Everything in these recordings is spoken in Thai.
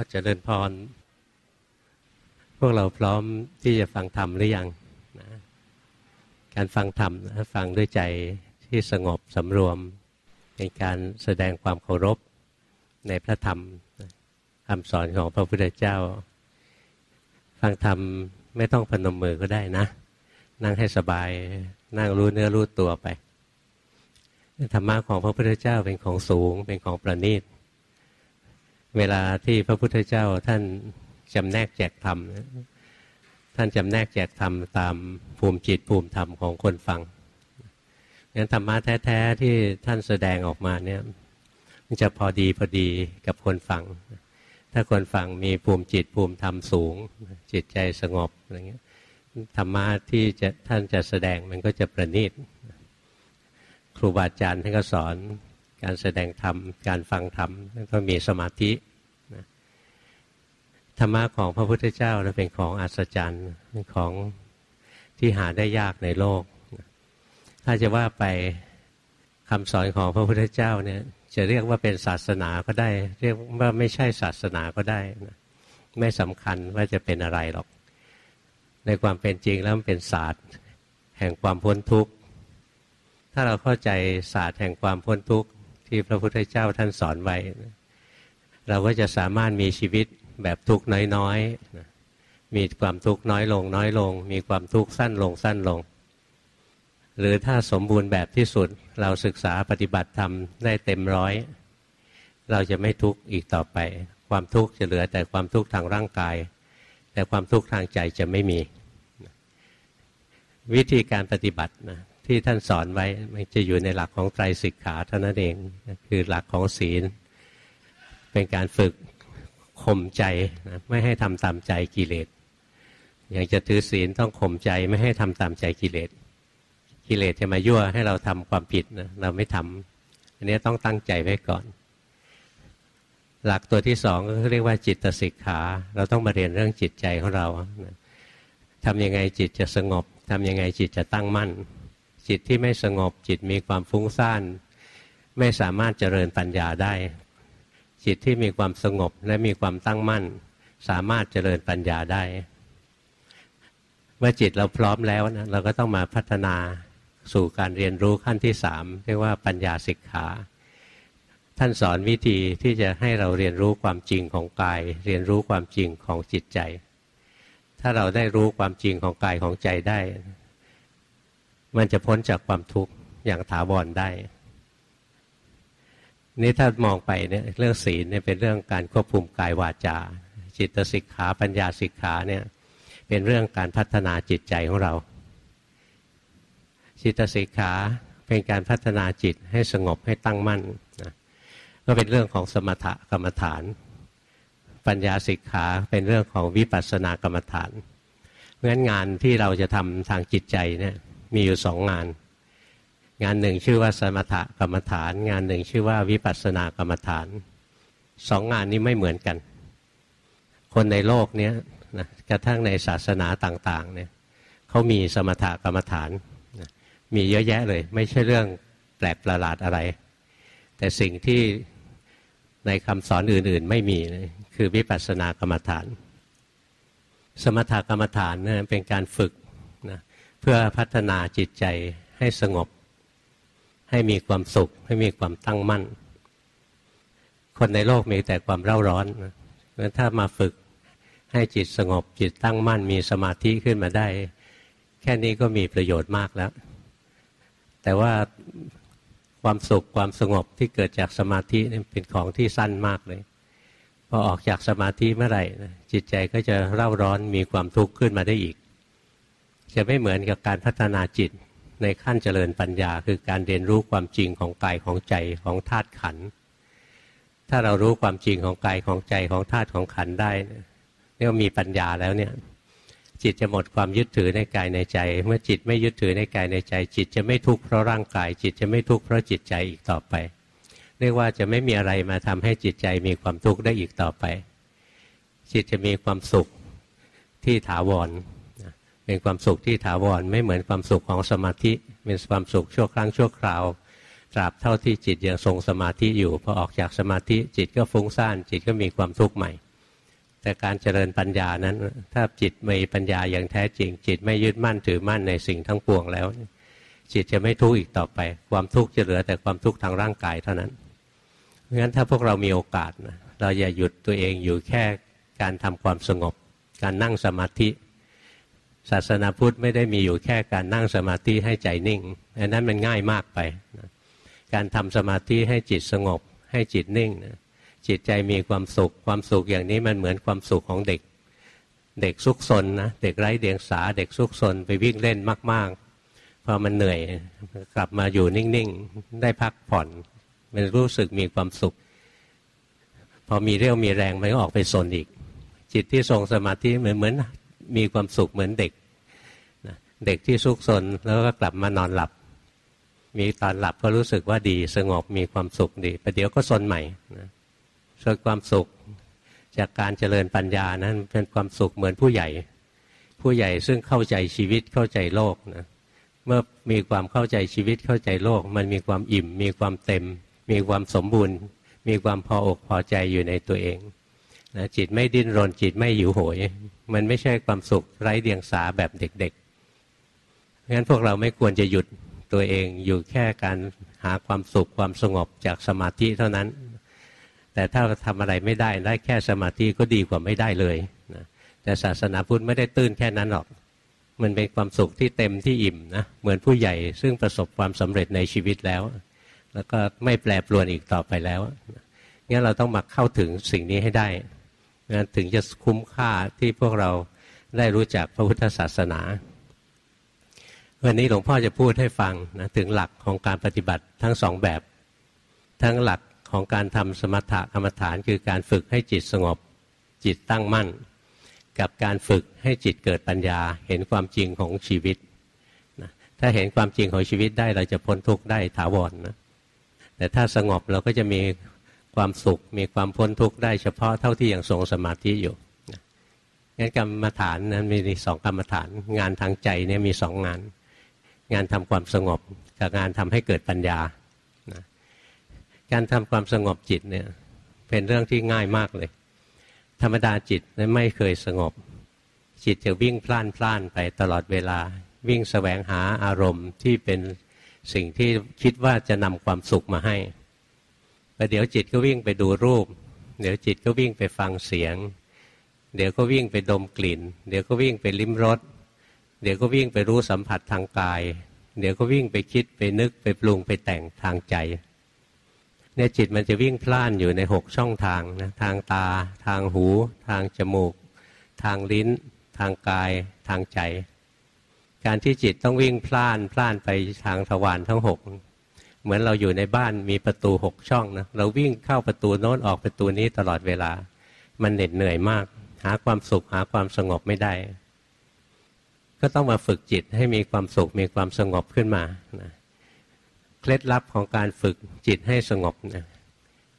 อาจจะเดินพร พวกเราพร้อมที่จะฟังธรรมหรือยังนะการฟังธรรมนะฟังด้วยใจที่สงบสำรวม เป็นการแสดงความเคารพในพระธรรมคำสอนของพระพุทธเจ้า ฟังธรรมไม่ต้องพนมมือก็ได้นะ นั่งให้สบาย นั่งรู้เนื้อรู้ตัวไป ธรรมะของพระพุทธเจ้าเป็นของสูงเป็นของประณีต เวลาที่พระพุทธเจ้าท่านจำแนกแจกธรรมท่านจำแนกแจกธรรมตามภูมิจิตภูมิธรรมของคนฟังงั้นธรรมะแท้ๆที่ท่านแสดงออกมาเนี่ยมันจะพอดีพอดีกับคนฟัง ถ้าคนฟังมีภูมิจิตภูมิธรรมสูง จิตใจสงบอะไรเงี้ยธรรมะที่จะท่านจะแสดงมันก็จะประณีตครูบาอาจารย์ท่านก็สอนการแสดงธรรม การฟังธรรมต้องมีสมาธิ ธรรมะของพระพุทธเจ้าเป็นของอัศจรรย์เป็นของที่หาได้ยากในโลก ถ้าจะว่าไปคำสอนของพระพุทธเจ้าเนี่ยจะเรียกว่าเป็นศาสนาก็ได้ เรียกว่าไม่ใช่ศาสนาก็ได้นะไม่สำคัญว่าจะเป็นอะไรหรอก ในความเป็นจริงแล้วมันเป็นศาสตร์ แห่งความพ้นทุกข์ ถ้าเราเข้าใจศาสตร์แห่งความพ้นทุกข์ที่พระพุทธเจ้าท่านสอนไว้ เราก็จะสามารถมีชีวิต แบบทุกข์น้อยๆมีความทุกข์น้อยลง น้อยลง มีความทุกข์สั้นลงสั้นลง หรือถ้าสมบูรณ์แบบที่สุดเราศึกษาปฏิบัติธรรมได้เต็มร้อย เราจะไม่ทุกข์อีกต่อไป ความทุกข์จะเหลือแต่ความทุกข์ทางร่างกาย แต่ความทุกข์ทางใจจะไม่มี วิธีการปฏิบัตินะที่ท่านสอนไว้มันจะอยู่ในหลักของไตรสิกขาเท่านั้นเองคือหลักของศีล เป็นการฝึก ข่มใจนะไม่ให้ทำตามใจกิเลสอย่างจะถือศีลต้องข่มใจไม่ให้ทำตามใจกิเลสกิเลสจะมายั่วให้เราทำความผิดนะเราไม่ทำอันนี้ต้องตั้งใจไว้ก่อน หลักตัวที่สองก็เรียกว่าจิตสิกขา เราต้องมาเรียนเรื่องจิตใจของเราทำยังไงจิตจะสงบทำยังไงจิตจะตั้งมั่น จิตที่ไม่สงบจิตมีความฟุ้งซ่าน ไม่สามารถเจริญปัญญาได้ จิตที่มีความสงบและมีความตั้งมั่น สามารถเจริญปัญญาได้ เมื่อจิตเราพร้อมแล้วนะเราก็ต้องมาพัฒนาสู่การเรียนรู้ขั้นที่สามเรียกว่าปัญญาสิกขาท่านสอนวิธีที่จะให้เราเรียนรู้ความจริงของกาย เรียนรู้ความจริงของจิตใจ ถ้าเราได้รู้ความจริงของกายของใจได้ มันจะพ้นจากความทุกข์อย่างถาวรได้ นี่ถ้ามองไปเนี่ยเรื่องศีลเนี่ยเป็นเรื่องการควบคุมกายวาจา จิตสิกขาปัญญาสิกขาเนี่ยเป็นเรื่องการพัฒนาจิตใจของเรา จิตสิกขาเป็นการพัฒนาจิตให้สงบให้ตั้งมั่นนะก็เป็นเรื่องของสมถกรรมฐาน ปัญญาสิกขาเป็นเรื่องของวิปัสสนากรรมฐานเพราะฉะนั้นงานที่เราจะทำทางจิตใจเนี่ยมีอยู่สองงาน งานหนึ่งชื่อว่าสมถกรรมฐาน งานหนึ่งชื่อว่าวิปัสสนากรรมฐานสองงานนี้ไม่เหมือนกัน คนในโลกนี้นะกระทั่งในศาสนาต่างๆเนี่ยเขามีสมถกรรมฐานนะมีเยอะแยะเลย ไม่ใช่เรื่องแปลกประหลาดอะไร แต่สิ่งที่ในคำสอนอื่นๆ ไม่มีคือวิปัสสนากรรมฐาน สมถกรรมฐานนะเป็นการฝึกนะเพื่อพัฒนาจิตใจให้สงบ ให้มีความสุข ให้มีความตั้งมั่น คนในโลกมีแต่ความเร่าร้อนนะถ้ามาฝึกให้จิตสงบจิตตั้งมั่นมีสมาธิขึ้นมาได้ แค่นี้ก็มีประโยชน์มากแล้ว แต่ว่าความสุขความสงบที่เกิดจากสมาธินี่เป็นของที่สั้นมากเลยพอออกจากสมาธิเมื่อไหร่จิตใจก็จะเร่าร้อนมีความทุกข์ขึ้นมาได้อีก จะไม่เหมือนกับการพัฒนาจิต ในขั้นเจริญปัญญา คือการเรียนรู้ความจริงของกายของใจของธาตุขันถ้าเรารู้ความจริงของกายของใจของธาตุของขันได้เรียกว่ามีปัญญาแล้วเนี่ยจิตจะหมดความยึดถือในกายในใจ เมื่อจิตไม่ยึดถือในกายในใจ จิตจะไม่ทุกข์เพราะร่างกาย จิตจะไม่ทุกข์เพราะจิตใจอีกต่อไป เรียกว่าจะไม่มีอะไรมาทำให้จิตใจมีความทุกข์ได้อีกต่อไป จิตจะมีความสุขที่ถาวร เป็นความสุขที่ถาวรไม่เหมือนความสุขของสมาธิเป็นความสุขชั่วครั้งชั่วคราวตราบเท่าที่จิตยังทรงสมาธิอยู่พอออกจากสมาธิจิตก็ฟุ้งซ่านจิตก็มีความทุกข์ใหม่ แต่การเจริญปัญญานั้น ถ้าจิตมีปัญญาอย่างแท้จริง จิตไม่ยึดมั่นถือมั่นในสิ่งทั้งปวงแล้ว จิตจะไม่ทุกข์อีกต่อไป ความทุกข์จะเหลือแต่ความทุกข์ทางร่างกายเท่านั้นเพราะฉะนั้นถ้าพวกเรามีโอกาสนะเราอย่าหยุดตัวเองอยู่แค่การทำความสงบ การนั่งสมาธิ ศาสนาพุทธไม่ได้มีอยู่แค่การนั่งสมาธิให้ใจนิ่งอันนั้นมันง่ายมากไปนะการทำสมาธิให้จิตสงบ ให้จิตนิ่งนะจิตใจมีความสุข ความสุขอย่างนี้มันเหมือนความสุขของเด็ก เด็กซุกซนนะเด็กไร้เดียงสา เด็กซุกซนไปวิ่งเล่นมาก ๆ พอมันเหนื่อยกลับมาอยู่นิ่ง ๆ ได้พักผ่อน มันรู้สึกมีความสุข พอมีเรี่ยวมีแรงมันก็ออกไปซนอีก จิตที่ทรงสมาธิเหมือนเหมือน มีความสุขเหมือนเด็กเด็กที่ซุกซนแล้วก็กลับมานอนหลับ มีตอนหลับก็รู้สึกว่าดีสงบมีความสุขดีประเดี๋ยวก็ซนใหม่นะส่วนความสุขจากการเจริญปัญญานั้นเป็นความสุขเหมือนผู้ใหญ่ ผู้ใหญ่ซึ่งเข้าใจชีวิตเข้าใจโลกนะเมื่อมีความเข้าใจชีวิตเข้าใจโลก มันมีความอิ่ม มีความเต็ม มีความสมบูรณ์ มีความพออกพอใจอยู่ในตัวเอง นะจิตไม่ดิ้นรนจิตไม่หิวโหย มันไม่ใช่ความสุขไร้เดียงสาแบบเด็กๆงั้นพวกเราไม่ควรจะหยุดตัวเองอยู่แค่การหาความสุขความสงบจากสมาธิเท่านั้น แต่ถ้าทำอะไรไม่ได้ได้แค่สมาธิก็ดีกว่าไม่ได้เลยนะแต่ศาสนาพุทธไม่ได้ตื้นแค่นั้นหรอก มันเป็นความสุขที่เต็มที่อิ่มนะเหมือนผู้ใหญ่ซึ่งประสบความสำเร็จในชีวิตแล้ว แล้วก็ไม่แปรปรวนอีกต่อไปแล้วงั้นเราต้องมาเข้าถึงสิ่งนี้ให้ได้ นถึงจะคุ้มค่าที่พวกเราได้รู้จักพระพุทธศาสนา วันนี้หลวงพ่อจะพูดให้ฟังนะถึงหลักของการปฏิบัติทั้งสองแบบ ทั้งหลักของการทำสมถะกรรมฐานคือการฝึกให้จิตสงบ จิตตั้งมั่น กับการฝึกให้จิตเกิดปัญญาเห็นความจริงของชีวิตนะถ้าเห็นความจริงของชีวิตได้เราจะพ้นทุกข์ได้ถาวรนะแต่ถ้าสงบเราก็จะมี ความสุข มีความพ้นทุกข์ได้เฉพาะเท่าที่ยังทรงสมาธิอยู่งั้นกรรมฐานนั้นมีสองกรรมฐาน งานทางใจเนี่ยมีสองงาน งานทำความสงบกับงานทำให้เกิดปัญญาการทำความสงบจิตเนี่ยเป็นเรื่องที่ง่ายมากเลย ธรรมดาจิตนั้นไม่เคยสงบ จิตจะวิ่งพล่านพล่านไปตลอดเวลา วิ่งสแสวงหาอารมณ์ที่เป็นสิ่งที่คิดว่าจะนำความสุขมาให้ แต่เดี๋ยวจิตก็วิ่งไปดูรูป เดี๋ยวจิตก็วิ่งไปฟังเสียง เดี๋ยวก็วิ่งไปดมกลิ่น เดี๋ยวก็วิ่งไปลิ้มรส เดี๋ยวก็วิ่งไปรู้สัมผัสทางกาย เดี๋ยวก็วิ่งไปคิดไปนึกไปปรุงไปแต่งทางใจเนี่ยจิตมันจะวิ่งพล่านอยู่ในหกช่องทางนะทางตา ทางหู ทางจมูก ทางลิ้น ทางกาย ทางใจ การที่จิตต้องวิ่งพล่านพล่านไปทางทวารทั้งหก เหมือนเราอยู่ในบ้านมีประตูหกช่องนะเราวิ่งเข้าประตูโน้นออกประตูนี้ตลอดเวลา มันเหน็ดเหนื่อยมาก หาความสุขหาความสงบไม่ได้ ก็ต้องมาฝึกจิตให้มีความสุขมีความสงบขึ้นมานะเคล็ดลับของการฝึกจิตให้สงบนะ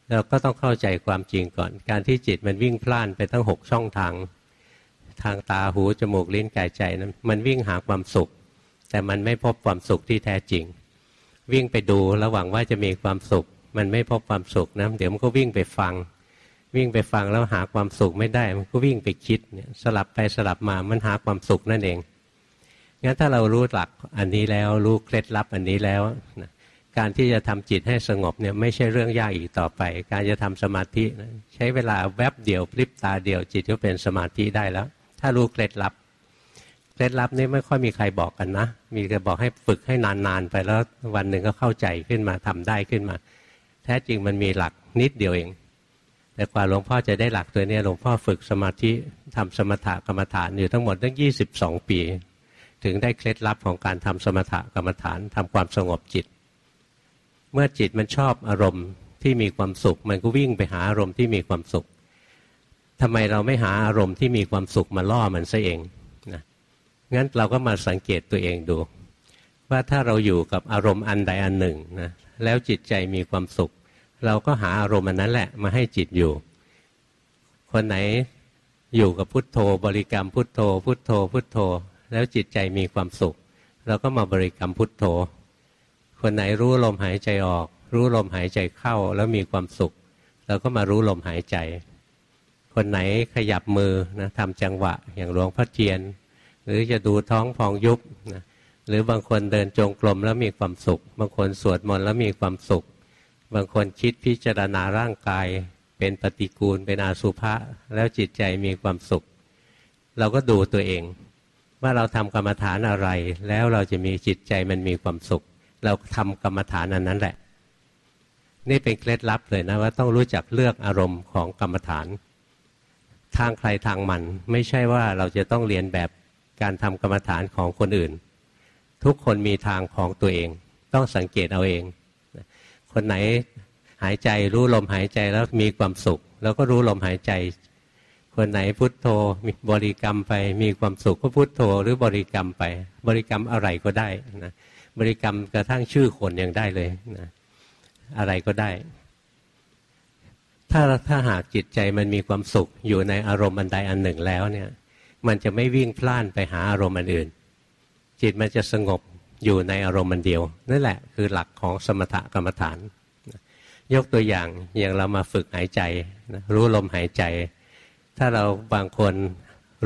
เราก็ต้องเข้าใจความจริงก่อน การที่จิตมันวิ่งพล่านไปทั้งหกช่องทาง ทางตาหูจมูกลิ้นกายใจนั้นมันวิ่งหาความสุข แต่มันไม่พบความสุขที่แท้จริง วิ่งไปดูระหวังว่าจะมีความสุข มันไม่พบความสุขนะเดี๋ยวมันก็วิ่งไปฟัง วิ่งไปฟังแล้วหาความสุขไม่ได้ มันก็วิ่งไปคิดเนี่ยสลับไปสลับมามันหาความสุขนั่นเองงั้นถ้าเรารู้หลักอันนี้แล้วรู้เคล็ดลับอันนี้แล้วนะการที่จะทำจิตให้สงบเนี่ยไม่ใช่เรื่องยากอีกต่อไป การจะทำสมาธิใช้เวลาแวบเดียวพลิบตาเดียวจิตก็เป็นสมาธิได้แล้ว ถ้ารู้เคล็ดลับ เคล็ดลับนี้ไม่ค่อยมีใครบอกกันนะ มีแต่บอกให้ฝึกให้นานๆไปแล้ววันหนึ่งก็เข้าใจขึ้นมาทำได้ขึ้นมา แท้จริงมันมีหลักนิดเดียวเอง แต่กว่าหลวงพ่อจะได้หลักตัวนี้หลวงพ่อฝึกสมาธิทำสมถกรรมฐานอยู่ทั้งหมดตั้งยี่สิบสองปี ถึงได้เคล็ดลับของการทำสมถกรรมฐานทำความสงบจิต เมื่อจิตมันชอบอารมณ์ที่มีความสุข มันก็วิ่งไปหาอารมณ์ที่มีความสุขทำไมเราไม่หาอารมณ์ที่มีความสุขมาล่อมันซะเอง งั้นเราก็มาสังเกตตัวเองดู ว่าถ้าเราอยู่กับอารมณ์อันใดอันหนึ่งนะแล้วจิตใจมีความสุข เราก็หาอารมณ์อันนั้นแหละมาให้จิตอยู่ คนไหนอยู่กับพุทโธบริกรรมพุทโธ พุทโธ พุทโธ แล้วจิตใจมีความสุข เราก็มาบริกรรมพุทโธ คนไหนรู้ลมหายใจออก รู้ลมหายใจเข้าแล้วมีความสุข เราก็มารู้ลมหายใจคคนไหนขยับมือนะทำจังหวะอย่างหลวงพ่อเจียน หรือจะดูท้องพองยุบนะหรือบางคนเดินจงกรมแล้วมีความสุข บางคนสวดมนต์แล้วมีความสุข บางคนคิดพิจารณาร่างกาย เป็นปฏิกูลเป็นอาสุภะแล้วจิตใจมีความสุข เราก็ดูตัวเอง ว่าเราทำกรรมฐานอะไร แล้วเราจะมีจิตใจมันมีความสุข เราทำกรรมฐานอันนั้นแหละ นี่เป็นเคล็ดลับเลยนะว่าต้องรู้จักเลือกอารมณ์ของกรรมฐาน ทางใครทางมันไม่ใช่ว่าเราจะต้องเรียนแบบ การทำกรรมฐานของคนอื่น ทุกคนมีทางของตัวเอง ต้องสังเกตเอาเอง คนไหนหายใจรู้ลมหายใจแล้วมีความสุข แล้วก็รู้ลมหายใจ คนไหนพุทโธมีบริกรรมไป มีความสุขก็พุทโธ หรือบริกรรมไป บริกรรมอะไรก็ได้นะบริกรรมกระทั่งชื่อคนยังได้เลยนะอะไรก็ได้ ถ้าถ้าหากจิตใจมันมีความสุขอยู่ในอารมณ์อันใดอันหนึ่งแล้วเนี่ย มันจะไม่วิ่งพล่านไปหาอารมณ์อันอื่น จิตมันจะสงบอยู่ในอารมณ์มันเดียว นั่นแหละคือหลักของสมถกรรมฐาน ยกตัวอย่างอย่างเรามาฝึกหายใจรู้ลมหายใจ ถ้าเราบางคน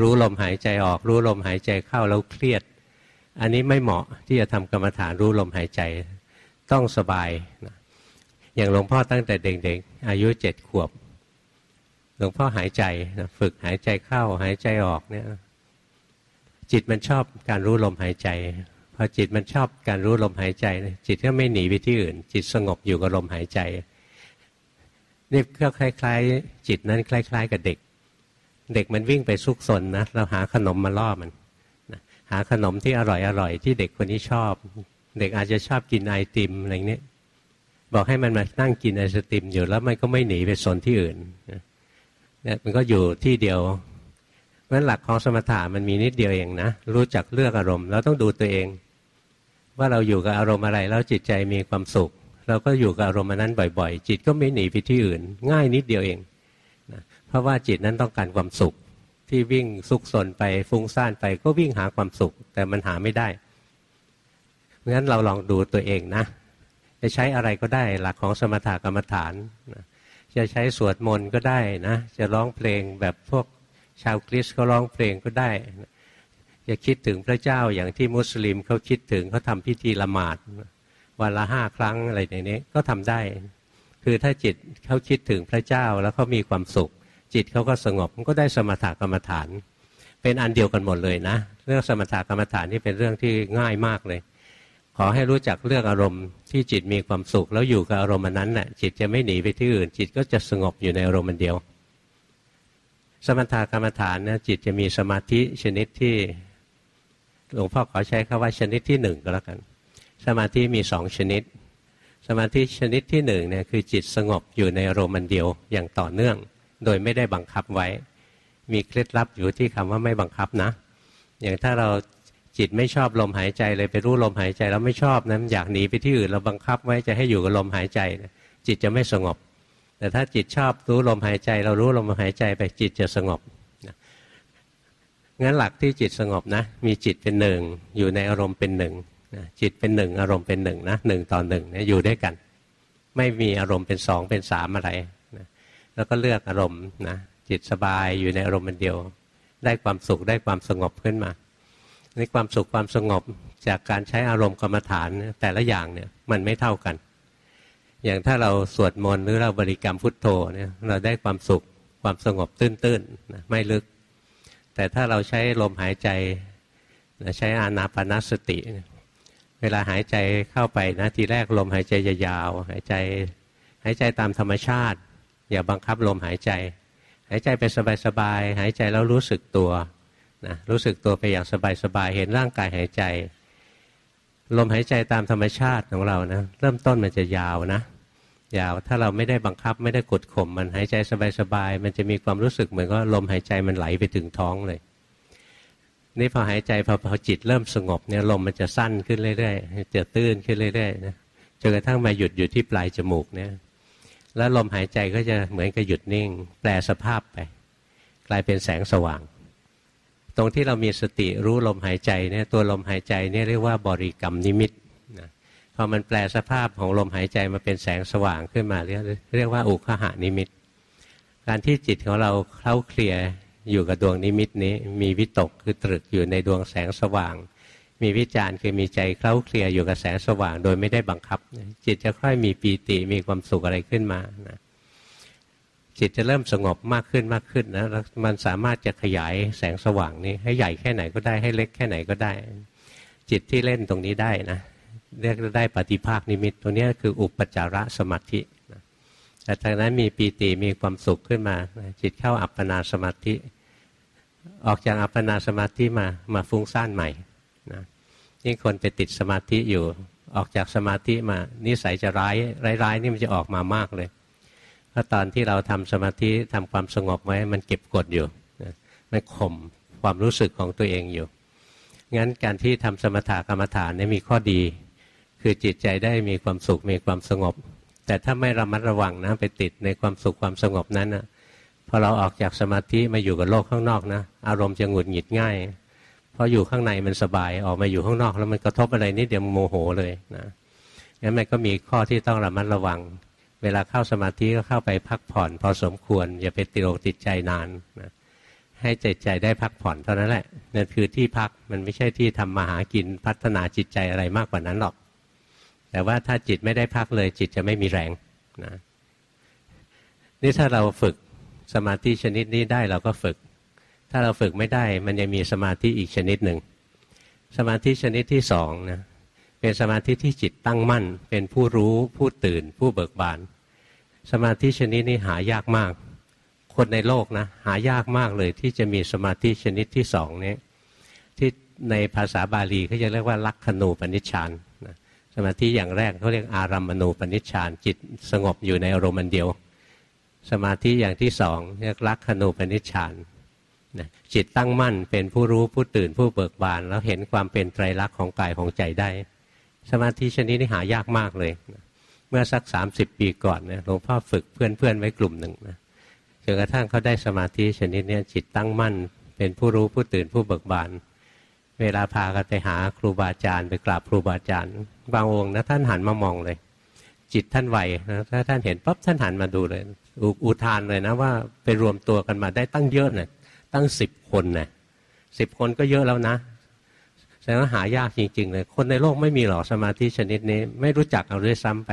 รู้ลมหายใจออก รู้ลมหายใจเข้าแล้วเครียด อันนี้ไม่เหมาะที่จะทำกรรมฐานรู้ลมหายใจต้องสบายอย่างหลวงพ่อตั้งแต่เด็กๆอายุเจ็ดขวบ หลวงพ่อหายใจนะฝึกหายใจเข้าหายใจออกเนี่ย จิตมันชอบการรู้ลมหายใจพอจิตมันชอบการรู้ลมหายใจ จิตก็ไม่หนีไปที่อื่น จิตสงบอยู่กับลมหายใจนี่ก็คล้าย ๆ จิตนั้นคล้าย ๆ กับเด็ก เด็กมันวิ่งไปซุกซนนะเราหาขนมมาล่อมันหาขนมที่อร่อยอร่อยที่เด็กคนนี้ชอบ เด็กอาจจะชอบกินไอติมอะไรเนี้ยบอกให้มันมานั่งกินไอศติมอยู่แล้วมันก็ไม่หนีไปซนที่อื่น เนี่ยมันก็อยู่ที่เดียวเพราะฉะนั้นหลักของสมถะมันมีนิดเดียวเองนะรู้จักเลือกอารมณ์เราต้องดูตัวเอง ว่าเราอยู่กับอารมณ์อะไรแล้วจิตใจมีความสุข เราก็อยู่กับอารมณ์นั้นบ่อย ๆ จิตก็ไม่หนีไปที่อื่น ง่ายนิดเดียวเองนะเพราะว่าจิตนั้นต้องการความสุขที่วิ่งซุกซนไปฟุ้งซ่านไปก็วิ่งหาความสุข แต่มันหาไม่ได้เพราะฉะนั้นเราลองดูตัวเองนะ จะใช้อะไรก็ได้หลักของสมถะกรรมฐาน จะใช้สวดมนต์ก็ได้นะ จะร้องเพลงแบบพวกชาวคริสต์เขาร้องเพลงก็ได้จะคิดถึงพระเจ้าอย่างที่มุสลิมเขาคิดถึงเขาทำพิธีละหมาดวันละห้าครั้งอะไรอย่างนี้ก็ทำได้ คือถ้าจิตเขาคิดถึงพระเจ้าแล้วเขามีความสุข จิตเขาก็สงบก็ได้สมถกรรมฐาน เป็นอันเดียวกันหมดเลยนะ เรื่องสมถกรรมฐานนี่เป็นเรื่องที่ง่ายมากเลย ขอให้รู้จักเรื่องอารมณ์ที่จิตมีความสุข แล้วอยู่กับอารมณ์นั้นน่ะ จิตจะไม่หนีไปที่อื่น จิตก็จะสงบอยู่ในอารมณ์เดียว สมถกรรมฐานนะจิตจะมีสมาธิชนิดที่หลวงพ่อขอใช้คาว่าชนิดที่หนึ่งก็แล้วกัน สมาธิมีสองชนิด สมาธิชนิดที่หนึ่งเนี่ยคือจิตสงบอยู่ในอารมณ์เดียวอย่างต่อเนื่อง โดยไม่ได้บังคับไว้ มีเคล็ดลับอยู่ที่คำว่าไม่บังคับนะ อย่างถ้าเรา จิตไม่ชอบลมหายใจเลยไปรู้ลมหายใจแล้วไม่ชอบนะอยากหนีไปที่อื่นเราบังคับไว้จะให้อยู่กับลมหายใจ จิตจะไม่สงบ แต่ถ้าจิตชอบรู้ลมหายใจ เรารู้ลมหายใจไปจิตจะสงบงั้นหลักที่จิตสงบนะ มีจิตเป็นหนึ่งอยู่ในอารมณ์เป็นหนึ่งจิตเป็นหนึ่งอารมณ์เป็นหนึ่งนะหนึ่งต่อหนึ่งเนี่ยอยู่ด้วยกัน ไม่มีอารมณ์เป็นสองเป็นสามอะไรนะแล้วก็เลือกอารมณ์นะจิตสบายอยู่ในอารมณ์เป็นเดียว ได้ความสุขได้ความสงบขึ้นมา ในความสุขความสงบจากการใช้อารมณ์กรรมฐานแต่ละอย่างเนี่ยมันไม่เท่ากัน อย่างถ้าเราสวดมนต์หรือเราบริกรรมพุทโธเนี่ยเราได้ความสุขความสงบตื้นๆนะไม่ลึก แต่ถ้าเราใช้ลมหายใจใช้อานาปนาสติ เวลาหายใจเข้าไปนะทีแรกลมหายใจยาวหายใจหายใจตามธรรมชาติ อย่าบังคับลมหายใจ หายใจไปสบายๆหายใจแล้วรู้สึกตัว นะรู้สึกตัวไปอย่างสบายๆเห็นร่างกายหายใจ ลมหายใจตามธรรมชาติของเรานะเริ่มต้นมันจะยาวนะยาวถ้าเราไม่ได้บังคับไม่ได้กดข่มมันหายใจสบายๆมันจะมีความรู้สึกเหมือนก็ลมหายใจมันไหลไปถึงท้องเลย นี่พอหายใจพอพอจิตเริ่มสงบเนี่ยลมมันจะสั้นขึ้นเรื่อยๆจะตื้นขึ้นเรื่อยๆนะจนกระทั่งมาหยุดอยู่ที่ปลายจมูกเนี่ยแล้วลมหายใจก็จะเหมือนกับหยุดนิ่ง แปลสภาพไป กลายเป็นแสงสว่าง ตรงที่เรามีสติรู้ลมหายใจเนี่ยตัวลมหายใจเนี่ยเรียกว่าบริกรรมนิมิตนะพอมันแปลสภาพของลมหายใจมาเป็นแสงสว่างขึ้นมาเรียกเรียกว่าอุคหานิมิต การที่จิตของเราเคล้าเคลียอยู่กับดวงนิมิตนี้ มีวิตกคือตรึกอยู่ในดวงแสงสว่าง มีวิจารณ์คือมีใจเคล้าเคลียอยู่กับแสงสว่าง โดยไม่ได้บังคับ จิตจะค่อยมีปีติมีความสุขอะไรขึ้นมานะ จิตจะเริ่มสงบมากขึ้นมากขึ้นนะแล้วมันสามารถจะขยายแสงสว่างนี้ ให้ใหญ่แค่ไหนก็ได้ให้เล็กแค่ไหนก็ได้ จิตที่เล่นตรงนี้ได้นะเรียกได้ปฏิภาคนิมิตตรงนี้คืออุปจารสมาธิแต่จากนั้นมีปีติมีความสุขขึ้นมา จิตเข้าอัปปนาสมาธิ ออกจากอัปปนาสมาธิมามาฟุ้งซ่านใหม่นะนี่คนไปติดสมาธิอยู่ ออกจากสมาธิมานิสัยจะร้ายร้ายๆนี่มันจะออกมามากเลย พราะตอนที่เราทำสมาธิทำความสงบไว้มันเก็บกดอยู่มันข่มความรู้สึกของตัวเองอยู่ งั้นการที่ทำสมถกรรมฐานนี่มีข้อดี คือจิตใจได้มีความสุขมีความสงบ แต่ถ้าไม่ระมัดระวังนะไปติดในความสุขความสงบนั้นนะพอเราออกจากสมาธิมาอยู่กับโลกข้างนอกนะอารมณ์จะหงุดหงิดง่ายเพราะอยู่ข้างในมันสบายออกมาอยู่ข้างนอก แล้วมันกระทบอะไรนิดเดียวโมโหเลยนะงั้นมันก็มีข้อที่ต้องระมัดระวัง เวลาเข้าสมาธิก็เข้าไปพักผ่อน พอสมควร อย่าไปติดอกติดใจนานนะให้ใจใจได้พักผ่อนเท่านั้นแหละนั่นคือที่พักมันไม่ใช่ที่ทำมาหากินพัฒนาจิตใจอะไรมากกว่านั้นหรอก แต่ว่าถ้าจิตไม่ได้พักเลยจิตจะไม่มีแรงนะนี่ถ้าเราฝึกสมาธิชนิดนี้ได้เราก็ฝึก ถ้าเราฝึกไม่ได้มันยังมีสมาธิอีกชนิดหนึ่งสมาธิชนิดที่สองนะเป็นสมาธิที่จิตตั้งมั่น เป็นผู้รู้ผู้ตื่น ผู้เบิกบาน สมาธิชนิดนี้หายากมาก คนในโลกนะหายากมากเลยที่จะมีสมาธิชนิดที่สองนี้ที่ในภาษาบาลีเขาจะเรียกว่าลักขณูปนิชฌานสมาธิอย่างแรกเขาเรียกอารัมมณูปนิชฌานจิตสงบอยู่ในอารมณ์เดียว สมาธิอย่างที่สองเรียกลักขณูปนิชฌานจิตตั้งมั่นเป็นผู้รู้ผู้ตื่นผู้เบิกบาน แล้วเห็นความเป็นไตรลักษณ์ของกายของใจได้ สมาธิชนิดนี้หายากมากเลยเมื่อสักสามสิบปีก่อนเนี่ยหลวงพ่อฝึกเพื่อนๆไว้กลุ่มหนึ่งนะจนกระทั่งเขาได้สมาธิชนิดนี้จิตตั้งมั่น เป็นผู้รู้ผู้ตื่นผู้เบิกบาน เวลาพากันไปหาครูบาอาจารย์ไปกราบครูบาอาจารย์ บางองค์นะท่านหันมามองเลย จิตท่านไหวนะถ้าท่านเห็นปั๊บท่านหันมาดูเลยอุทานเลยนะว่าไปรวมตัวกันมาได้ตั้งเยอะเนะ่ยตั้งสิบคนเนะ่ยสิบคนก็เยอะแล้วนะแสดงว่าหายากจริงๆเลยคนในโลกไม่มีหรอกสมาธิชนิดนี้ ไม่รู้จักเอาด้วยซ้ำไป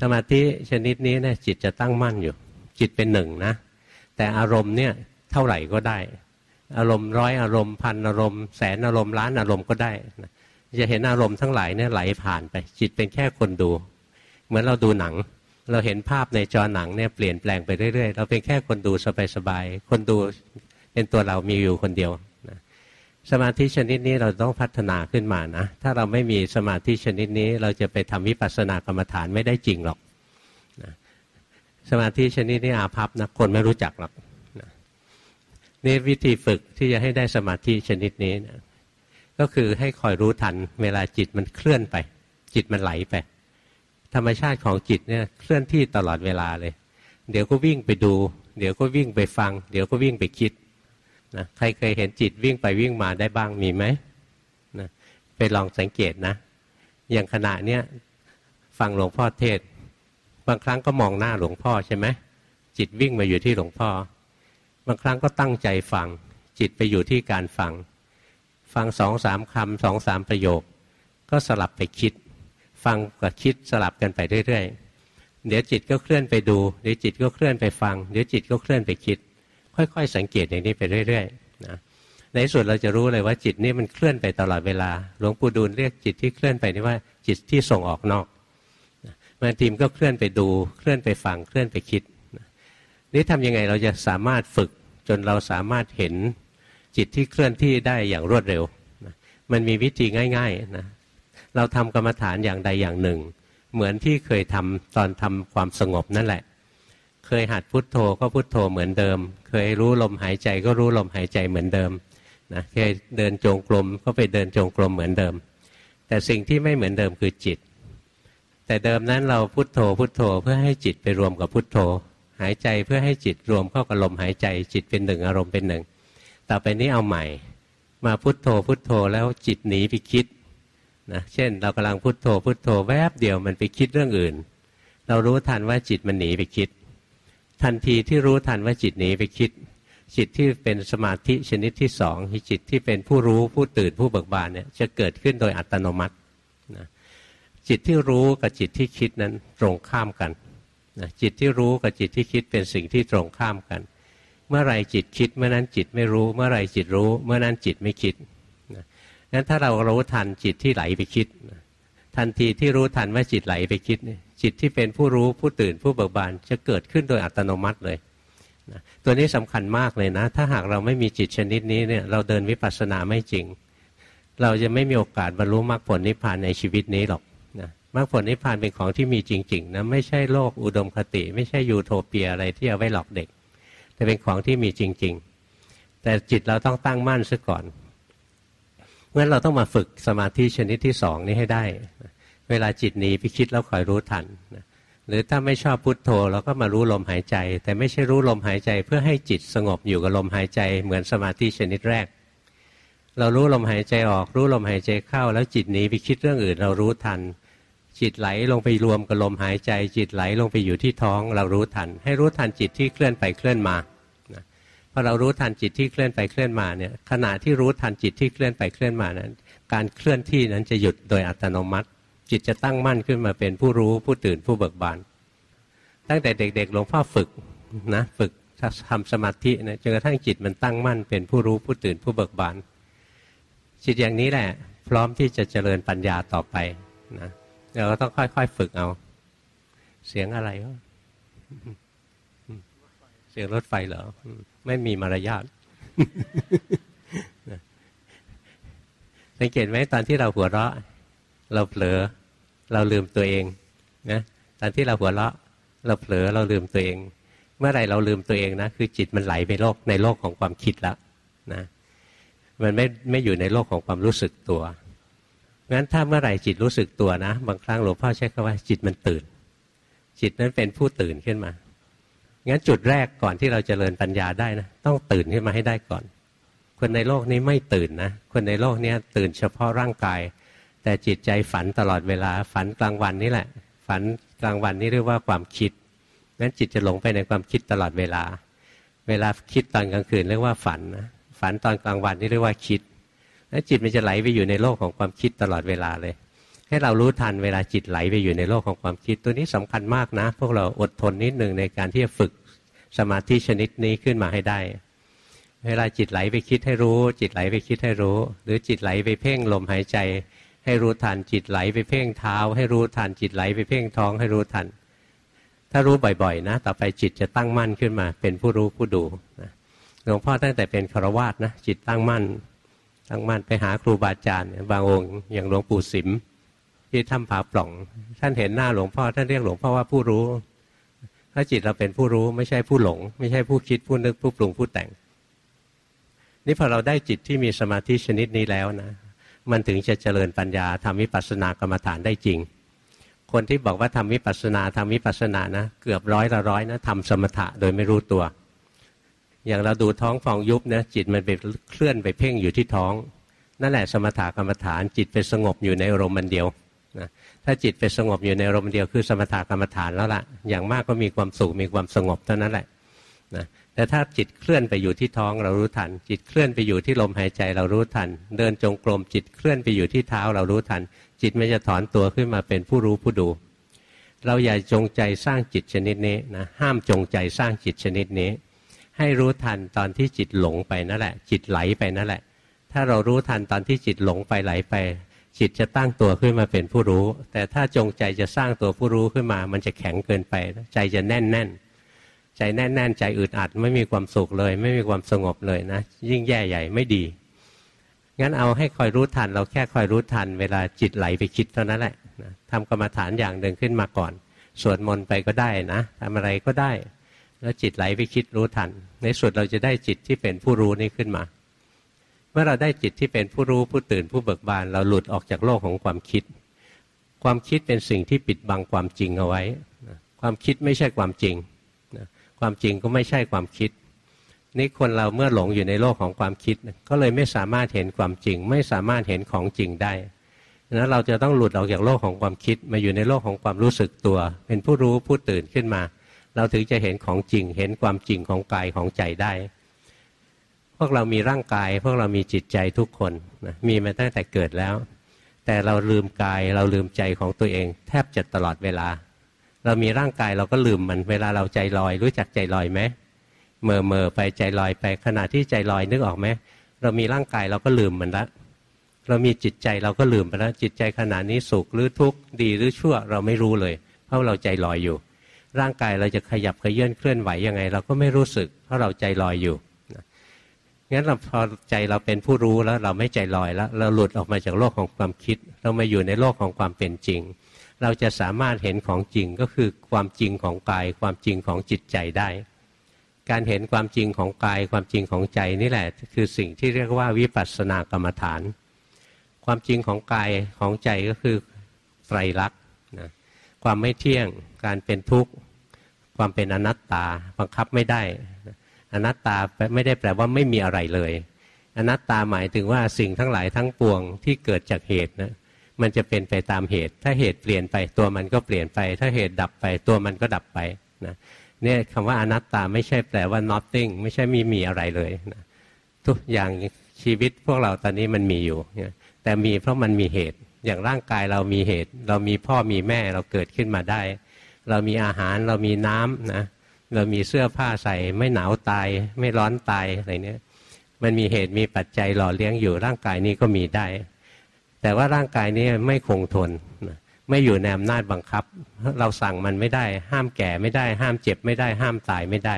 สมาธิชนิดนี้เนะี่ยจิตจะตั้งมั่นอยู่ จิตเป็นหนึ่งนะ แต่อารมณ์เนี่ยเท่าไหร่ก็ได้ อารมณ์ร้อยอารมณ์พันอารมณ์แสนอารมณ์ล้านอารมณ์ก็ได้จะเห็นอารมณ์ทั้งหลายเนี่ยไหลผ่านไป จิตเป็นแค่คนดู เหมือนเราดูหนัง เราเห็นภาพในจอหนังเนี่ยเปลี่ยนแปลงไปเรื่อยๆ เราเป็นแค่คนดูสบายๆคนดูเป็นตัวเรามีอยู่คนเดียว สมาธิชนิดนี้เราต้องพัฒนาขึ้นมานะ ถ้าเราไม่มีสมาธิชนิดนี้ เราจะไปทำวิปัสสนากรรมฐานไม่ได้จริงหรอกสมาธิชนิดนี้อาภัพนะคนไม่รู้จักหรอกนี่วิธีฝึกที่จะให้ได้สมาธิชนิดนี้นะก็คือให้คอยรู้ทัน เวลาจิตมันเคลื่อนไป จิตมันไหลไป ธรรมชาติของจิตเนี่ยเคลื่อนที่ตลอดเวลาเลย เดี๋ยวก็วิ่งไปดู เดี๋ยวก็วิ่งไปฟัง เดี๋ยวก็วิ่งไปคิด นะใครเคยเห็นจิตวิ่งไปวิ่งมาได้บ้างมีไหมนะไปลองสังเกตนะ อย่างขณะเนี้ยฟังหลวงพ่อเทศ บางครั้งก็มองหน้าหลวงพ่อใช่ไหมจิตวิ่งมาอยู่ที่หลวงพ่อ บางครั้งก็ตั้งใจฟัง จิตไปอยู่ที่การฟัง ฟังสองสามคำสองสามประโยค ก็สลับไปคิด ฟังกับคิดสลับกันไปเรื่อยๆเดี๋ยวจิตก็เคลื่อนไปดู เดี๋ยวจิตก็เคลื่อนไปฟัง เดี๋ยวจิตก็เคลื่อนไปคิด ค่อยๆ สังเกตอย่างนี้ไปเรื่อยๆนะในสุดเราจะรู้เลยว่าจิตนี่มันเคลื่อนไปตลอดเวลา หลวงปู่ดูลเรียกจิตที่เคลื่อนไปนี่ว่าจิตที่ส่งออกนอกบางทีมก็เคลื่อนไปดู เคลื่อนไปฟัง เคลื่อนไปคิด นี่ทำยังไงเราจะสามารถฝึกจนเราสามารถเห็นจิตที่เคลื่อนที่ได้อย่างรวดเร็ว มันมีวิธีง่ายๆนะ เราทำกรรมฐานอย่างใดอย่างหนึ่ง เหมือนที่เคยทำตอนทำความสงบนั่นแหละ เคยหัดพุทโธก็พุทโธเหมือนเดิม เคยรู้ลมหายใจก็รู้ลมหายใจเหมือนเดิมนะเคยเดินจงกรมก็ไปเดินจงกรมเหมือนเดิม แต่สิ่งที่ไม่เหมือนเดิมคือจิต แต่เดิมนั้นเราพุทโธพุทโธเพื่อให้จิตไปรวมกับพุทโธ หายใจเพื่อให้จิตรวมเข้ากับลมหายใจ จิตเป็นหนึ่งอารมณ์เป็นหนึ่งต่อไปนี้เอาใหม่ มาพุทโธพุทโธแล้วจิตหนีไปคิดนะเช่น เรากำลังพุทโธพุทโธแวบเดียวมันไปคิดเรื่องอื่น เรารู้ทันว่าจิตมันหนีไปคิด ทันทีที่รู้ทันว่าจิตหนีไปคิด จิตที่เป็นสมาธิชนิดที่สองจิตที่เป็นผู้รู้ผู้ตื่นผู้เบิกบานเนี่ยจะเกิดขึ้นโดยอัตโนมัตินะจิตที่รู้กับจิตที่คิดนั้นตรงข้ามกันนะจิตที่รู้กับจิตที่คิดเป็นสิ่งที่ตรงข้ามกัน เมื่อไรจิตคิดเมื่อนั้นจิตไม่รู้ เมื่อไรจิตรู้ เมื่อนั้นจิตไม่คิดนะงั้นถ้าเรารู้ทันจิตที่ไหลไปคิด ทันทีที่รู้ทันว่าจิตไหลไปคิดเนี่ย จิตที่เป็นผู้รู้ผู้ตื่นผู้เบิกบานจะเกิดขึ้นโดยอัตโนมัติเลยนะตัวนี้สำคัญมากเลยนะ ถ้าหากเราไม่มีจิตชนิดนี้เนี่ยเราเดินวิปัสสนาไม่จริง เราจะไม่มีโอกาสบรรลุมรรคผลนิพพานในชีวิตนี้หรอกนะมรรคผลนิพพานเป็นของที่มีจริงๆนะไม่ใช่โลกอุดมคติ ไม่ใช่ยูโทเปียอะไรที่เอาไว้หลอกเด็ก แต่เป็นของที่มีจริง ๆ แต่จิตเราต้องตั้งมั่นซะก่อนเพราะฉะนั้นเราต้องมาฝึกสมาธิชนิดที่สองนี้ให้ได้ เวลาจิตหนีไปคิดแล้วคอยรู้ทันนะหรือถ้าไม่ชอบพุทโธเราก็มารู้ลมหายใจ แต่ไม่ใช่รู้ลมหายใจเพื่อให้จิตสงบอยู่กับลมหายใจ เหมือนสมาธิชนิดแรก เรารู้ลมหายใจออกรู้ลมหายใจเข้า แล้วจิตหนีไปคิดเรื่องอื่นเรารู้ทัน จิตไหลลงไปรวมกับลมหายใจ จิตไหลลงไปอยู่ที่ท้อง เรารู้ทัน ให้รู้ทันจิตที่เคลื่อนไปเคลื่อนมาพอเรารู้ทันจิตที่เคลื่อนไปเคลื่อนมาเนี่ยขณะที่รู้ทันจิตที่เคลื่อนไปเคลื่อนมานั้น การเคลื่อนที่นั้นจะหยุดโดยอัตโนมัติ จิตจะตั้งมั่นขึ้นมาเป็นผู้รู้ผู้ตื่นผู้เบิกบาน ตั้งแต่เด็กๆหลวงพ่อฝึกนะฝึกทำสมาธินะจนกระทั่งจิตมันตั้งมั่นเป็นผู้รู้ผู้ตื่นผู้เบิกบาน จิตอย่างนี้แหละ พร้อมที่จะเจริญปัญญาต่อไปนะเราก็ต้องค่อยๆฝึกเอา เสียงอะไรก็เสียงรถไฟเหรอ ไม่มีมารยาทสังเกตไหมตอนที่เราหัวเราะ เราเผลอ เราลืมตัวเองนะตอนที่เราหัวเราะเราเผลอเราลืมตัวเอง เมื่อไรเราลืมตัวเองนะคือจิตมันไหลไปโลกในโลกของความคิดแล้วนะมันไม่ไม่อยู่ในโลกของความรู้สึกตัวงั้นถ้าเมื่อไหร่จิตรู้สึกตัวนะ บางครั้งหลวงพ่อใช้คำว่าจิตมันตื่น จิตนั้นเป็นผู้ตื่นขึ้นมางั้นจุดแรกก่อนที่เราจเจริญปัญญาได้นะต้องตื่นขึ้นมาให้ได้ก่อน คนในโลกนี้ไม่ตื่นนะคนในโลกนี้ตื่นเฉพาะร่างกาย แต่จิตใจฝันตลอดเวลาฝันกลางวันนี่แหละ ฝันกลางวันนี่เรียกว่าความคิดงั้นจิตจะหลงไปในความคิดตลอดเวลา เวลาคิดตอนกลางคืนเรียกว่าฝันนะฝันตอนกลางวันนี่เรียกว่าคิดแล้วจิตมันจะไหลไปอยู่ในโลกของความคิดตลอดเวลาเลย ให้เรารู้ทันเวลาจิตไหลไปอยู่ในโลกของความคิดตัวนี้สำคัญมากนะ พวกเราอดทนนิดหนึ่งในการที่จะฝึกสมาธิชนิดนี้ขึ้นมาให้ได้ เวลาจิตไหลไปคิดให้รู้ จิตไหลไปคิดให้รู้ หรือจิตไหลไปเพ่งลมหายใจ ให้รู้ทันจิตไหลไปเพ่งเท้า ให้รู้ทันจิตไหลไปเพ่งท้อง ให้รู้ทัน ถ้ารู้บ่อยๆนะ ต่อไปจิตจะตั้งมั่นขึ้นมา เป็นผู้รู้ผู้ดูหลวงพ่อตั้งแต่เป็นคารวาสนะจิตตั้งมั่น ตั้งมั่นไปหาครูบาอาจารย์บางองค์อย่างหลวงปู่สิมที่ถ้ำผาปล่อง ท่านเห็นหน้าหลวงพ่อท่านเรียกหลวงพ่อว่าผู้รู้ถ้าจิตเราเป็นผู้รู้ไม่ใช่ผู้หลง ไม่ใช่ผู้คิดผู้นึกผู้ปรุงผู้แต่ง นี่พอเราได้จิตที่มีสมาธิชนิดนี้แล้วนะ มันถึงจะเจริญปัญญาทำวิปัสสนากรรมฐานได้จริง คนที่บอกว่าทำวิปัสสนาทำวิปัสสนานะ เกือบร้อยละร้อยนะทำสมถะโดยไม่รู้ตัว อย่างเราดูท้องฟองยุบนะจิตมันไปเคลื่อนไปเพ่งอยู่ที่ท้อง นั่นแหละสมถะกรรมฐานจิตไปสงบอยู่ในอารมณ์มันเดียวนะถ้าจิตไปสงบอยู่ในอารมณ์เดียวคือสมถะกรรมฐานแล้วละ่ะ อย่างมากก็มีความสุขมีความสงบเท่านั้นแหละนะ แต่ถ้าจิตเคลื่อนไปอยู่ที่ท้องเรารู้ทัน จิตเคลื่อนไปอยู่ที่ลมหายใจเรารู้ทัน เดินจงกรมจิตเคลื่อนไปอยู่ที่เท้าเรารู้ทัน จิตมันจะถอนตัวขึ้นมาเป็นผู้รู้ผู้ดู เราอย่าจงใจสร้างจิตชนิดนี้นะห้ามจงใจสร้างจิตชนิดนี้ ให้รู้ทันตอนที่จิตหลงไปนั่นแหละ จิตไหลไปนั่นแหละ ถ้าเรารู้ทันตอนที่จิตหลงไปไหลไป จิตจะตั้งตัวขึ้นมาเป็นผู้รู้ แต่ถ้าจงใจจะสร้างตัวผู้รู้ขึ้นมา มันจะแข็งเกินไปใจจะแน่นแน่น ใจแน่นแน่นใจอึดอัดไม่มีความสุขเลย ไม่มีความสงบเลยนะ ยิ่งแย่ใหญ่ไม่ดี งั้นเอาให้คอยรู้ทัน เราแค่คอยรู้ทัน เวลาจิตไหลไปคิดเท่านั้นแหละทำกรรมฐานอย่างหนึ่งขึ้นมาก่อนสวดมนต์ไปก็ได้นะทำอะไรก็ได้ แล้วจิตไหลไปคิดรู้ทัน ในสุดเราจะได้จิตที่เป็นผู้รู้นี้ขึ้นมา เมื่อเราได้จิตที่เป็นผู้รู้ผู้ตื่นผู้เบิกบาน เราหลุดออกจากโลกของความคิด ความคิดเป็นสิ่งที่ปิดบังความจริงเอาไว้ ความคิดไม่ใช่ความจริง ความจริงก็ไม่ใช่ความคิด นี่คนเราเมื่อหลงอยู่ในโลกของความคิด ก็เลยไม่สามารถเห็นความจริง ไม่สามารถเห็นของจริงได้นั้นเราจะต้องหลุดออกจากโลกของความคิด มาอยู่ในโลกของความรู้สึกตัว เป็นผู้รู้ผู้ตื่นขึ้นมา เราถึงจะเห็นของจริง เห็นความจริงของกายของใจได้ พวกเรามีร่างกาย พวกเรามีจิตใจทุกคนนะมีมาตั้งแต่เกิดแล้ว แต่เราลืมกายเราลืมใจของตัวเอง แทบจะตลอดเวลา เรามีร่างกายเราก็ลืมมันเวลาเราใจลอย รู้จักใจลอยไหมเมื่อเมื่อไปใจลอยไปขณะที่ใจลอยนึกออกไหมเรามีร่างกายเราก็ลืมมันละเรามีจิตใจเราก็ลืมไปแล้วจิตใจขณะนี้สุขหรือทุกข์ดีหรือชั่วเราไม่รู้เลย เพราะเราใจลอยอยู่ ร่างกายเราจะขยับขยื่นเคลื่อนไหวยังไง เราก็ไม่รู้สึก เพราะเราใจลอยอยู่งั้นเราพอใจเราเป็นผู้รู้แล้วเราไม่ใจลอยแล้ว เราหลุดออกมาจากโลกของความคิด เรามาอยู่ในโลกของความเป็นจริง เราจะสามารถเห็นของจริงก็คือความจริงของกาย ความจริงของจิตใจได้ การเห็นความจริงของกาย ความจริงของใจนี่แหละ คือสิ่งที่เรียกว่าวิปัสสนากรรมฐาน ความจริงของกายของใจก็คือไตรลักษณ์นะความไม่เที่ยงการเป็นทุกข์ความเป็นอนัตตาบังคับไม่ได้ อนัตตาไม่ได้แปลว่าไม่มีอะไรเลย อนัตตาหมายถึงว่าสิ่งทั้งหลายทั้งปวงที่เกิดจากเหตุนะ มันจะเป็นไปตามเหตุ ถ้าเหตุเปลี่ยนไปตัวมันก็เปลี่ยนไป ถ้าเหตุดับไปตัวมันก็ดับไปนะเนี่ยคำว่าอนัตตาไม่ใช่แปลว่า nothing ไม่ใช่มีมีอะไรเลยนะทุกอย่างชีวิตพวกเราตอนนี้มันมีอยู่ แต่มีเพราะมันมีเหตุ อย่างร่างกายเรามีเหตุ เรามีพ่อมีแม่เราเกิดขึ้นมาได้ เรามีอาหารเรามีน้ำนะเรามีเสื้อผ้าใส่ไม่หนาวตาย ไม่ร้อนตายอะไรเนี้ยมันมีเหตุมีปัจจัยหล่อเลี้ยงอยู่ร่างกายนี้ก็มีได้ แต่ว่าร่างกายนี้ไม่คงทนไม่อยู่ในอำนาจบังคับ เราสั่งมันไม่ได้ ห้ามแก่ไม่ได้ ห้ามเจ็บไม่ได้ ห้ามตายไม่ได้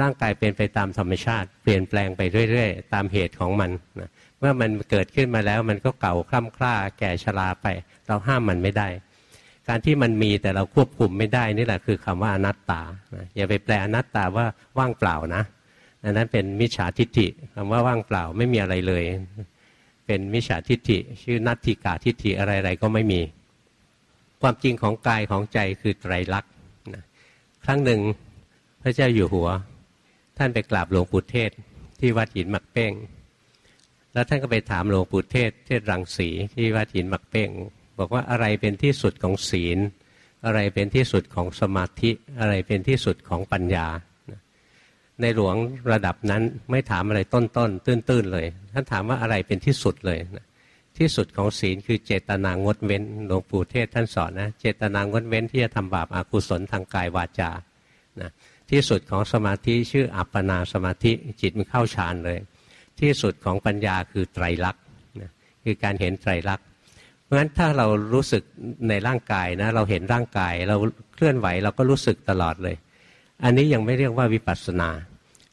ร่างกายเป็นไปตามธรรมชาติ เปลี่ยนแปลงไปเรื่อยๆ ตามเหตุของมันนะเมื่อมันเกิดขึ้นมาแล้วมันก็เก่าคล่ำคล้าแก่ชราไป เราห้ามมันไม่ได้ การที่มันมีแต่เราควบคุมไม่ได้นี่แหละคือคำว่าอนัตตาอย่าไปแปลอนัตตาว่าว่างเปล่านะอันนั้นเป็นมิจฉาทิฏฐิคำว่าว่างเปล่าไม่มีอะไรเลย เป็นมิจฉาทิฏฐิ ชื่อนัตถิกาทิฏฐิอะไรๆก็ไม่มี ความจริงของกายของใจคือไตรลักษณ์นะครั้งหนึ่งพระเจ้าอยู่หัว ท่านไปกราบหลวงปู่เทศที่วัดหินหมักเป้ง แล้วท่านก็ไปถามหลวงปู่เทศเทศรังสีที่วัดหินหมักเป้ง บอกว่าอะไรเป็นที่สุดของศีล อะไรเป็นที่สุดของสมาธิ อะไรเป็นที่สุดของปัญญา ในหลวงระดับนั้นไม่ถามอะไรต้นๆตื้นๆเลย ท่านถามว่าอะไรเป็นที่สุดเลยนะที่สุดของศีลคือเจตนางดเว้นหลวงปู่เทศท่านสอนนะเจตนางดเว้นที่จะทำบาปอากุศลทางกายวาจานะที่สุดของสมาธิชื่ออัปปนาสมาธิจิตมันเข้าฌานเลย ที่สุดของปัญญาคือไตรลักษณ์นะคือการเห็นไตรลักษณ์เพราะฉะนั้นถ้าเรารู้สึกในร่างกายนะเราเห็นร่างกายเราเคลื่อนไหวเราก็รู้สึกตลอดเลย อันนี้ยังไม่เรียกว่าวิปัสสนา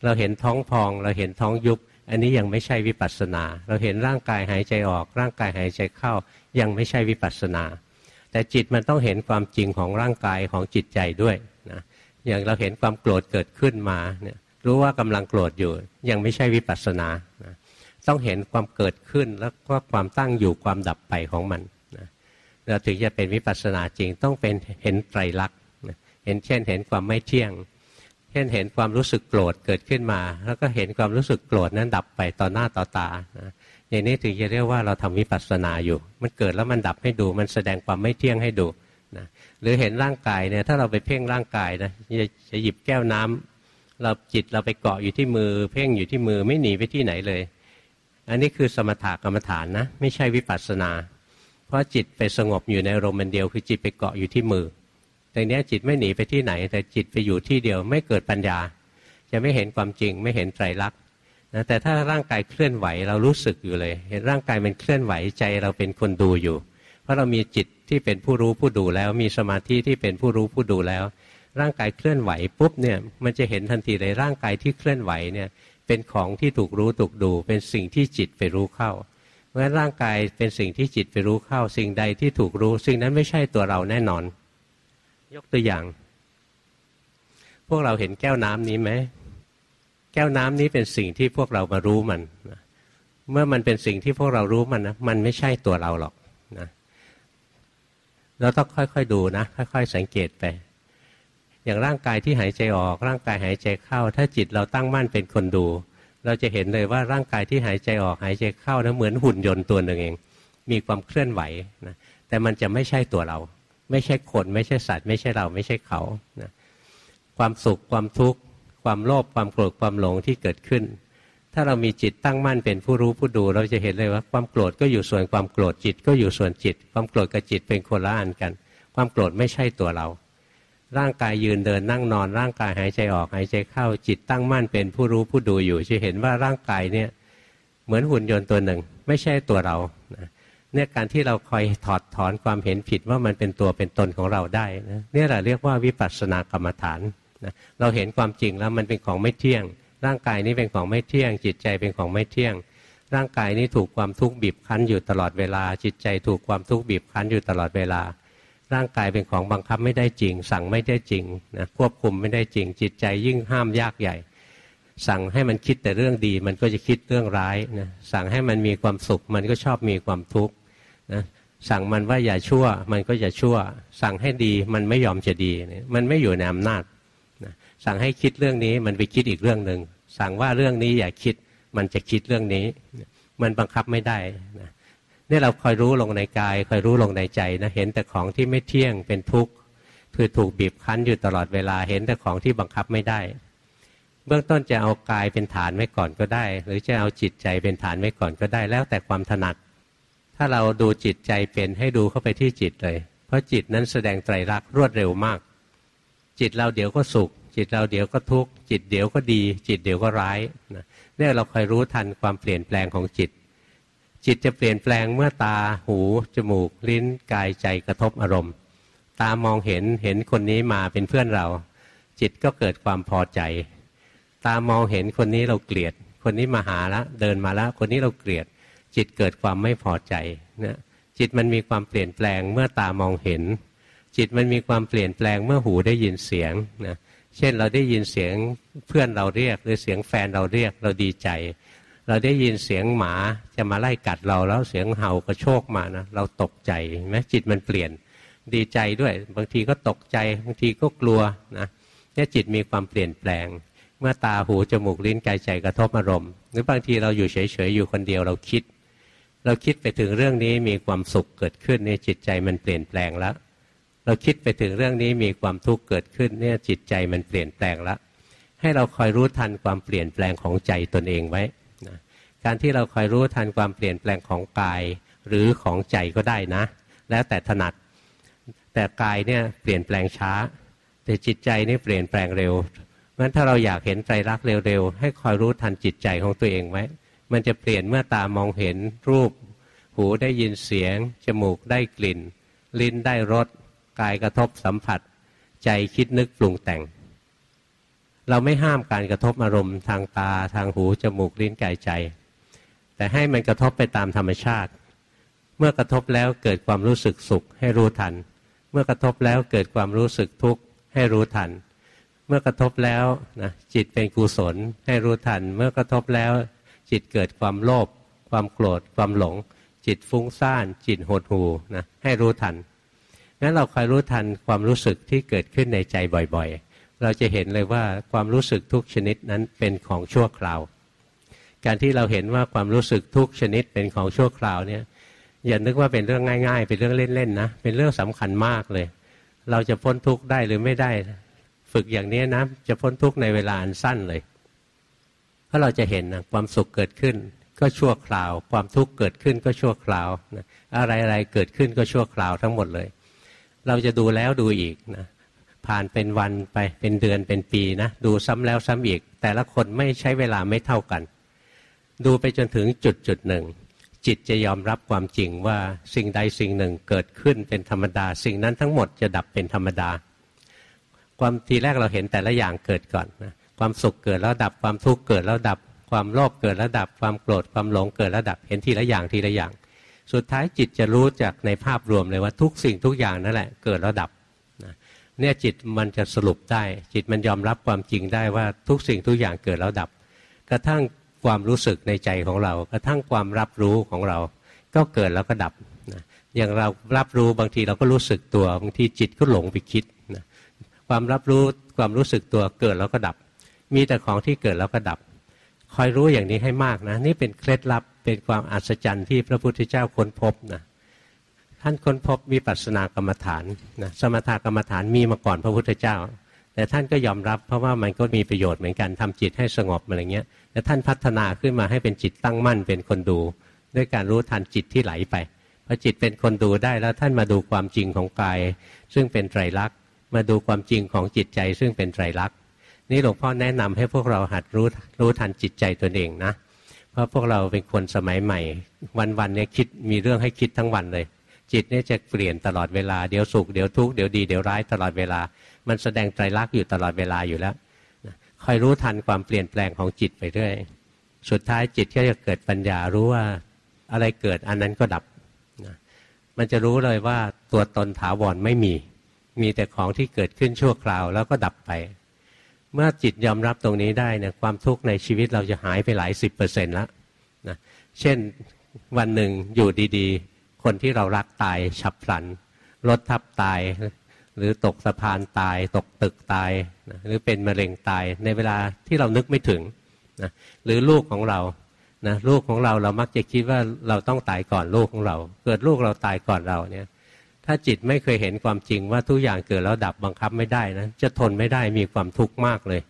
เราเห็นท้องพอง เราเห็นท้องยุบ อันนี้ยังไม่ใช่วิปัสสนา เราเห็นร่างกายหายใจออก ร่างกายหายใจเข้า ยังไม่ใช่วิปัสสนา แต่จิตมันต้องเห็นความจริงของร่างกายของจิตใจด้วยนะอย่างเราเห็นความโกรธเกิดขึ้นมาเนี่ยรู้ว่ากำลังโกรธอยู่ ยังไม่ใช่วิปัสสนานะต้องเห็นความเกิดขึ้นแล้วก็ความตั้งอยู่ความดับไปของมันนะเราถึงจะเป็นวิปัสสนาจริงต้องเป็นเห็นไตรลักษณ์เห็นเช่น เห็นความไม่เที่ยง เช่นเห็นความรู้สึกโกรธเกิดขึ้นมา แล้วก็เห็นความรู้สึกโกรธนั้นดับไปต่อหน้าต่อตาอย่างนี้ถึงจะเรียกว่าเราทำวิปัสสนาอยู่ มันเกิดแล้วมันดับให้ดู มันแสดงความไม่เที่ยงให้ดูนะหรือเห็นร่างกายเนี่ยถ้าเราไปเพ่งร่างกายนะจะหยิบแก้วน้ำเราจิตเราไปเกาะอยู่ที่มือ เพ่งอยู่ที่มือไม่หนีไปที่ไหนเลย อันนี้คือสมถกรรมฐานนะ ไม่ใช่วิปัสสนา เพราะจิตไปสงบอยู่ในอารมณ์เดียวคือจิตไปเกาะอยู่ที่มือ แต่เนี้ยจิตไม่หนีไปที่ไหน แต่จิตไปอยู่ที่เดียวไม่เกิดปัญญา จะไม่เห็นความจริงไม่เห็นไตรลักษณ์นะแต่ถ้าร่างกายเคลื่อนไหวเรารู้สึกอยู่เลย เห็นร่างกายมันเคลื่อนไหวใจเราเป็นคนดูอยู่ เพราะเรามีจิตที่เป็นผู้รู้ผู้ดูแล้ว มีสมาธิที่เป็นผู้รู้ผู้ดูแล้ว ร่างกายเคลื่อนไหวปุ๊บเนี่ยมันจะเห็นทันทีเลยร่างกายที่เคลื่อนไหวเนี่ยเป็นของที่ถูกรู้ถูกดู เป็นสิ่งที่จิตไปรู้เข้าเพราะฉะนั้นร่างกายเป็นสิ่งที่จิตไปรู้เข้า สิ่งใดที่ถูกรู้ สิ่งนั้นไม่ใช่ตัวเราแน่นอน ยกตัวอย่าง พวกเราเห็นแก้วน้ำนี้ไหม แก้วน้ำนี้เป็นสิ่งที่พวกเรามารู้มันเมื่อมันเป็นสิ่งที่พวกเรารู้มันนะมันไม่ใช่ตัวเราหรอกนะเราต้องค่อยๆดูนะ ค่อย ๆ สังเกตไป อย่างร่างกายที่หายใจออก ร่างกายหายใจเข้า ถ้าจิตเราตั้งมั่นเป็นคนดู เราจะเห็นเลยว่าร่างกายที่หายใจออกหายใจเข้านะเหมือนหุ่นยนต์ตัวหนึ่งเอง มีความเคลื่อนไหวนะแต่มันจะไม่ใช่ตัวเรา ไม่ใช่คน ไม่ใช่สัตว์ ไม่ใช่เราไม่ใช่เขานะความสุขความทุกข์ความโลภความโกรธความหลงที่เกิดขึ้น ถ้าเรามีจิตตั้งมั่นเป็นผู้รู้ผู้ดู เราจะเห็นเลยว่าความโกรธก็อยู่ส่วนความโกรธจิตก็อยู่ส่วนจิต ความโกรธกับจิตเป็นคนละอันกัน ความโกรธไม่ใช่ตัวเรา ร่างกายยืนเดินนั่งนอน ร่างกายหายใจออกหายใจเข้าจิตตั้งมั่นเป็นผู้รู้ผู้ดูอยู่จะเห็นว่าร่างกายเนี่ยเหมือนหุ่นยนต์ตัวหนึ่ง ไม่ใช่ตัวเรา เนี่ยการที่เราคอยถอดถอนความเห็นผิดว่ามันเป็นตัวเป็นตนของเราได้นะเนี่ยเราเรียกว่าวิปัสสนากรรมฐานนะเราเห็นความจริงแล้วมันเป็นของไม่เที่ยง ร่างกายนี้เป็นของไม่เที่ยง จิตใจเป็นของไม่เที่ยง ร่างกายนี้ถูกความทุกข์บีบคั้นอยู่ตลอดเวลา จิตใจถูกความทุกข์บีบคั้นอยู่ตลอดเวลา ร่างกายเป็นของบังคับไม่ได้จริง สั่งไม่ได้จริงนะควบคุมไม่ได้จริง จิตใจยิ่งห้ามยากใหญ่สั่งให้มันคิดแต่เรื่องดีมันก็จะคิดเรื่องร้ายนะสั่งให้มันมีความสุขมันก็ชอบมีความทุกข์ นะสั่งมันว่าอย่าชั่ว มันก็จะชั่ว สั่งให้ดีมันไม่ยอมจะดีมันไม่อยู่ในอำนาจนะสั่งให้คิดเรื่องนี้มันไปคิดอีกเรื่องหนึ่งสั่งว่าเรื่องนี้อย่าคิดมันจะคิดเรื่องนี้ มันบังคับไม่ได้นะนี่เราคอยรู้ลงในกายคอยรู้ลงในใจนะเห็นแต่ของที่ไม่เที่ยงเป็นทุกข์คือถูกบีบคั้นอยู่ตลอดเวลาเห็นแต่ของที่บังคับไม่ได้ เบื้องต้นจะเอากายเป็นฐานไว้ก่อนก็ได้ หรือจะเอาจิตใจเป็นฐานไว้ก่อนก็ได้ แล้วแต่ความถนัด ถ้าเราดูจิตใจเป็นให้ดูเข้าไปที่จิตเลย เพราะจิตนั้นแสดงไตรลักษณ์รวดเร็วมาก จิตเราเดี๋ยวก็สุข จิตเราเดี๋ยวก็ทุกข์จิตเดี๋ยวก็ดี จิตเดี๋ยวก็ร้ายเนี่ยเราคอยรู้ทันความเปลี่ยนแปลงของจิต จิตจะเปลี่ยนแปลงเมื่อตาหู จมูก ลิ้นกายใจกระทบอารมณ์ ตามองเห็นเห็นคนนี้มาเป็นเพื่อนเรา จิตก็เกิดความพอใจ ตามองเห็นคนนี้เราเกลียด คนนี้มาหาล้วเดินมาล้วคนนี้เราเกลียด จิตเกิดความไม่พอใจนะจิตมันมีความเปลี่ยนแปลงเมื่อตามองเห็น จิตมันมีความเปลี่ยนแปลงเมื่อหูได้ยินเสียงนะเช่นเราได้ยินเสียงเพื่อนเราเรียก หรือเสียงแฟนเราเรียกเราดีใจ เราได้ยินเสียงหมาจะมาไล่กัดเราแล้วเสียงเห่ากระโชกมานะเราตกใจไหมจิตมันเปลี่ยนดีใจด้วย บางทีก็ตกใจบางทีก็กลัวนะเนี่ยจิตมีความเปลี่ยนแปลง เมื่อตาหูจมูกลิ้นกายใจกระทบอารมณ์ หรือบางทีเราอยู่เฉยๆอยู่คนเดียวเราคิด เราคิดไปถึงเรื่องนี้มีความสุขเกิดขึ้นในจิตใจมันเปลี่ยนแปลงแล้ว เราคิดไปถึงเรื่องนี้มีความทุกข์เกิดขึ้นเนี่ยจิตใจมันเปลี่ยนแปลงแล้ว ให้เราคอยรู้ทันความเปลี่ยนแปลงของใจตนเองไว้นะการที่เราคอยรู้ทันความเปลี่ยนแปลงของกายหรือของใจก็ได้นะ แล้วแต่ถนัด แต่กายเนี่ยเปลี่ยนแปลงช้า แต่จิตใจนี่เปลี่ยนแปลงเร็วงั้นถ้าเราอยากเห็นใจรักเร็วๆให้คอยรู้ทันจิตใจของตัวเองไว้ มันจะเปลี่ยนเมื่อตามองเห็นรูป หูได้ยินเสียง จมูกได้กลิ่น ลิ้นได้รสกายกระทบสัมผัส ใจคิดนึกปรุงแต่ง เราไม่ห้ามการกระทบอารมณ์ทางตาทางหู จมูกลิ้นกายใจ แต่ให้มันกระทบไปตามธรรมชาติ เมื่อกระทบแล้วเกิดความรู้สึกสุขให้รู้ทัน เมื่อกระทบแล้วเกิดความรู้สึกทุกข์ให้รู้ทันเมื่อกระทบแล้วนะจิตเป็นกุศลให้รู้ทัน เมื่อกระทบแล้ว จิตเกิดความโลภความโกรธความหลง จิตฟุ้งซ่าน จิตหดหูนะให้รู้ทันงั้นเราคอยรู้ทันความรู้สึกที่เกิดขึ้นในใจบ่อยๆ เราจะเห็นเลยว่าความรู้สึกทุกชนิดนั้นเป็นของชั่วคราว การที่เราเห็นว่าความรู้สึกทุกชนิดเป็นของชั่วคราวเนี่ยอย่านึกว่าเป็นเรื่องง่าย ๆ เป็นเรื่องเล่นๆนะเป็นเรื่องสำคัญมากเลย เราจะพ้นทุกข์ได้หรือไม่ได้ ฝึกอย่างนี้นะจะพ้นทุกข์ในเวลาอันสั้นเลย ราะเราจะเห็นนะความสุขเกิดขึ้นก็ชั่วคราว ความทุกข์เกิดขึ้นก็ชั่วคราวนะอะไรๆเกิดขึ้นก็ชั่วคราวทั้งหมดเลย เราจะดูแล้วดูอีกนะผ่านเป็นวันไปเป็นเดือนเป็นปีนะดูซ้ำแล้วซ้ำอีก แต่ละคนไม่ใช้เวลาไม่เท่ากัน ดูไปจนถึงจุดจุดหนึ่งจิตจะยอมรับความจริงว่าสิ่งใดสิ่งหนึ่งเกิดขึ้นเป็นธรรมดา สิ่งนั้นทั้งหมดจะดับเป็นธรรมดา ความทีแรกเราเห็นแต่ละอย่างเกิดก่อนนะ ความสุขเกิดแล้วดับความทุกข์เกิดแล้วดับ ความโลภเกิดแล้วดับ ความโกรธความหลงเกิดแล้วดับ เห็นทีละอย่างทีละอย่าง สุดท้ายจิตจะรู้จากในภาพรวมเลยว่าทุกสิ่งทุกอย่างนั่นแหละเกิดแล้วดับเนี่ยจิตมันจะสรุปได้ จิตมันยอมรับความจริงได้ว่าทุกสิ่งทุกอย่างเกิดแล้วดับ กระทั่งความรู้สึกในใจของเรา กระทั่งความรับรู้ของเรา ก็เกิดแล้วก็ดับนะอย่างเรารับรู้บางทีเราก็รู้สึกตัวบางทีจิตก็หลงไปคิดนะความรับรู้ความรู้สึกตัวเกิดแล้วก็ดับ มีแต่ของที่เกิดแล้วก็ดับ คอยรู้อย่างนี้ให้มากนะ นี่เป็นเคล็ดลับเป็นความอัศจรรย์ที่พระพุทธเจ้าค้นพบนะท่านค้นพบวิปัสสนากรรมฐานนะสมถกรรมฐานมีมาก่อนพระพุทธเจ้า แต่ท่านก็ยอมรับเพราะว่ามันก็มีประโยชน์เหมือนกันทำจิตให้สงบอะไรเงี้ยแต่ท่านพัฒนาขึ้นมาให้เป็นจิตตั้งมั่นเป็นคนดู ด้วยการรู้ทันจิตที่ไหลไปพอจิตเป็นคนดูได้แล้วท่านมาดูความจริงของกาย ซึ่งเป็นไตรลักษณ์มาดูความจริงของจิตใจซึ่งเป็นไตรลักษณ์ นี่หลวงพ่อแนะนำให้พวกเราหัดรู้รู้ทันจิตใจตนเองนะ เพราะพวกเราเป็นคนสมัยใหม่ วันๆเนี่ยคิดมีเรื่องให้คิดทั้งวันเลย จิตเนี่ยจะเปลี่ยนตลอดเวลาเดี๋ยวสุขเดี๋ยวทุกข์เดี๋ยวดีเดี๋ยวร้ายตลอดเวลา มันแสดงไตรลักษณ์อยู่ตลอดเวลาอยู่แล้วคอยรู้ทันความเปลี่ยนแปลงของจิตไปเรื่อยสุดท้ายจิตก็จะเกิดปัญญารู้ว่าอะไรเกิดอันนั้นก็ดับมันจะรู้เลยว่าตัวตนถาวรไม่มี มีแต่ของที่เกิดขึ้นชั่วคราวแล้วก็ดับไป เมื่อจิตยอมรับตรงนี้ได้เนี่ยความทุกข์ในชีวิตเราจะหายไปหลายสิบเปอร์เซ็นต์แล้วนะเช่นวันหนึ่งอยู่ดีๆ คนที่เรารักตายฉับพลันรถทับตาย หรือตกสะพานตาย ตกตึกตายนะหรือเป็นมะเร็งตายในเวลาที่เรานึกไม่ถึงนะหรือลูกของเรานะลูกของเราเรามักจะคิดว่าเราต้องตายก่อนลูกของเรา เกิดลูกเราตายก่อนเราเนี่ย ถ้าจิตไม่เคยเห็นความจริงว่าทุกอย่างเกิดแล้วดับบังคับไม่ได้นะจะทนไม่ได้มีความทุกข์มากเลย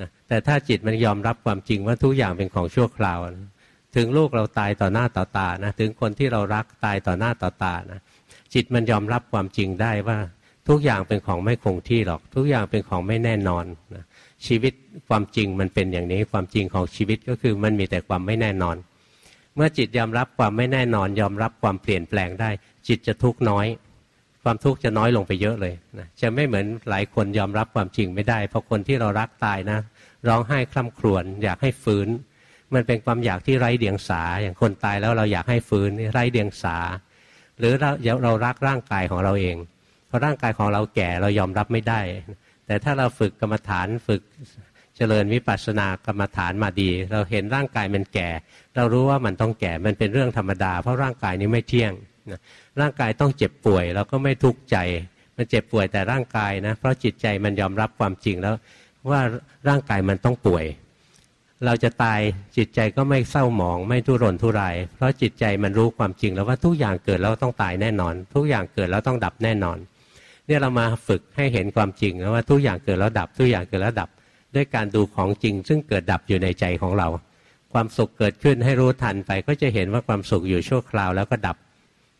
นะแต่ถ้าจิตมันยอมรับความจริงว่าทุกอย่างเป็นของชั่วคราวนะถึงลูกเราตายต่อหน้าต่อตานะถึงคนที่เรารักตายต่อหน้าต่อตานะจิตมันยอมรับความจริงได้ว่าทุกอย่างเป็นของไม่คงที่หรอก ทุกอย่างเป็นของไม่แน่นอนนะชีวิตความจริงมันเป็นอย่างนี้ความจริงของชีวิตก็คือมันมีแต่ความไม่แน่นอน เมื่อจิตยอมรับความไม่แน่นอน ยอมรับความเปลี่ยนแปลงได้ จิตจะทุกข์น้อย ความทุกข์จะน้อยลงไปเยอะเลยนะจะไม่เหมือนหลายคนยอมรับความจริงไม่ได้เพราะคนที่เรารักตายนะร้องไห้คร่ำครวญอยากให้ฟื้น มันเป็นความอยากที่ไร้เดียงสา อย่างคนตายแล้วเราอยากให้ฟื้นไร้เดียงสา หรือเราเรารักร่างกายของเราเองพอร่างกายของเราแก่เรายอมรับไม่ได้ แต่ถ้าเราฝึกกรรมฐานฝึกเจริญวิปัสสนากรรมฐานมาดี เราเห็นร่างกายมันแก่ เรารู้ว่ามันต้องแก่มันเป็นเรื่องธรรมดา เพราะร่างกายนี้ไม่เที่ยง นะร่างกายต้องเจ็บป่วยเราก็ไม่ทุกข์ใจ มันเจ็บป่วยแต่ร่างกายนะเพราะจิตใจมันยอมรับความจริงแล้วว่าร่างกายมันต้องป่วย เราจะตายจิตใจก็ไม่เศร้าหมอง ไม่ทุรนทุราย เพราะจิตใจมันรู้ความจริงแล้วว่าทุกอย่างเกิดแล้วต้องตายแน่นอน ทุกอย่างเกิดแล้วต้องดับแน่นอน เนี่ยเรามาฝึกให้เห็นความจริงว่าทุกอย่างเกิดแล้วดับ ทุกอย่างเกิดแล้วดับ ด้วยการดูของจริง ซึ่งเกิดดับอยู่ในใจของเรา ความสุขเกิดขึ้นให้รู้ทันไปก็จะเห็นว่าความสุขอยู่ชั่วคราวแล้วก็ดับ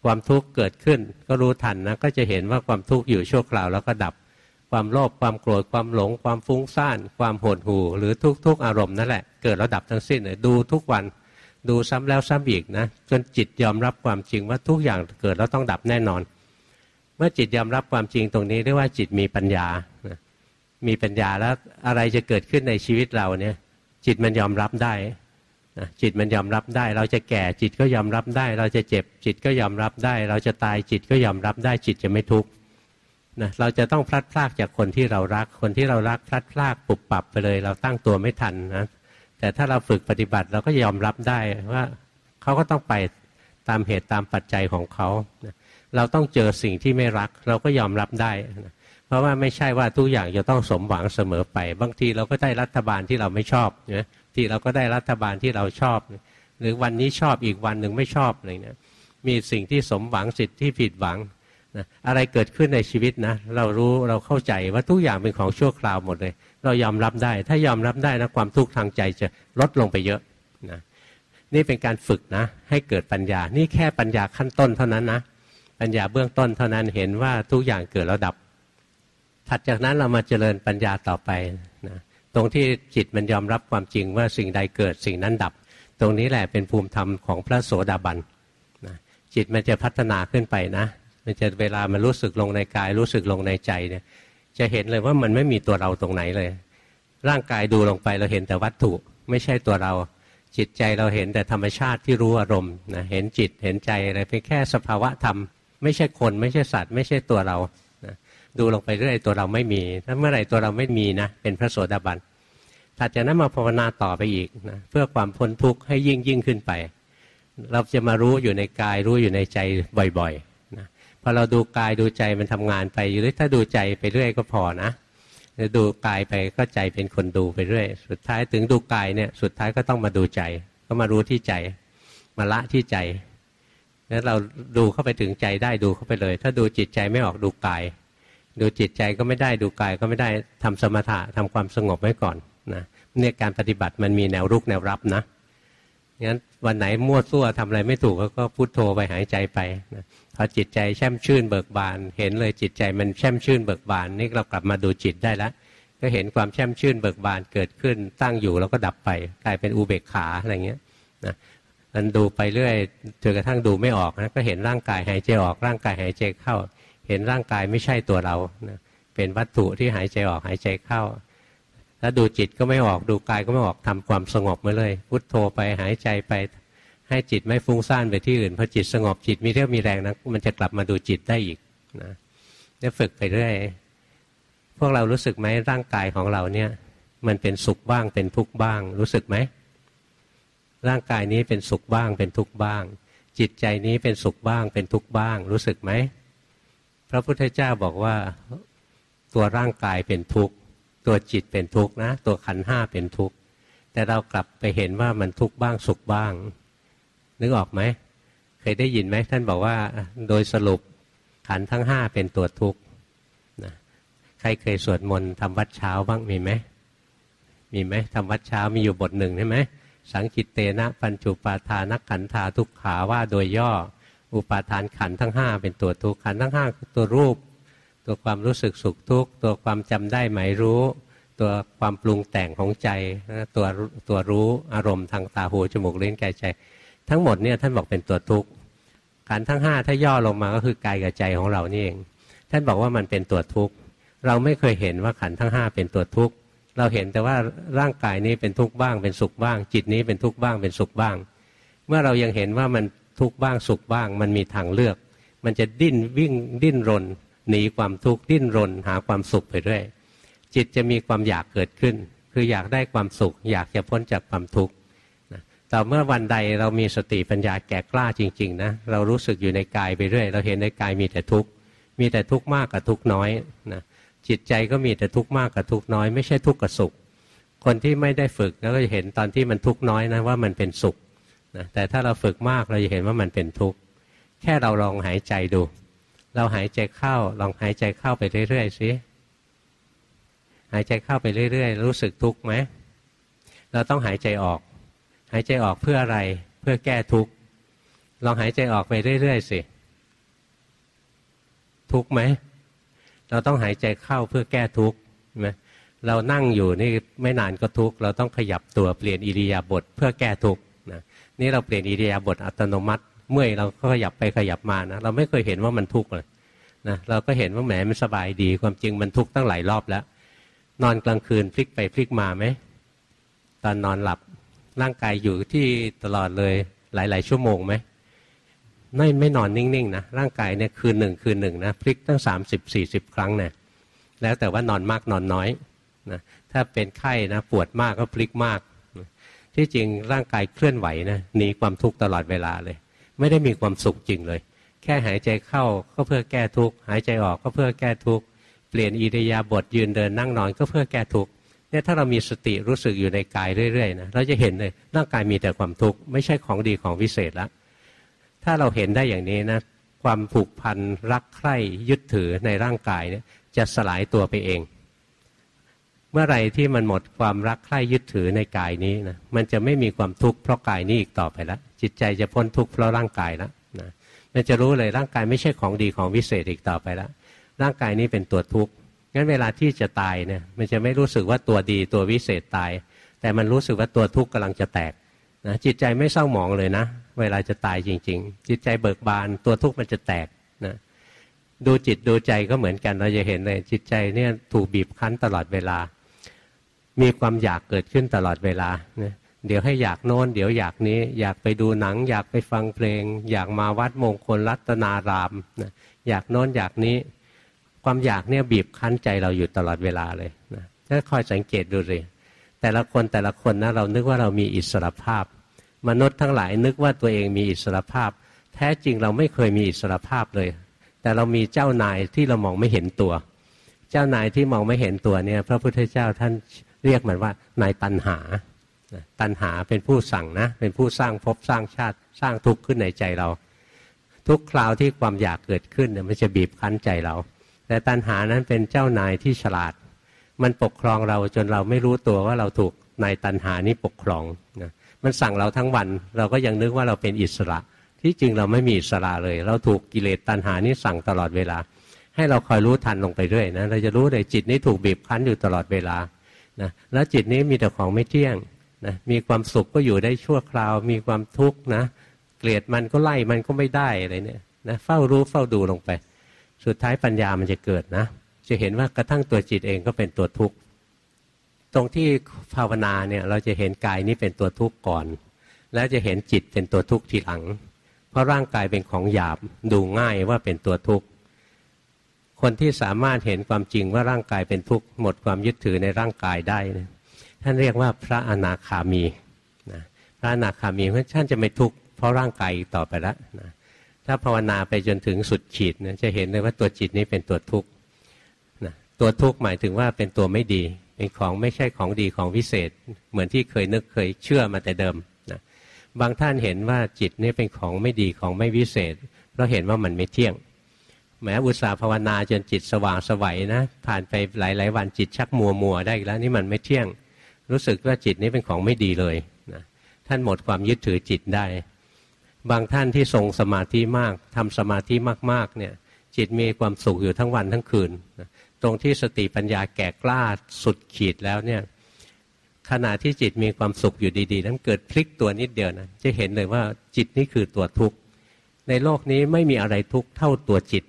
ความทุกข์เกิดขึ้นก็รู้ทันนะก็จะเห็นว่าความทุกข์อยู่ชั่วคราวแล้วก็ดับ ความโลภความโกรธความหลง ความฟุ้งซ่าน ความโหดหู่ หรือทุกๆอารมณ์นั่นแหละเกิดแล้วดับทั้งสิ้นเลยดูทุกวันดูซ้ำแล้วซ้ำอีกนะจนจิตยอมรับความจริงว่าทุกอย่างเกิดแล้วต้องดับแน่นอน เมื่อจิตยอมรับความจริงตรงนี้เรียกว่าจิตมีปัญญามีปัญญาแล้วอะไรจะเกิดขึ้นในชีวิตเราเนี่ย จิตมันยอมรับได้ จิตมันยอมรับได้ เราจะแก่จิตก็ยอมรับได้ เราจะเจ็บจิตก็ยอมรับได้ เราจะตายจิตก็ยอมรับได้จิตจะไม่ทุกข์นะเราจะต้องพลัดพรากจากคนที่เรารักคนที่เรารักพลัดพรากปุบปับไปเลย เราตั้งตัวไม่ทันนะแต่ถ้าเราฝึกปฏิบัติเราก็ยอมรับได้ว่าเขาก็ต้องไปตามเหตุตามปัจจัยของเขา เราต้องเจอสิ่งที่ไม่รัก เราก็ยอมรับได้เพราะว่าไม่ใช่ว่าทุกอย่างจะต้องสมหวังเสมอไป บางทีเราก็ได้รัฐบาลที่เราไม่ชอบนะ ที่เราก็ได้รัฐบาลที่เราชอบ หรือวันนี้ชอบอีกวันหนึ่งไม่ชอบอะไรเนี่ยมีสิ่งที่สมหวังสิทธิ์ที่ผิดหวังนะอะไรเกิดขึ้นในชีวิตนะเรารู้เราเข้าใจว่าทุกอย่างเป็นของชั่วคราวหมดเลย เรายอมรับได้ ถ้ายอมรับได้นะความทุกข์ทางใจจะลดลงไปเยอะนะนี่เป็นการฝึกนะ ให้เกิดปัญญา นี่แค่ปัญญาขั้นต้นเท่านั้นนะ ปัญญาเบื้องต้นเท่านั้นเห็นว่าทุกอย่างเกิดแล้วดับ ถัดจากนั้นเรามาเจริญปัญญาต่อไปนะ รงที่จิตมันยอมรับความจริงว่าสิ่งใดเกิดสิ่งนั้นดับ ตรงนี้แหละเป็นภูมิธรรมของพระโสดาบันนะจิตมันจะพัฒนาขึ้นไปนะ มันจะเวลามันรู้สึกลงในกาย รู้สึกลงในใจเนี่ย จะเห็นเลยว่ามันไม่มีตัวเราตรงไหนเลย ร่างกายดูลงไปเราเห็นแต่วัตถุไม่ใช่ตัวเรา จิตใจเราเห็นแต่ธรรมชาติที่รู้อารมณ์นะเห็นจิตเห็นใจอะไรเป็นแค่สภาวะธรรม ไม่ใช่คนไม่ใช่สัตว์ ไม่ใช่ตัวเรานะดูลงไปเรื่อยตัวเราไม่มี ถ้าเมื่อไหร่ตัวเราไม่มีนะ เป็นพระโสดาบัน ถัดจากนั้นมาภาวนาต่อไปอีกนะเพื่อความพ้นทุกข์ให้ยิ่งยิ่งขึ้นไป เราจะมารู้อยู่ในกายรู้อยู่ในใจบ่อยๆนะพอเราดูกายดูใจมันทำงานไปหรือถ้าดูใจไปเรื่อยก็พอนะดูกายไปก็ใจเป็นคนดูไปเรื่อย สุดท้ายถึงดูกายเนี่ยสุดท้ายก็ต้องมาดูใจ ก็มารู้ที่ใจ มาละที่ใจนั้นเราดูเข้าไปถึงใจได้ดูเข้าไปเลย ถ้าดูจิตใจไม่ออกดูกาย ดูจิตใจก็ไม่ได้ดูกายก็ไม่ได้ทำสมถะทำความสงบไว้ก่อน เนี่ยการปฏิบัติมันมีแนวรุกแนวรับนะงั้นวันไหนมั่วซั่วทำอะไรไม่ถูกก็พุโทโธไปหายใจไปนะพอจิตใจแช่มชื่นเบิกบาน เห็นเลยจิตใจมันแช่มชื่นเบิกบานนี่เรากลับมาดูจิตได้แล้วก็เห็นความแช่มชื่นเบิกบานเกิดขึ้นตั้งอยู่แล้วก็ดับไป กลายเป็นอุเบกขาอะไรเงี้ยนะมันดูไปเรื่อยจนกระทั่งดูไม่ออกนะก็เห็นร่างกายหายใจออกร่างกายหายใจเข้า เห็นร่างกายไม่ใช่ตัวเรานะเป็นวัตถุที่หายใจออกหายใจเข้า ถ้าดูจิตก็ไม่ออกดูกายก็ไม่ออกทำความสงบมาเลย พุทโธไปหายใจไป ให้จิตไม่ฟุ้งซ่านไปที่อื่นพอจิตสงบจิตมีเรี่ยวมีแรงนะมันจะกลับมาดูจิตได้อีกนะเนี่ยฝึกไปเรื่อยพวกเรารู้สึกไหมร่างกายของเราเนี่ย มันเป็นสุขบ้างเป็นทุกข์บ้าง รู้สึกไหมร่างกายนี้เป็นสุขบ้างเป็นทุกข์บ้าง จิตใจนี้เป็นสุขบ้างเป็นทุกข์บ้าง รู้สึกไหมพระพุทธเจ้าบอกว่าตัวร่างกายเป็นทุกข์ ตัวจิตเป็นทุกข์นะ ตัวขันห้าเป็นทุกข์แต่เรากลับไปเห็นว่ามันทุกข์บ้างสุขบ้าง นึกออกไหมเคยได้ยินไหมท่านบอกว่าโดยสรุปขันทั้งห้าเป็นตัวทุกข์นะใครเคยสวดมนต์ทำวัดเช้าบ้างมีไหมมีไหมทำวัดเช้ามีอยู่บทหนึ่งใช่ไหมสังกิตเตนะปัญจุปาทานักขันธาทุกขาว่าโดยย่อ อุปาทานขันทั้งห้าเป็นตัวทุกขันทั้งห้าตัวรูป ตัวความรู้สึกสุขทุกข์ตัวความจำได้หมายรู้ ตัวความปรุงแต่งของใจตัวตัวรู้อารมณ์ทางตาหูจมูกเล่นกายใจ ทั้งหมดเนี่ยท่านบอกเป็นตัวทุกข์ขันทั้งห้าถ้าย่อลงมาก็คือกายกับใจของเรานี่เอง ท่านบอกว่ามันเป็นตัวทุกข์เราไม่เคยเห็นว่าขันทั้งห้าเป็นตัวทุกข์เราเห็นแต่ว่าร่างกายนี้เป็นทุกข์บ้างเป็นสุขบ้าง จิตนี้เป็นทุกข์บ้างเป็นสุขบ้าง เมื่อเรายังเห็นว่ามันทุกข์บ้างสุขบ้าง มันมีทางเลือก มันจะดิ้นวิ่งดิ้นรน หนีความทุกข์ดิ้นรนหาความสุขไปเรื่อยจิตจะมีความอยากเกิดขึ้น คืออยากได้ความสุข อยากจะพ้นจากความทุกข์แต่เมื่อวันใดเรามีสติปัญญาแก่กล้าจริงๆนะเรารู้สึกอยู่ในกายไปเรื่อย เราเห็นในกายมีแต่ทุกข์มีแต่ทุกข์มากกับทุกข์น้อยนะจิตใจก็มีแต่ทุกข์มากกับทุกข์น้อย ไม่ใช่ทุกข์กับสุข คนที่ไม่ได้ฝึกแล้วก็จะเห็นตอนที่มันทุกข์น้อยนะว่ามันเป็นสุขนะแต่ถ้าเราฝึกมากเราจะเห็นว่ามันเป็นทุกข์แค่เราลองหายใจดู เราหายใจเข้าลองหายใจเข้าไปเรื่อยๆสิหายใจเข้าไปเรื่อยๆ รู้สึกทุกข์ไหมเราต้องหายใจออก หายใจออกเพื่ออะไรเพื่อแก้ทุกข์ลองหายใจออกไปเรื่อยๆสิทุกข์ไหมเราต้องหายใจเข้าเพื่อแก้ทุกข์ไหมเรานั่งอยู่นี่ไม่นานก็ทุกข์เราต้องขยับตัวเปลี่ยนอิริยาบถเพื่อแก้ทุกข์นะนี่เราเปลี่ยนอิริยาบถอัตโนมัติ เมื่อยเราก็ขยับไปขยับมานะเราไม่เคยเห็นว่ามันทุกข์เลยนะเราก็เห็นว่าแหมมันสบายดีความจริงมันทุกข์ตั้งหลายรอบแล้ว นอนกลางคืนพลิกไปพลิกมาไหมตอนนอนหลับร่างกายอยู่ที่ตลอดเลยหลาย ๆ ชั่วโมงไหมไม่ไม่นอนนิ่งๆนะร่างกายเนี่ยคืนหนึ่งคืนหนึ่งนะพลิกตั้งสามสิบสี่สิบครั้งเนี่ยแล้วแต่ว่านอนมากนอนน้อยนะถ้าเป็นไข้นะปวดมากก็พลิกมาก ที่จริงร่างกายเคลื่อนไหวนะหนีความทุกข์ตลอดเวลาเลย ไม่ได้มีความสุขจริงเลย แค่หายใจเข้าก็เพื่อแก้ทุกข์หายใจออกก็เพื่อแก้ทุกข์เปลี่ยนอิริยาบถยืนเดินนั่งนอนก็เพื่อแก้ทุกข์เนี่ยถ้าเรามีสติรู้สึกอยู่ในกายเรื่อยๆนะเราจะเห็นเลยร่างกายมีแต่ความทุกข์ไม่ใช่ของดีของวิเศษล้วถ้าเราเห็นได้อย่างนี้นะความผูกพันรักใคร่ยึดถือในร่างกายเนี่ยจะสลายตัวไปเอง เมื่อไรที่มันหมดความรักใคร่ยึดถือในกายนี้นะมันจะไม่มีความทุกข์เพราะกายนี้อีกต่อไปแล้วจิตใจจะพ้นทุกข์เพราะร่างกายแล้วนะมันจะรู้เลยร่างกายไม่ใช่ของดีของวิเศษอีกต่อไปแล้วร่างกายนี้เป็นตัวทุกข์งั้นเวลาที่จะตายเนี่ยมันจะไม่รู้สึกว่าตัวดีตัววิเศษตาย แต่มันรู้สึกว่าตัวทุกข์กำลังจะแตกนะจิตใจไม่เศร้าหมองเลยนะ เวลาจะตายจริง ๆ จิตใจเบิกบานตัวทุกข์มันจะแตกนะดูจิตดูใจก็เหมือนกันเราจะเห็นเลยจิตใจเนี่ยถูกบีบคั้นตลอดเวลา มีความอยากเกิดขึ้นตลอดเวลานะเดี๋ยวให้อยากโน้น เดี๋ยวอยากนี้อยากไปดูหนัง อยากไปฟังเพลง อยากมาวัดมงคลรัตนารามนะอยากโน้นอยากนี้ ความอยากเนี่ยบีบคั้นใจเราอยู่ตลอดเวลาเลยนะถ้าคอยสังเกตดูเลยแต่ละคนแต่ละคนนะเรานึกว่าเรามีอิสรภาพ มนุษย์ทั้งหลายนึกว่าตัวเองมีอิสรภาพ แท้จริงเราไม่เคยมีอิสรภาพเลย แต่เรามีเจ้านายที่เรามองไม่เห็นตัว เจ้านายที่มองไม่เห็นตัวเนี่ย พระพุทธเจ้าท่าน เรียกมันว่านายตันหาตันหาเป็นผู้สั่งนะ เป็นผู้สร้างภพสร้างชาติสร้างทุกข์ขึ้นในใจเรา ทุกคราวที่ความอยากเกิดขึ้นเนี่ยมันจะบีบคั้นใจเรา แต่ตัณหานั้นเป็นเจ้านายที่ฉลาด มันปกครองเราจนเราไม่รู้ตัวว่าเราถูกนายตัณหานี้ปกครองนะมันสั่งเราทั้งวันเราก็ยังนึกว่าเราเป็นอิสระ ที่จริงเราไม่มีอิสระเลย เราถูกกิเลสตัณหานี้สั่งตลอดเวลา ให้เราคอยรู้ทันลงไปเรื่อยนะเราจะรู้เลยจิตนี้ถูกบีบคั้นอยู่ตลอดเวลา นะแล้วจิตนี้มีแต่ของไม่เที่ยงนะมีความสุขก็อยู่ได้ชั่วคราว มีความทุกข์นะเกลียดมันก็ไล่มันก็ไม่ได้อะไรเนี่ยนะเฝ้ารู้เฝ้าดูลงไป สุดท้ายปัญญามันจะเกิดนะ จะเห็นว่ากระทั่งตัวจิตเองก็เป็นตัวทุกข์ตรงที่ภาวนาเนี่ยเราจะเห็นกายนี้เป็นตัวทุกข์ก่อน แล้วจะเห็นจิตเป็นตัวทุกข์ทีหลัง เพราะร่างกายเป็นของหยาบดูง่ายว่าเป็นตัวทุกข์ คนที่สามารถเห็นความจริงว่าร่างกายเป็นทุกข์หมดความยึดถือในร่างกายได้นะท่านเรียกว่าพระอนาคามีนะพระอนาคามีเพราะท่านจะไม่ทุกข์เพราะร่างกายต่อไปแล้วนะถ้าภาวนาไปจนถึงสุดขีดนะจะเห็นเลยว่าตัวจิตนี้เป็นตัวทุกข์นะตัวทุกข์หมายถึงว่าเป็นตัวไม่ดีเป็นของไม่ใช่ของดีของวิเศษ เหมือนที่เคยนึกเคยเชื่อมาแต่เดิมนะบางท่านเห็นว่าจิตนี่เป็นของไม่ดีของไม่วิเศษเพราะเห็นว่ามันไม่เที่ยง แม้อุตสาห์ภาวนาจนจิตสว่างสวัยนะ ผ่านไปหลาย ๆ วันจิตชักมัวมัวได้แล้วนี่มันไม่เที่ยง รู้สึกว่าจิตนี้เป็นของไม่ดีเลยนะท่านหมดความยึดถือจิตได้ บางท่านที่ทรงสมาธิมากทำสมาธิมาก ๆ เนี่ย จิตมีความสุขอยู่ทั้งวันทั้งคืนตรงที่สติปัญญาแก่กล้าสุดขีดแล้วเนี่ยขณะที่จิตมีความสุขอยู่ดีๆ นั้นเกิดพลิกตัวนิดเดียวนะจะเห็นเลยว่าจิตนี่คือตัวทุกข์ในโลกนี้ไม่มีอะไรทุกข์เท่าตัวจิต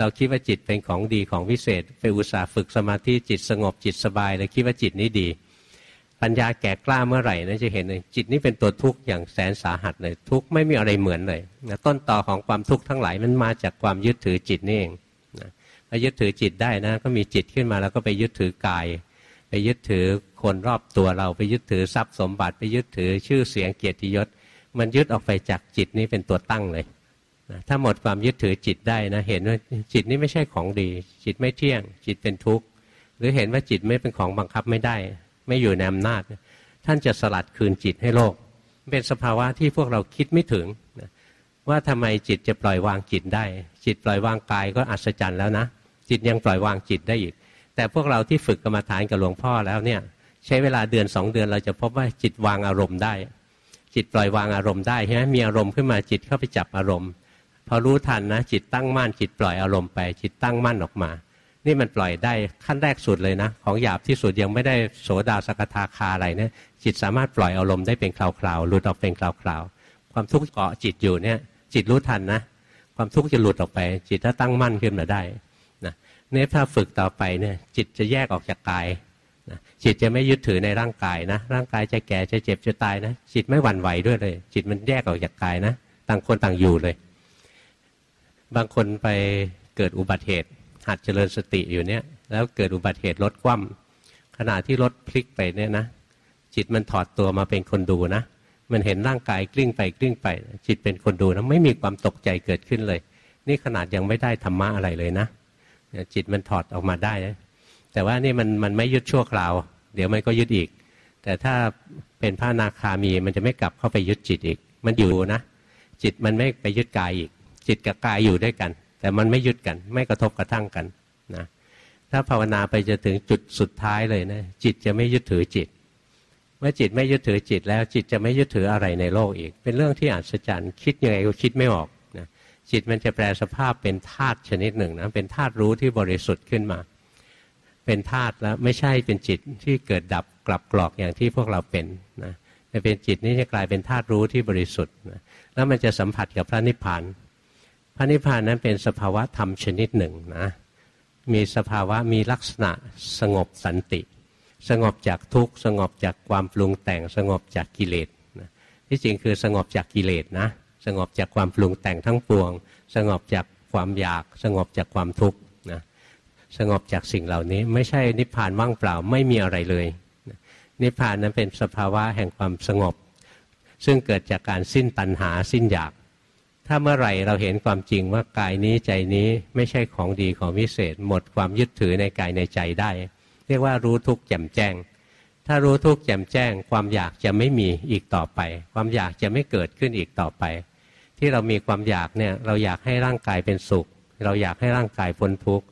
เราคิดว่าจิตเป็นของดีของวิเศษไปอุตส่าห์ฝึกสมาธิจิตสงบจิตสบายเลยคิดว่าจิตนี้ดี ปัญญาแก่กล้าเมื่อไหร่นะจะเห็นเลยจิตนี้เป็นตัวทุกข์อย่างแสนสาหัสเลยทุกข์ไม่มีอะไรเหมือนเลยนะต้นต่อของความทุกข์ทั้งหลายมันมาจากความยึดถือจิตนี่เองนะพอยึดถือจิตได้นะก็มีจิตขึ้นมาแล้วก็ไปยึดถือกาย ไปยึดถือคนรอบตัวเราไปยึดถือทรัพย์สมบัติ ไปยึดถือชื่อเสียงเกียรติยศ มันยึดออกไปจากจิตนี้เป็นตัวตั้งเลย นะถ้าหมดความยึดถือจิตได้นะเห็นว่าจิตนี้ไม่ใช่ของดี จิตไม่เที่ยง จิตเป็นทุกข์หรือเห็นว่าจิตไม่เป็นของบังคับไม่ได้ ไม่อยู่ในอำนาจ ท่านจะสลัดคืนจิตให้โลก เป็นสภาวะที่พวกเราคิดไม่ถึงว่าทำไมจิตจะปล่อยวางจิตได้ จิตปล่อยวางกายก็อัศจรรย์แล้วนะ จิตยังปล่อยวางจิตได้อีก แต่พวกเราที่ฝึกกรรมฐานกับหลวงพ่อแล้วเนี่ยใช้เวลาเดือนสองเดือนเราจะพบว่าจิตวางอารมณ์ได้ จิตปล่อยวางอารมณ์ได้ใช่ไหมมีอารมณ์ขึ้นมาจิตเข้าไปจับอารมณ์ พอรู้ทันนะจิตตั้งมั่นจิตปล่อยอารมณ์ไป จิตตั้งมั่นออกมา นี่มันปล่อยได้ขั้นแรกสุดเลยนะ ของหยาบที่สุดยังไม่ได้โสดาสกทาคาอะไรเนี่ยจิตสามารถปล่อยอารมณ์ได้เป็นคราวๆหลุดออกเป็นคราวๆความทุกข์เกาะจิตอยู่เนี่ย จิตรู้ทันนะ ความทุกข์จะหลุดออกไป จิตถ้าตั้งมั่นขึ้นมาได้นะเนี่ยถ้าฝึกต่อไปเนี่ย จิตจะแยกออกจากกายนะจิตจะไม่ยึดถือในร่างกายนะ ร่างกายจะแก่จะเจ็บจะตายนะ จิตไม่หวั่นไหวด้วยเลย จิตมันแยกออกจากกายนะ ต่างคนต่างอยู่เลย บางคนไปเกิดอุบัติเหตุ หัดเจริญสติอยู่เนี่ย แล้วเกิดอุบัติเหตุรถคว่ำขณะที่รถพลิกไปเนี่ยนะ จิตมันถอดตัวมาเป็นคนดูนะ มันเห็นร่างกายกลิ้งไปกลิ้งไป จิตเป็นคนดูนะไม่มีความตกใจเกิดขึ้นเลย นี่ขนาดยังไม่ได้ธรรมะอะไรเลยนะจิตมันถอดออกมาได้นะแต่ว่านี่มันมันไม่ยึดชั่วคราว เดี๋ยวมันก็ยึดอีก แต่ถ้าเป็นพระนาคามีมันจะไม่กลับเข้าไปยึดจิตอีก มันอยู่นะ จิตมันไม่ไปยึดกายอีก จิตกับกายอยู่ด้วยกัน แต่มันไม่ยึดกัน ไม่กระทบกระทั่งกันนะถ้าภาวนาไปจะถึงจุดสุดท้ายเลยนะจิตจะไม่ยึดถือจิต เมื่อจิตไม่ยึดถือจิตแล้วจิตจะไม่ยึดถืออะไรในโลกอีก เป็นเรื่องที่อัศจรรย์คิดยังไงก็คิดไม่ออกนะจิตมันจะแปลสภาพเป็นธาตุชนิดหนึ่งนะเป็นธาตุรู้ที่บริสุทธิ์ขึ้นมา เป็นธาตุแล้วไม่ใช่เป็นจิตที่เกิดดับกลับกรอกอย่างที่พวกเราเป็นนะแต่เป็นจิตนี้จะกลายเป็นธาตุรู้ที่บริสุทธิ์นะแล้วมันจะสัมผัสกับพระนิพพาน ระนิพพานนั้นเป็นสภาวะธรรมชนิดหนึ่งนะมีสภาวะมีลักษณะสงบสันติ สงบจากทุกข์สงบจากความปรุงแต่งสงบจากกิเลสนะที่จริงคือสงบจากกิเลสนะสงบจากความปรุงแต่งทั้งปวง สงบจากความอยาก สงบจากความทุกข์นะสงบจากสิ่งเหล่านี้ ไม่ใช่นิพพานว่างเปล่าไม่มีอะไรเลย นิพพานนั้นเป็นสภาวะแห่งความสงบ ซึ่งเกิดจากการสิ้นตัณหาสิ้นอยาก ถ้าเมื่อไหร่เราเห็นความจริงว่ากายนี้ใจนี้ไม่ใช่ของดีของวิเศษ หมดความยึดถือในกายในใจได้ เรียกว่ารู้ทุกข์แจ่มแจ้ง ถ้ารู้ทุกข์แจ่มแจ้ง ความอยากจะไม่มีอีกต่อไป ความอยากจะไม่เกิดขึ้นอีกต่อไป ที่เรามีความอยากเนี่ยเราอยากให้ร่างกายเป็นสุข เราอยากให้ร่างกายพ้นทุกข์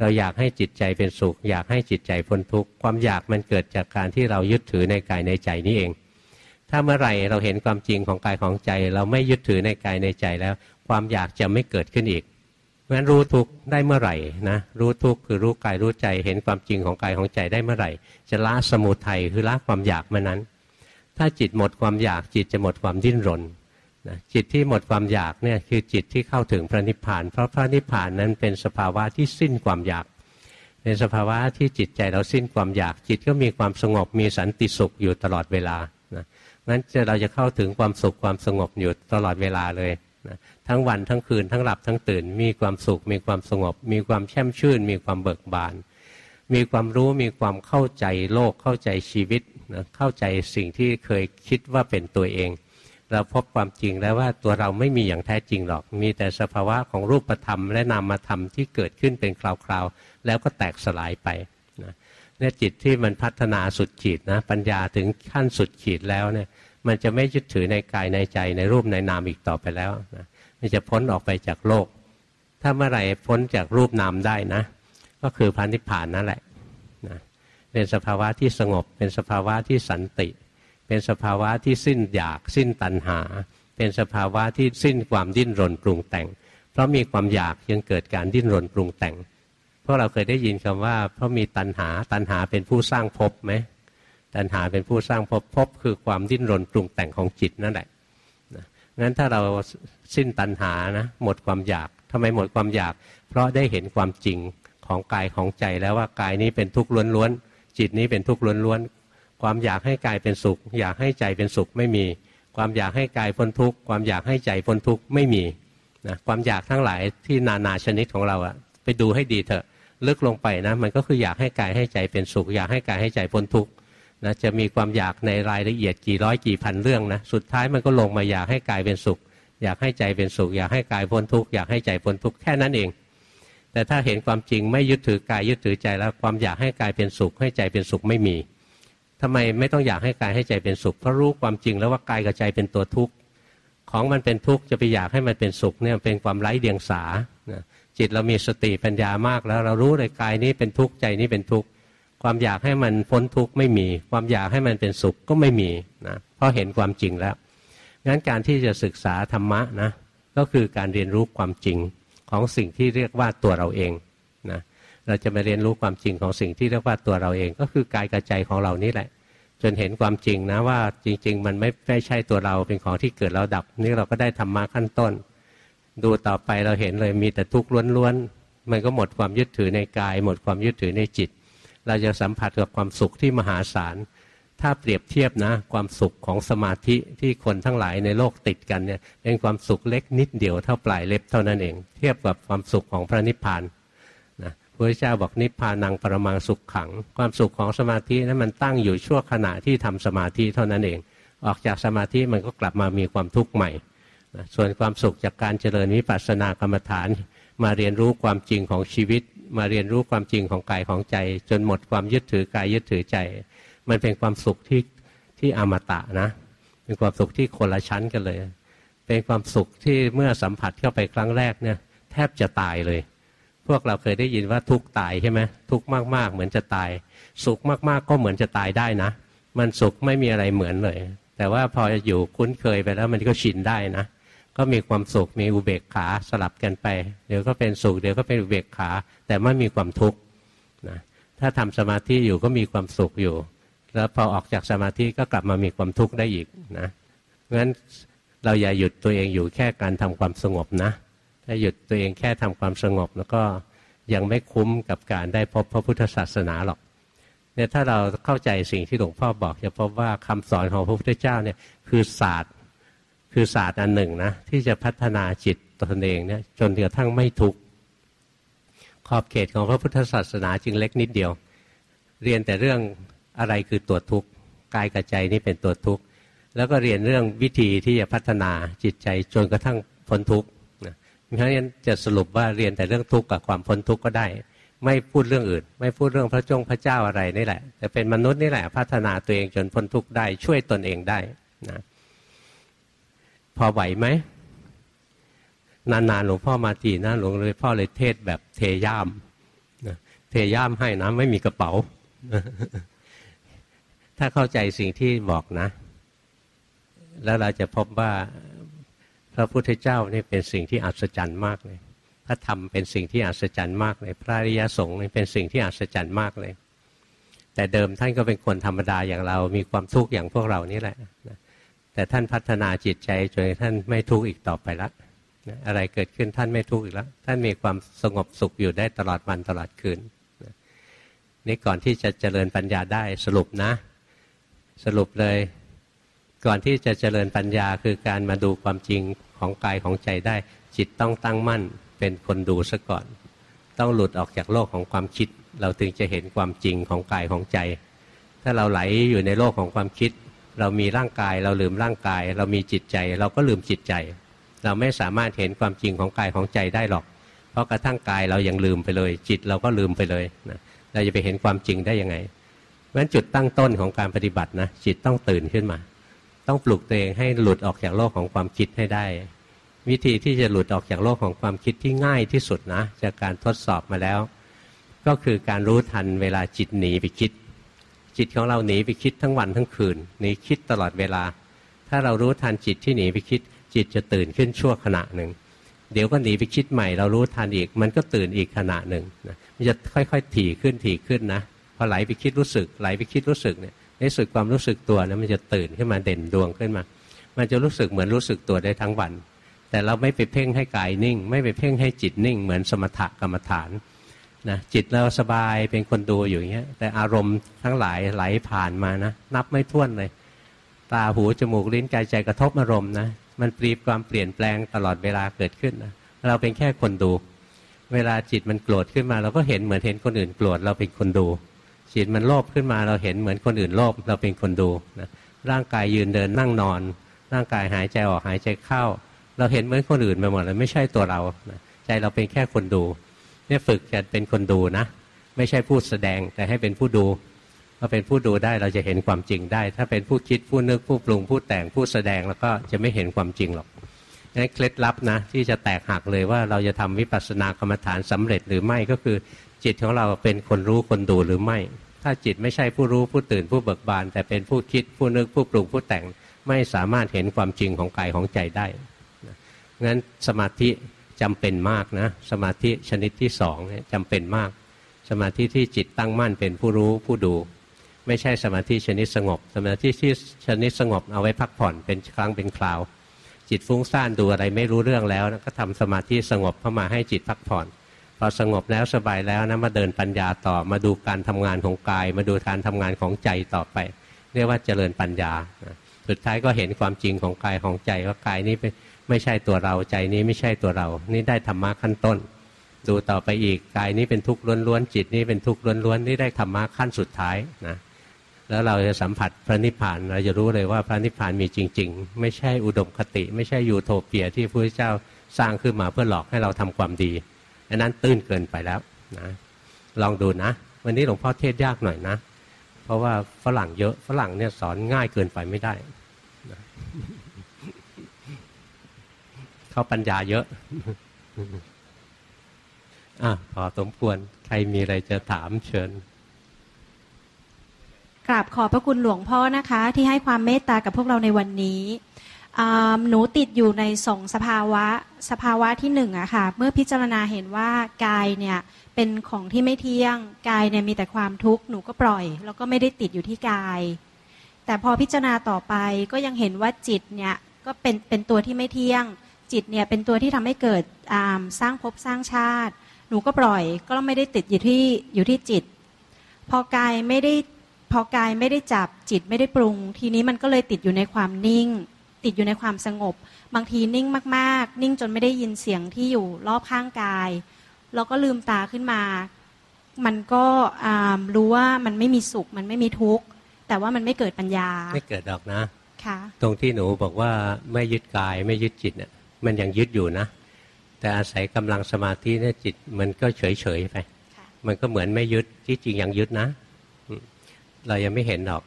เราอยากให้จิตใจเป็นสุข อยากให้จิตใจพ้นทุกข์ความอยากมันเกิดจากการที่เรายึดถือในกายในใจนี่เอง ถ้าเมื่อไหร่เราเห็นความจริงของกายของใจ เราไม่ยึดถือในกายในใจแล้ว ความอยากจะไม่เกิดขึ้นอีกเพราะฉะนั้นรู้ทุกข์ได้เมื่อไหร่นะรู้ทุกข์คือรู้กายรู้ใจเห็นความจริงของกายของใจได้เมื่อไหร่ จะละสมุทัยคือละความอยากเมื่อนั้น ถ้าจิตหมดความอยากจิตจะหมดความดิ้นรนนะจิตที่หมดความอยากเนี่ยคือจิตที่เข้าถึงพระนิพพาน เพราะพระนิพพานนั้นเป็นสภาวะที่สิ้นความอยาก เป็นสภาวะที่จิตใจเราสิ้นความอยาก จิตก็มีความสงบมีสันติสุขอยู่ตลอดเวลา นั้นเราจะเข้าถึงความสุขความสงบอยู่ตลอดเวลาเลยนะทั้งวันทั้งคืนทั้งหลับทั้งตื่น มีความสุข มีความสงบ มีความแช่มชื่น มีความเบิกบาน มีความรู้มีความเข้าใจโลกเข้าใจชีวิตนะเข้าใจสิ่งที่เคยคิดว่าเป็นตัวเอง เราพบความจริงแล้วว่าตัวเราไม่มีอย่างแท้จริงหรอก มีแต่สภาวะของรูปธรรม และนามธรรมที่เกิดขึ้นเป็นคราวๆแล้วก็แตกสลายไป เนี่ยจิตที่มันพัฒนาสุดขีดนะปัญญาถึงขั้นสุดขีดแล้วเนี่ยมันจะไม่ยึดถือในกายในใจในรูปในนามอีกต่อไปแล้วนะมันจะพ้นออกไปจากโลก ถ้าเมื่อไหร่พ้นจากรูปนามได้นะ ก็คือพันธิพานนั่นแหละนะเป็นสภาวะที่สงบ เป็นสภาวะที่สันติ เป็นสภาวะที่สิ้นอยาก สิ้นตัณหา เป็นสภาวะที่สิ้นความดิ้นรนปรุงแต่ง เพราะมีความอยากยังเกิดการดิ้นรนปรุงแต่ง วกเราเคยได้ยินคำว่า เพราะมีตัณหาตัณหาเป็นผู้สร้างภพไหมตัณหาเป็นผู้สร้างภพภพคือความดิ้นรนปรุงแต่งของจิตนั่นแหละงั้นถ้าเราสิ้นตัณหานะหมดความอยากทำไมหมดความอยาก เพราะได้เห็นความจริงของกายของใจแล้วว่ากายนี้เป็นทุกข์ล้วนๆจิตนี้เป็นทุกข์ล้วนๆความอยากให้กายเป็นสุข อยากให้ใจเป็นสุขไม่มี ความอยากให้กายพ้นทุกข์ความอยากให้ใจพ้นทุกข์ไม่มีนะความอยากทั้งหลายที่นานาชนิดของเราอะไปดูให้ดีเถอะ ลึกลงไปนะมันก็คืออยากให้กายให้ใจเป็นสุข อยากให้กายให้ใจพ้นทุกข์นะจะมีความอยากในรายละเอียดกี่ร้อยกี่พันเรื่องนะสุดท้ายมันก็ลงมาอยากให้กายเป็นสุข อยากให้ใจเป็นสุข อยากให้กายพ้นทุกข์อยากให้ใจพ้นทุกข์แค่นั้นเอง แต่ถ้าเห็นความจริงไม่ยึดถือกายยึดถือใจแล้วความอยากให้กายเป็นสุข ให้ใจเป็นสุขไม่มีทำไมไม่ต้องอยากให้กายให้ใจเป็นสุขเพราะรู้ความจริงแล้วว่ากายกับใจเป็นตัวทุกข์ของมันเป็นทุกข์จะไปอยากให้มันเป็นสุขเนี่ยเป็นความไร้เดียงสา จิตเรามีสติปัญญามากแล้วเรารู้เลยกายนี้เป็นทุกข์ใจนี้เป็นทุกข์ความอยากให้มันพ้นทุกข์ไม่มี ความอยากให้มันเป็นสุขก็ไม่มีนะเพราะเห็นความจริงแล้วงั้นการที่จะศึกษาธรรมะนะก็คือการเรียนรู้ความจริงของสิ่งที่เรียกว่าตัวเราเองนะเราจะมาเรียนรู้ความจริงของสิ่งที่เรียกว่าตัวเราเอง ก็คือกายกับใจของเรานี่แหละ จนเห็นความจริงนะว่าจริง ๆ มันไม่ใช่ตัวเราเป็นของที่เกิดแล้วดับ นี่เราก็ได้ธรรมะขั้นต้น ดูต่อไปเราเห็นเลยมีแต่ทุกข์ล้วนๆ มันก็หมดความยึดถือในกาย หมดความยึดถือในจิต เราจะสัมผัสกับความสุขที่มหาศาล ถ้าเปรียบเทียบนะ ความสุขของสมาธิที่คนทั้งหลายในโลกติดกันเนี่ยเป็นความสุขเล็กนิดเดียวเท่าปลายเล็บเท่านั้นเอง เทียบกับความสุขของพระนิพพานนะพระเจ้าบอกนิพพานังปรมังสุขขัง ความสุขของสมาธินั้นมันตั้งอยู่ชั่วขณะที่ทำสมาธิเท่านั้นเอง ออกจากสมาธิมันก็กลับมามีความทุกข์ใหม่ ส่วนความสุขจากการเจริญวิปัสสนากรรมฐาน มาเรียนรู้ความจริงของชีวิต มาเรียนรู้ความจริงของกายของใจ จนหมดความยึดถือกายยึดถือใจ มันเป็นความสุขที่ที่อมตะนะเป็นความสุขที่คนละชั้นกันเลย เป็นความสุขที่เมื่อสัมผัสเข้าไปครั้งแรกเนี่ยแทบจะตายเลย พวกเราเคยได้ยินว่าทุกตายใช่ไหมทุกมากๆ เหมือนจะตาย สุขมากๆก็เหมือนจะตายได้นะ มันสุขไม่มีอะไรเหมือนเลย แต่ว่าพออยู่คุ้นเคยไปแล้วมันก็ชินได้นะ ก็มีความสุขมีอุเบกขาสลับกันไป เดี๋ยวก็เป็นสุขเดี๋ยวก็เป็นอุเบกขา แต่ไม่มีความทุกข์นะถ้าทำสมาธิอยู่ก็มีความสุขอยู่ แล้วพอออกจากสมาธิก็กลับมามีความทุกข์ได้อีกนะงั้นเราอย่าหยุดตัวเองอยู่แค่การทำความสงบนะ ถ้าหยุดตัวเองแค่ทำความสงบ แล้วก็ยังไม่คุ้มกับการได้พบพระพุทธศาสนาหรอกเนี่ยถ้าเราเข้าใจสิ่งที่หลวงพ่อบอกจะพบว่าคำสอนของพระพุทธเจ้าเนี่ยคือศาสตร์ คือศาสตร์อันหนึ่งนะที่จะพัฒนาจิตตนเองเนี่ยจนกระทั่งไม่ทุกข์ขอบเขตของพระพุทธศาสนาจึงเล็กนิดเดียว เรียนแต่เรื่องอะไรคือตัวทุกข์กายกับใจนี่เป็นตัวทุกข์แล้วก็เรียนเรื่องวิธีที่จะพัฒนาจิตใจจนกระทั่งพ้นทุกข์เพราะฉะนั้นจะสรุปว่าเรียนแต่เรื่องทุกข์กับความพ้นทุกข์ก็ได้ ไม่พูดเรื่องอื่น ไม่พูดเรื่องพระจงพระเจ้าอะไรนี่แหละ แต่เป็นมนุษย์นี่แหละ พัฒนาตัวเองจนพ้นทุกข์ได้ช่วยตนเองได้นะ พอไหวไหมนานๆหลวงพ่อมาทีนะหลวงเลยพ่อเลยเทศแบบเทย่ามเทย่ามให้นะไม่มีกระเป๋า ถ้าเข้าใจสิ่งที่บอกนะ แล้วเราจะพบว่าพระพุทธเจ้านี่เป็นสิ่งที่อัศจรรย์มากเลยพระธรรมเป็นสิ่งที่อัศจรรย์มากเลยพระอริยสงฆ์นี่เป็นสิ่งที่อัศจรรย์มากเลย แต่เดิมท่านก็เป็นคนธรรมดาอย่างเรา มีความทุกข์อย่างพวกเรานี่แหละ แต่ท่านพัฒนาจิตใจจนท่านไม่ทุกข์อีกต่อไปละอะไรเกิดขึ้นท่านไม่ทุกข์อีกแล้ว ท่านมีความสงบสุขอยู่ได้ตลอดวันตลอดคืนนี่ก่อนที่จะเจริญปัญญาได้สรุปนะ สรุปเลย ก่อนที่จะเจริญปัญญาคือการมาดูความจริงของกายของใจได้ จิตต้องตั้งมั่นเป็นคนดูซะก่อน ต้องหลุดออกจากโลกของความคิด เราถึงจะเห็นความจริงของกายของใจ ถ้าเราไหลอยู่ในโลกของความคิด เรามีร่างกาย เราลืมร่างกาย เรามีจิตใจ เราก็ลืมจิตใจ เราไม่สามารถเห็นความจริงของกายของใจได้หรอก เพราะกระทั่งกายเรายังลืมไปเลย จิตเราก็ลืมไปเลยนะเราจะไปเห็นความจริงได้ยังไงเพราะฉะนั้นจุดตั้งต้นของการปฏิบัตินะจิตต้องตื่นขึ้นมา ต้องปลุกตัวเองให้หลุดออกจากโลกของความคิดให้ได้ วิธีที่จะหลุดออกจากโลกของความคิดที่ง่ายที่สุดนะจากการทดสอบมาแล้ว ก็คือการรู้ทันเวลาจิตหนีไปคิด จิตของเราหนีไปคิดทั้งวันทั้งคืนหนีคิดตลอดเวลา ถ้าเรารู้ทันจิตที่หนีไปคิด จิตจะตื่นขึ้นชั่วขณะหนึ่ง เดี๋ยวก็หนีไปคิดใหม่ เรารู้ทันอีก มันก็ตื่นอีกขณะหนึ่งนะมันจะค่อยๆถี่ขึ้นถี่ขึ้นนะพอไหลไปคิดรู้สึกไหลไปคิดรู้สึกเนี่ยในสุดความรู้สึกตัวนะมันจะตื่นขึ้นมาเด่นดวงขึ้นมา มันจะรู้สึกเหมือนรู้สึกตัวได้ทั้งวัน แต่เราไม่ไปเพ่งให้กายนิ่ง ไม่ไปเพ่งให้จิตนิ่ง เหมือนสมถกรรมฐาน นะจิตเราสบายเป็นคนดูอยู่อย่างเงี้ย แต่อารมณ์ทั้งหลายไหลผ่านมานะนับไม่ถ้วนเลย ตาหูจมูกลิ้นกายใจกระทบอารมณ์นะมันปรีความเปลี่ยนแปลงตลอดเวลาเกิดขึ้นนะเราเป็นแค่คนดู เวลาจิตมันโกรธขึ้นมา เราก็เห็นเหมือนเห็นคนอื่นโกรธเราเป็นคนดู จิตมันโลภขึ้นมาเราเห็นเหมือนคนอื่นโลภเราเป็นคนดูนะร่างกายยืนเดินนั่งนอน ร่างกายหายใจออกหายใจเข้า เราเห็นเหมือนคนอื่นไปหมดเลยไม่ใช่ตัวเราใจเราเป็นแค่คนดู เนี่ยฝึกจะเป็นคนดูนะ ไม่ใช่ผู้แสดงแต่ให้เป็นผู้ดูพอเป็นผู้ดูได้เราจะเห็นความจริงได้ ถ้าเป็นผู้คิดผู้นึกผู้ปรุงผู้แต่งผู้แสดงแล้วก็จะไม่เห็นความจริงหรอกนั่นเคล็ดลับนะที่จะแตกหักเลยว่าเราจะทำวิปัสสนากรรมฐานสำเร็จหรือไม่ก็คือ จิตของเราเป็นคนรู้คนดูหรือไม่ ถ้าจิตไม่ใช่ผู้รู้ผู้ตื่นผู้เบิกบาน แต่เป็นผู้คิดผู้นึกผู้ปรุงผู้แต่งไม่สามารถเห็นความจริงของกายของใจได้งั้นสมาธิ จำเป็นมากนะ สมาธิชนิดที่สองเนี่ยจำเป็นมาก สมาธิที่จิตตั้งมั่นเป็นผู้รู้ผู้ดู ไม่ใช่สมาธิชนิดสงบ สมาธิที่ชนิดสงบเอาไว้พักผ่อนเป็นครั้งเป็นคราว จิตฟุ้งซ่านดูอะไรไม่รู้เรื่องแล้วก็ทำสมาธิสงบเข้ามาให้จิตพักผ่อนพอสงบแล้วสบายแล้วนะมาเดินปัญญาต่อมาดูการทำงานของกาย มาดูการทำงานของใจต่อไป เรียกว่าเจริญปัญญาสุดท้ายก็เห็นความจริงของกายของใจว่ากายนี้เป็น ไม่ใช่ตัวเราใจนี้ไม่ใช่ตัวเรา นี่ได้ธรรมะขั้นต้น ดูต่อไปอีกกายนี้เป็นทุกข์ล้วนๆจิตนี้เป็นทุกข์ล้วนๆนี่ได้ธรรมะขั้นสุดท้ายนะแล้วเราจะสัมผัสพระนิพพานเราจะรู้เลยว่าพระนิพพานมีจริง ๆ ไม่ใช่อุดมคติ ไม่ใช่ยูโทเปียที่พระพุทธเจ้าสร้างขึ้นมาเพื่อหลอกให้เราทำความดีอันนั้นตื้นเกินไปแล้วนะลองดูนะ วันนี้หลวงพ่อเทศยากหน่อยนะ เพราะว่าฝรั่งเยอะฝรั่งเนี่ยสอนง่ายเกินไปไม่ได้ เขาปัญญาเยอะ อะพอสมควร ใครมีอะไรจะถามเชิญกราบขอบพระคุณหลวงพ่อนะคะ ที่ให้ความเมตตากับพวกเราในวันนี้หนูติดอยู่ในสองสภาวะสภาวะที่หนึ่งอะค่ะ เมื่อพิจารณาเห็นว่ากายเนี่ยเป็นของที่ไม่เที่ยง กายเนี่ยมีแต่ความทุกข์หนูก็ปล่อย แล้วก็ไม่ได้ติดอยู่ที่กาย แต่พอพิจารณาต่อไปก็ยังเห็นว่าจิตเนี่ยก็เป็นเป็นตัวที่ไม่เที่ยง จิตเนี่ยเป็นตัวที่ทำให้เกิดสร้างภพสร้างชาติ หนูก็ปล่อยก็ไม่ได้ติดอยู่ที่อยู่ที่จิต พอกายไม่ได้พอกายไม่ได้จับจิตไม่ได้ปรุง ทีนี้มันก็เลยติดอยู่ในความนิ่ง ติดอยู่ในความสงบ บางทีนิ่งมากๆ นิ่งจนไม่ได้ยินเสียงที่อยู่รอบข้างกายเราก็ลืมตาขึ้นมา มันก็รู้ว่ามันไม่มีสุขมันไม่มีทุกข์แต่ว่ามันไม่เกิดปัญญา ไม่เกิดดอกนะค่ะตรงที่หนูบอกว่าไม่ยึดกายไม่ยึดจิตเนี่ย มันยังยึดอยู่นะ แต่อาศัยกำลังสมาธิเนี่ยจิตมันก็เฉยเฉยไปมันก็เหมือนไม่ยึดที่จริงยังยึดนะ เรายังไม่เห็นหรอก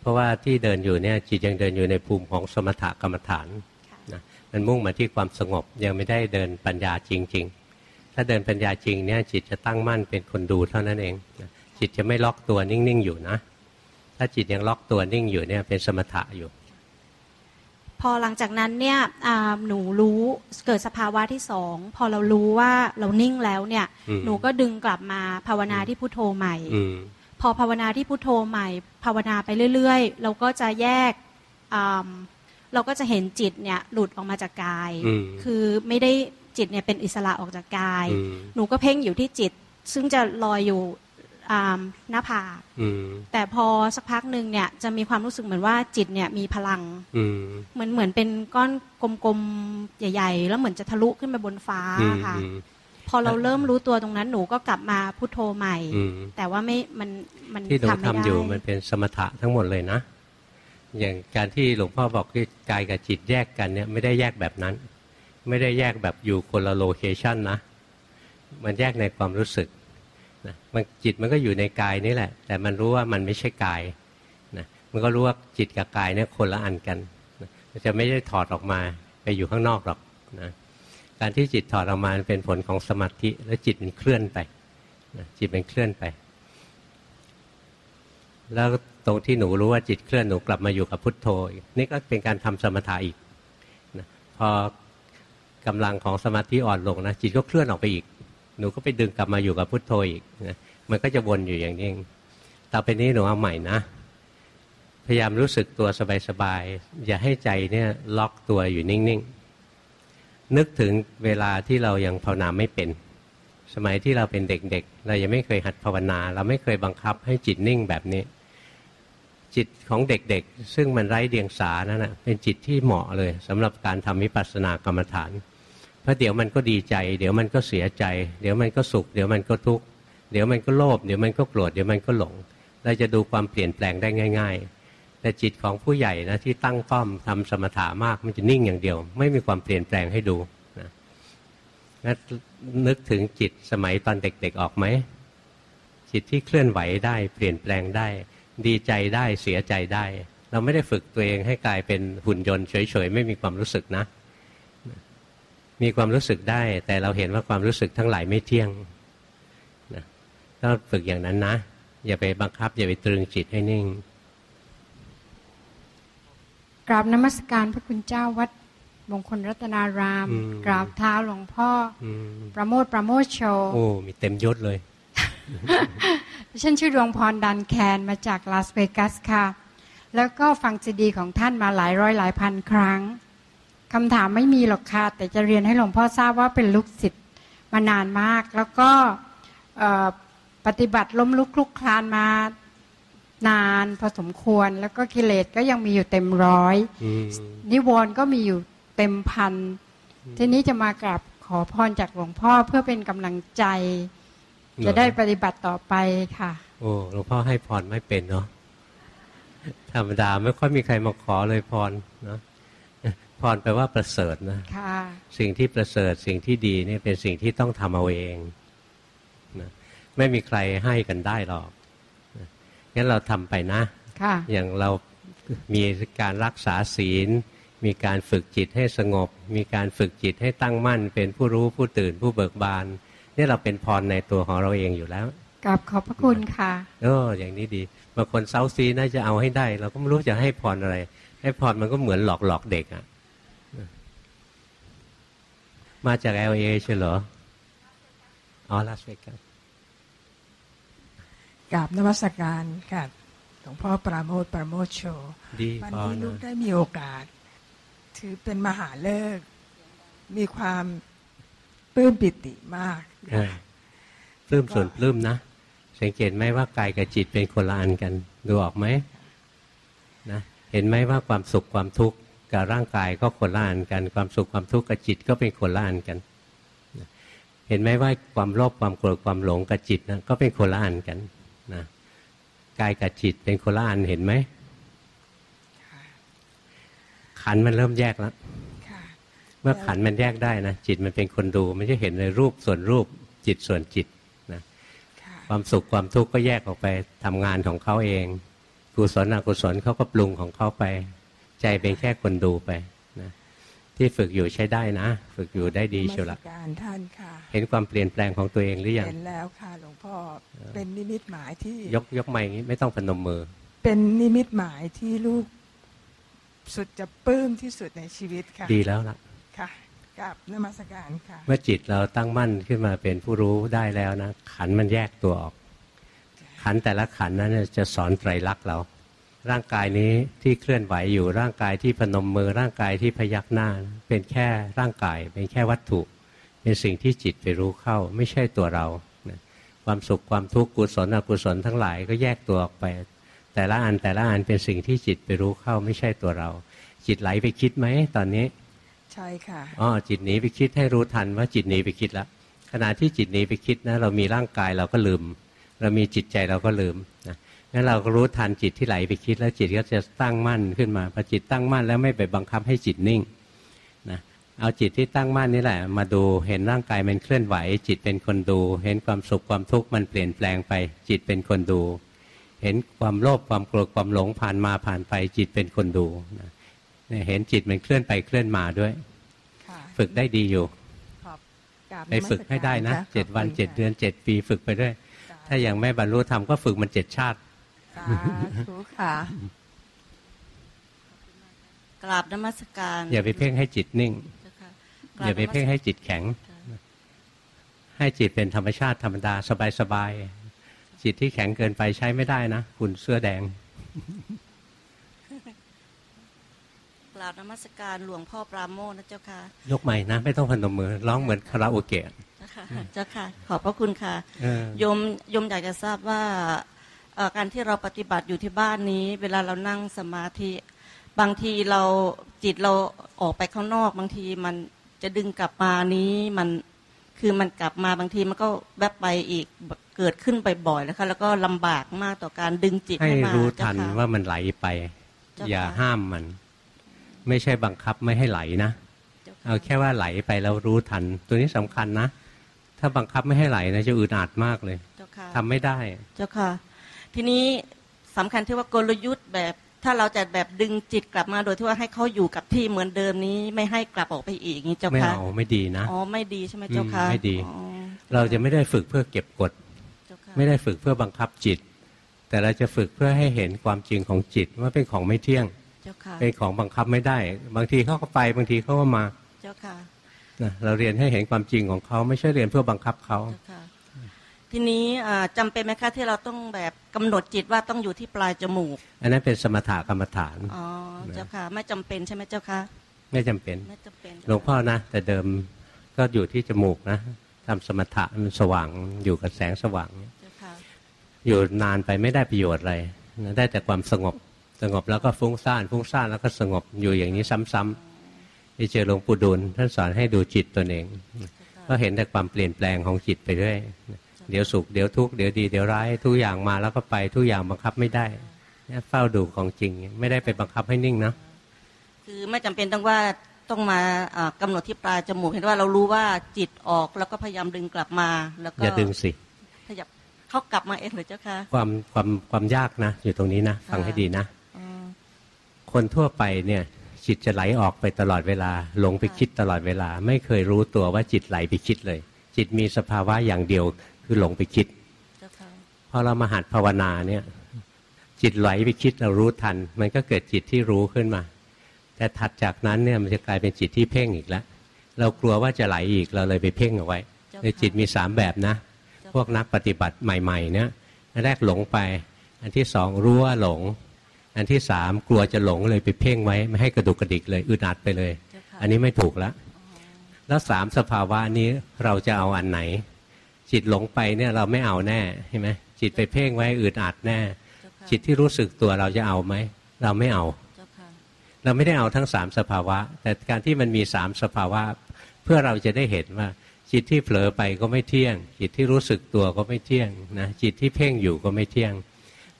เพราะว่าที่เดินอยู่เนี่ยจิตยังเดินอยู่ในภูมิของสมถกรรมฐานนะมันมุ่งมาที่ความสงบยังไม่ได้เดินปัญญาจริง ๆ ถ้าเดินปัญญาจริงเนี่ยจิตจะตั้งมั่นเป็นคนดูเท่านั้นเองจิตจะไม่ล็อกตัวนิ่งๆอยู่นะ ถ้าจิตยังล็อกตัวนิ่งอยู่เนี่ยเป็นสมถะอยู่ พอหลังจากนั้นเนี่ยหนูรู้เกิดสภาวะที่สองพอเรารู้ว่าเรานิ่งแล้วเนี่ย หนูก็ดึงกลับมาภาวนาที่พุโทโธใหม่พอภาวนาที่พุโทโธใหม่ ภาวนาไปเรื่อยๆ เราก็จะแยกเราก็จะเห็นจิตเนี่ยหลุดออกมาจากกาย คือไม่ได้จิตเนี่ยเป็นอิสระออกจากกาย หนูก็เพ่งอยู่ที่จิต ซึ่งจะลอยอยู่ หน้าผากแต่พอสักพักหนึ่งเนี่ยจะมีความรู้สึกเหมือนว่าจิตเนี่ยมีพลังเหมือนเหมือนเป็นก้อนกลมๆใหญ่ ๆ แล้วเหมือนจะทะลุขึ้นไปบนฟ้าค่ะ พอเราเริ่มรู้ตัวตรงนั้นหนูก็กลับมาพุโทโธใหม่ แต่ว่าไม่มันมันที่หนูทำอยู่มันเป็นสมถะทั้งหมดเลยนะ อย่างการที่หลวงพ่อบอกที่กายกับจิตแยกกันเนี่ยไม่ได้แยกแบบนั้น ไม่ได้แยกแบบอยู่คนละโลเคชันนะมันแยกในความรู้สึก นะมันจิตมันก็อยู่ในกายนี่แหละ แต่มันรู้ว่ามันไม่ใช่กายนะมันก็รู้ว่าจิตกับกายเนี่ยคนละอันกันนะมันจะไม่ได้ถอดออกมาไปอยู่ข้างนอกหรอกนะการที่จิตถอดออกมาเป็นผลของสมาธิ แล้วจิตมันเคลื่อนไปนะจิตมันเคลื่อนไป แล้วตรงที่หนูรู้ว่าจิตเคลื่อนหนูกลับมาอยู่กับพุทโธนี่ก็เป็นการทำสมถะอีกนะพอกำลังของสมาธิอ่อนลงนะจิตก็เคลื่อนออกไปอีก หนูก็ไปดึงกลับมาอยู่กับพุทโธอีกนะมันก็จะวนอยู่อย่างนี้ต่อไปนี้หนูเอาใหม่นะ พยายามรู้สึกตัวสบายๆอย่าให้ใจเนี่ยล็อกตัวอยู่นิ่งๆ นึกถึงเวลาที่เรายังภาวนาไม่เป็น สมัยที่เราเป็นเด็กๆ เรายังไม่เคยหัดภาวนา เราไม่เคยบังคับให้จิตนิ่งแบบนี้ จิตของเด็กๆ ซึ่งมันไร้เดียงสานั่นนะเป็นจิตที่เหมาะเลยสำหรับการทำวิปัสสนากรรมฐานเพราะเดี๋ยวมันก็ดีใจ เดี๋ยวมันก็เสียใจ เดี๋ยวมันก็สุข เดี๋ยวมันก็ทุกข์เดี๋ยวมันก็โลภเดี๋ยวมันก็โกรธเดี๋ยวมันก็หลง เราจะดูความเปลี่ยนแปลงได้ง่าย ๆ แต่จิตของผู้ใหญ่นะที่ตั้งป้อมทำสมถะมากมันจะนิ่งอย่างเดียว ไม่มีความเปลี่ยนแปลงให้ดูนะนึกถึงจิตสมัยตอนเด็กๆออกไหมจิตที่เคลื่อนไหวได้เปลี่ยนแปลงได้ ดีใจได้เสียใจได้ เราไม่ได้ฝึกตัวเองให้กลายเป็นหุ่นยนต์เฉยๆไม่มีความรู้สึกนะ มีความรู้สึกได้ แต่เราเห็นว่าความรู้สึกทั้งหลายไม่เที่ยงนะต้องฝึกอย่างนั้นนะ อย่าไปบังคับ อย่าไปตรึงจิตให้นิ่งกราบนมัสการพระคุณเจ้าวัดมงคลรัตนาราม กราบเท้าหลวงพ่อประโมทประโมทโชโอ้มีเต็มยศเลยฉันชื่อดวงพรดันแคนมาจากลาสเวกัสค่ะ แล้วก็ฟังซีดีของท่านมาหลายร้อยหลายพันครั้ง คำถามไม่มีหรอกค่ะ แต่จะเรียนให้หลวงพ่อทราบว่าเป็นลูกศิษย์มานานมาก แล้วก็ปฏิบัติล้มลุกคลุกคลานมานานพอสมควร แล้วก็กิเลสก็ยังมีอยู่เต็มร้อยนิวรณ์ก็มีอยู่เต็มพันทีนี้จะมากราบขอพรจากหลวงพ่อเพื่อเป็นกำลังใจ จะได้ปฏิบัติต่อไปค่ะ โอ้หลวงพ่อให้พรไม่เป็นเนาะธรรมดาไม่ค่อยมีใครมาขอเลยพรเนาะ พรแปลว่าประเสริฐนะสิ่งที่ประเสริฐสิ่งที่ดีนี่เป็นสิ่งที่ต้องทำเอาเองนะไม่มีใครให้กันได้หรอกงั้นเราทำไปนะอย่างเรามีการรักษาศีล มีการฝึกจิตให้สงบ มีการฝึกจิตให้ตั้งมั่น เป็นผู้รู้ผู้ตื่นผู้เบิกบานนี่เราเป็นพรในตัวของเราเองอยู่แล้วกับขอบพระคุณค่ะเอออย่างนี้ดีบางคนเซาซีน่าจะเอาให้ได้ เราก็ไม่รู้จะให้พรอะไร ให้พรมันก็เหมือนหลอกหลอกเด็กอะ่ะ มาจากเอลเอใช่เหรอ อ๋อลาสเวกัสกราบนวัตการกับหลวงพ่อปราโมทปราโมทโชวันนี้ลูกได้มีโอกาส ถือเป็นมหาเลิก มีความปลื้มปิติมากปลื้มส่วนปลื้มนะ สังเกตไหมว่ากายกับจิตเป็นคนละอันกัน ดูออกไหมนะเห็นไหมว่าความสุขความทุกข์ กับร่างกายก็คนละอันกัน ความสุขความทุกข์กับจิตก็เป็นคนละอันกัน เห็นไหมว่าความโลภความโกรธความหลงกับจิตนะก็เป็นคนละอันกันนะกายกับจิตเป็นคนละอันเห็นไหมขันมันเริ่มแยกแล้วเมื่อขันมันแยกได้นะจิตมันเป็นคนดูไม่ใช่เห็นในรูปส่วนรูปจิตส่วนจิตนะความสุขความทุกข์ก็แยกออกไปทำงานของเขาเองกุศลอกุศลเขาก็ปรุงของเขาไป ใจเป็นแค่คนดูไปนะที่ฝึกอยู่ใช้ได้นะ ฝึกอยู่ได้ดีเชียวละการท่านค่ะ เห็นความเปลี่ยนแปลงของตัวเองหรือยัง เห็นแล้วค่ะหลวงพ่อ เป็นนิมิตหมายที่ ยกยกไม้อย่างนี้ไม่ต้องพนมมือ เป็นนิมิตหมายที่ลูกสุดจะปลื้มที่สุดในชีวิตค่ะ ดีแล้วล่ะ ค่ะกับนมัสการค่ะ เมื่อจิตเราตั้งมั่นขึ้นมาเป็นผู้รู้ได้แล้วนะ ขันมันแยกตัวออก ขันแต่ละขันนั้นจะสอนไตรลักษณ์เรา ร่างกายนี้ที่เคลื่อนไหวอยู่ร่างกายที่พนมมือร่างกายที่พยักหน้า เป็นแค่ร่างกาย เป็นแค่วัตถุ เป็นสิ่งที่จิตไปรู้เข้า ไม่ใช่ตัวเรา ความสุขความทุกข์กุศลอกุศลทั้งหลายก็แยกตัวออกไป แต่ละอันแต่ละอันเป็นสิ่งที่จิตไปรู้เข้า ไม่ใช่ตัวเรา จิตไหลไปคิดไหมตอนนี้ ใช่ค่ะอ๋อจิตหนีไปคิดให้รู้ทันว่าจิตหนีไปคิดแล้วขณะที่จิตหนีไปคิดนะเรามีร่างกายเราก็ลืม เรามีจิตใจเราก็ลืมนะ งั้นเราก็รู้ทันจิตที่ไหลไปคิดแล้วจิตก็จะตั้งมั่นขึ้นมาพอจิตตั้งมั่นแล้วไม่ไปบังคับให้จิตนิ่งนะเอาจิตที่ตั้งมั่นนี่แหละ มาดูเห็นร่างกายมันเคลื่อนไหว จิตเป็นคนดู เห็นความสุขความทุกข์มันเปลี่ยนแปลงไป จิตเป็นคนดู เห็นความโลภความโกรธความหลงผ่านมาผ่านไป จิตเป็นคนดูนะเห็นจิตมันเคลื่อนไปเคลื่อนมาด้วยค่ะฝึกได้ดีอยู่ขอบกราบไปฝึกให้ได้นะมัสการเจ็ดวันขบคุณเจ็ดเดือนเจ็ดปีฝึกไปด้วยค่ะถ้ายังไม่บรรลุธรรมก็ฝึกมันเจ็ดชาติ สาธุค่ะกราบนมัสการ อย่าไปเพ่งให้จิตนิ่งเจ้าค่ะอย่าไปเพ่งให้จิตแข็ง ให้จิตเป็นธรรมชาติธรรมดา สบาย ๆ จิตที่แข็งเกินไปใช้ไม่ได้นะคุณเสื้อแดงกราบนมัสการหลวงพ่อปราโมทนะเจ้าค่ะ ยกใหม่นะ ไม่ต้องพนมมือ ร้องเหมือนคาราโอเกะเจ้าค่ะเจ้าค่ะขอบพระคุณค่ะเออโยมโยมอยากจะทราบว่าเอ่อ การที่เราปฏิบัติอยู่ที่บ้านนี้ เวลาเรานั่งสมาธิ บางทีเราจิตเราออกไปข้างนอก บางทีมันจะดึงกลับมานี้มันคือมันกลับมาบางทีมันก็แวบไปอีกเกิดขึ้นบ่อยๆแล้วค่ะแล้วก็ลำบากมากต่อการดึงจิตให้ให้มารู้เจ้าทันค่ะว่ามันไหลไปเจ้าค่ะอย่าห้ามมัน ไม่ใช่บังคับไม่ให้ไหลนะเจ้าค่ะเอาแค่ว่าไหลไปแล้วรู้ทัน ตัวนี้สำคัญนะ ถ้าบังคับไม่ให้ไหลนะจะอึดอัดมากเลยเจ้าค่ะทำไม่ได้ เจ้าค่ะ ทีนี้สำคัญที่ว่ากลยุทธ์แบบถ้าเราจะแบบดึงจิตกลับมาโดยที่ว่าให้เขาอยู่กับที่เหมือนเดิมนี้ไม่ให้กลับออกไปอีกอย่างนี้เจ้าไม่ค่ะเอาไม่ดีนะอ๋อไม่ดีใช่ไหมเจ้าค่ะอืมไม่ดีอ๋อเราจะไม่ได้ฝึกเพื่อเก็บกดเจ้าค่ะไม่ได้ฝึกเพื่อบังคับจิต แต่เราจะฝึกเพื่อให้เห็นความจริงของจิตว่าเป็นของไม่เที่ยงเจ้าค่ะเป็นของบังคับไม่ได้ บางทีเขาก็ไปบางทีเขาก็มาเจ้าค่ะนะเราเรียนให้เห็นความจริงของเขาไม่ใช่เรียนเพื่อบังคับเขาเจ้าค่ะ ทีนี้อ่าจำเป็นไหมคะที่เราต้องแบบกำหนดจิตว่าต้องอยู่ที่ปลายจมูก อันนั้นเป็นสมถะกรรมฐานอ๋อเจ้าค่ะไม่จำเป็นใช่ไหมเจ้าค่ะไม่จำเป็นไม่จำเป็นหลวงพ่อนะ แต่เดิมก็อยู่ที่จมูกนะทำสมถะมันสว่างอยู่กับแสงสว่างเจ้าค่ะอยู่นานไปไม่ได้ประโยชน์อะไรนะได้แต่ความสงบสงบแล้วก็ฟุ้งซ่านฟุ้งซ่านแล้วก็สงบอยู่อย่างนี้ซ้ำๆที่เจอหลวงปู่ดูลท่านสอนให้ดูจิตตนเอง ก็เห็นแต่ความเปลี่ยนแปลงของจิตไปเรื่อย เดี๋ยวสุขเดี๋ยวทุกข์เดี๋ยวดีเดี๋ยวร้ายทุกอย่างมาแล้วก็ไปทุกอย่างบังคับไม่ได้เนี่ยเฝ้าดูของจริง ไม่ได้ไปบังคับให้นิ่งนะคือไม่จำเป็นต้องว่าต้องมาอ่ากำหนดที่ปลายจมูกเห็นว่าเรารู้ว่าจิตออกแล้วก็พยายามดึงกลับมาแล้วก็อย่าดึงสิขยับเขากลับมาเองเลยเจ้าค่ะความความความยากนะอยู่ตรงนี้นะฟังให้ดีนะอืมคนทั่วไปเนี่ยจิตจะไหลออกไปตลอดเวลาหลงไปคิดตลอดเวลา ไม่เคยรู้ตัวว่าจิตไหลไปคิดเลย จิตมีสภาวะอย่างเดียว คือหลงไปคิดเจ้าค่ะพอเรามาหัดภาวนาเนี่ย จิตไหลไปคิดเรารู้ทัน มันก็เกิดจิตที่รู้ขึ้นมา แต่ถัดจากนั้นเนี่ยมันจะกลายเป็นจิตที่เพ่งอีกแล้วเรากลัวว่าจะไหลอีกเราเลยไปเพ่งเอาไว้ในจิตมีสามแบบนะ พวกนักปฏิบัติใหม่ ๆ เนี่ยอันแรกหลงไป อันที่สองรู้ว่าหลง อันที่สามกลัวจะหลงเลยไปเพ่งไว้ ไม่ให้กระดุกกระดิกเลยอึดอัดไปเลยเจ้าค่ะอันนี้ไม่ถูกแล้วแล้วสามสภาวะนี้เราจะเอาอันไหน จิตหลงไปเนี่ยเราไม่เอาแน่ใช่ไหมจิตไปเพ่งไว้อึดอัดแน่เจ้าค่ะจิตที่รู้สึกตัวเราจะเอาไหมเราไม่เอาเจ้าค่ะเราไม่ได้เอาทั้งสามสภาวะ แต่การที่มันมีสามสภาวะ เพื่อเราจะได้เห็นว่า จิตที่เผลอไปก็ไม่เที่ยง จิตที่รู้สึกตัวก็ไม่เที่ยงนะจิตที่เพ่งอยู่ก็ไม่เที่ยง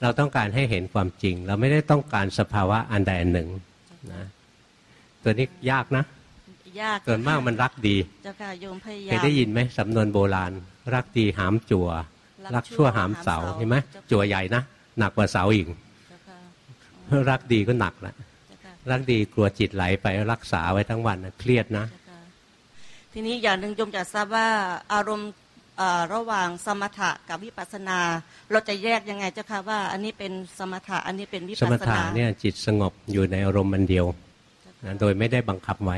เราต้องการให้เห็นความจริง เราไม่ได้ต้องการสภาวะอันใดอันหนึ่งนะตัวนี้ยากนะ ยากส่วนมากมันรักดีเจ้าค่ะโยมพยาเคยายมได้ยินไหมสำนวนโบราณ รักดีหามจัวรักชั่วหามเสาเห็นไหมจัวใหญ่นะหนักกว่าเสาอีกเจ้าค่ะรักดีก็หนักละเจ้าค่ะรักดีกลัวจิตไหลไปรักษาไว้ทั้งวันเครียดนะ ทีนี้อย่างหนึ่งโยมอยากทราบว่าอารมณ์ระหว่างสมถะกับวิปัสสนา เราจะแยกยังไงเจ้าค่ะว่า อันนี้เป็นสมถะอันนี้เป็นวิปัสสนาสมถะเนี่ยจิตสงบอยู่ในอารมณ์มันเดียวนะโดยไม่ได้บังคับไว้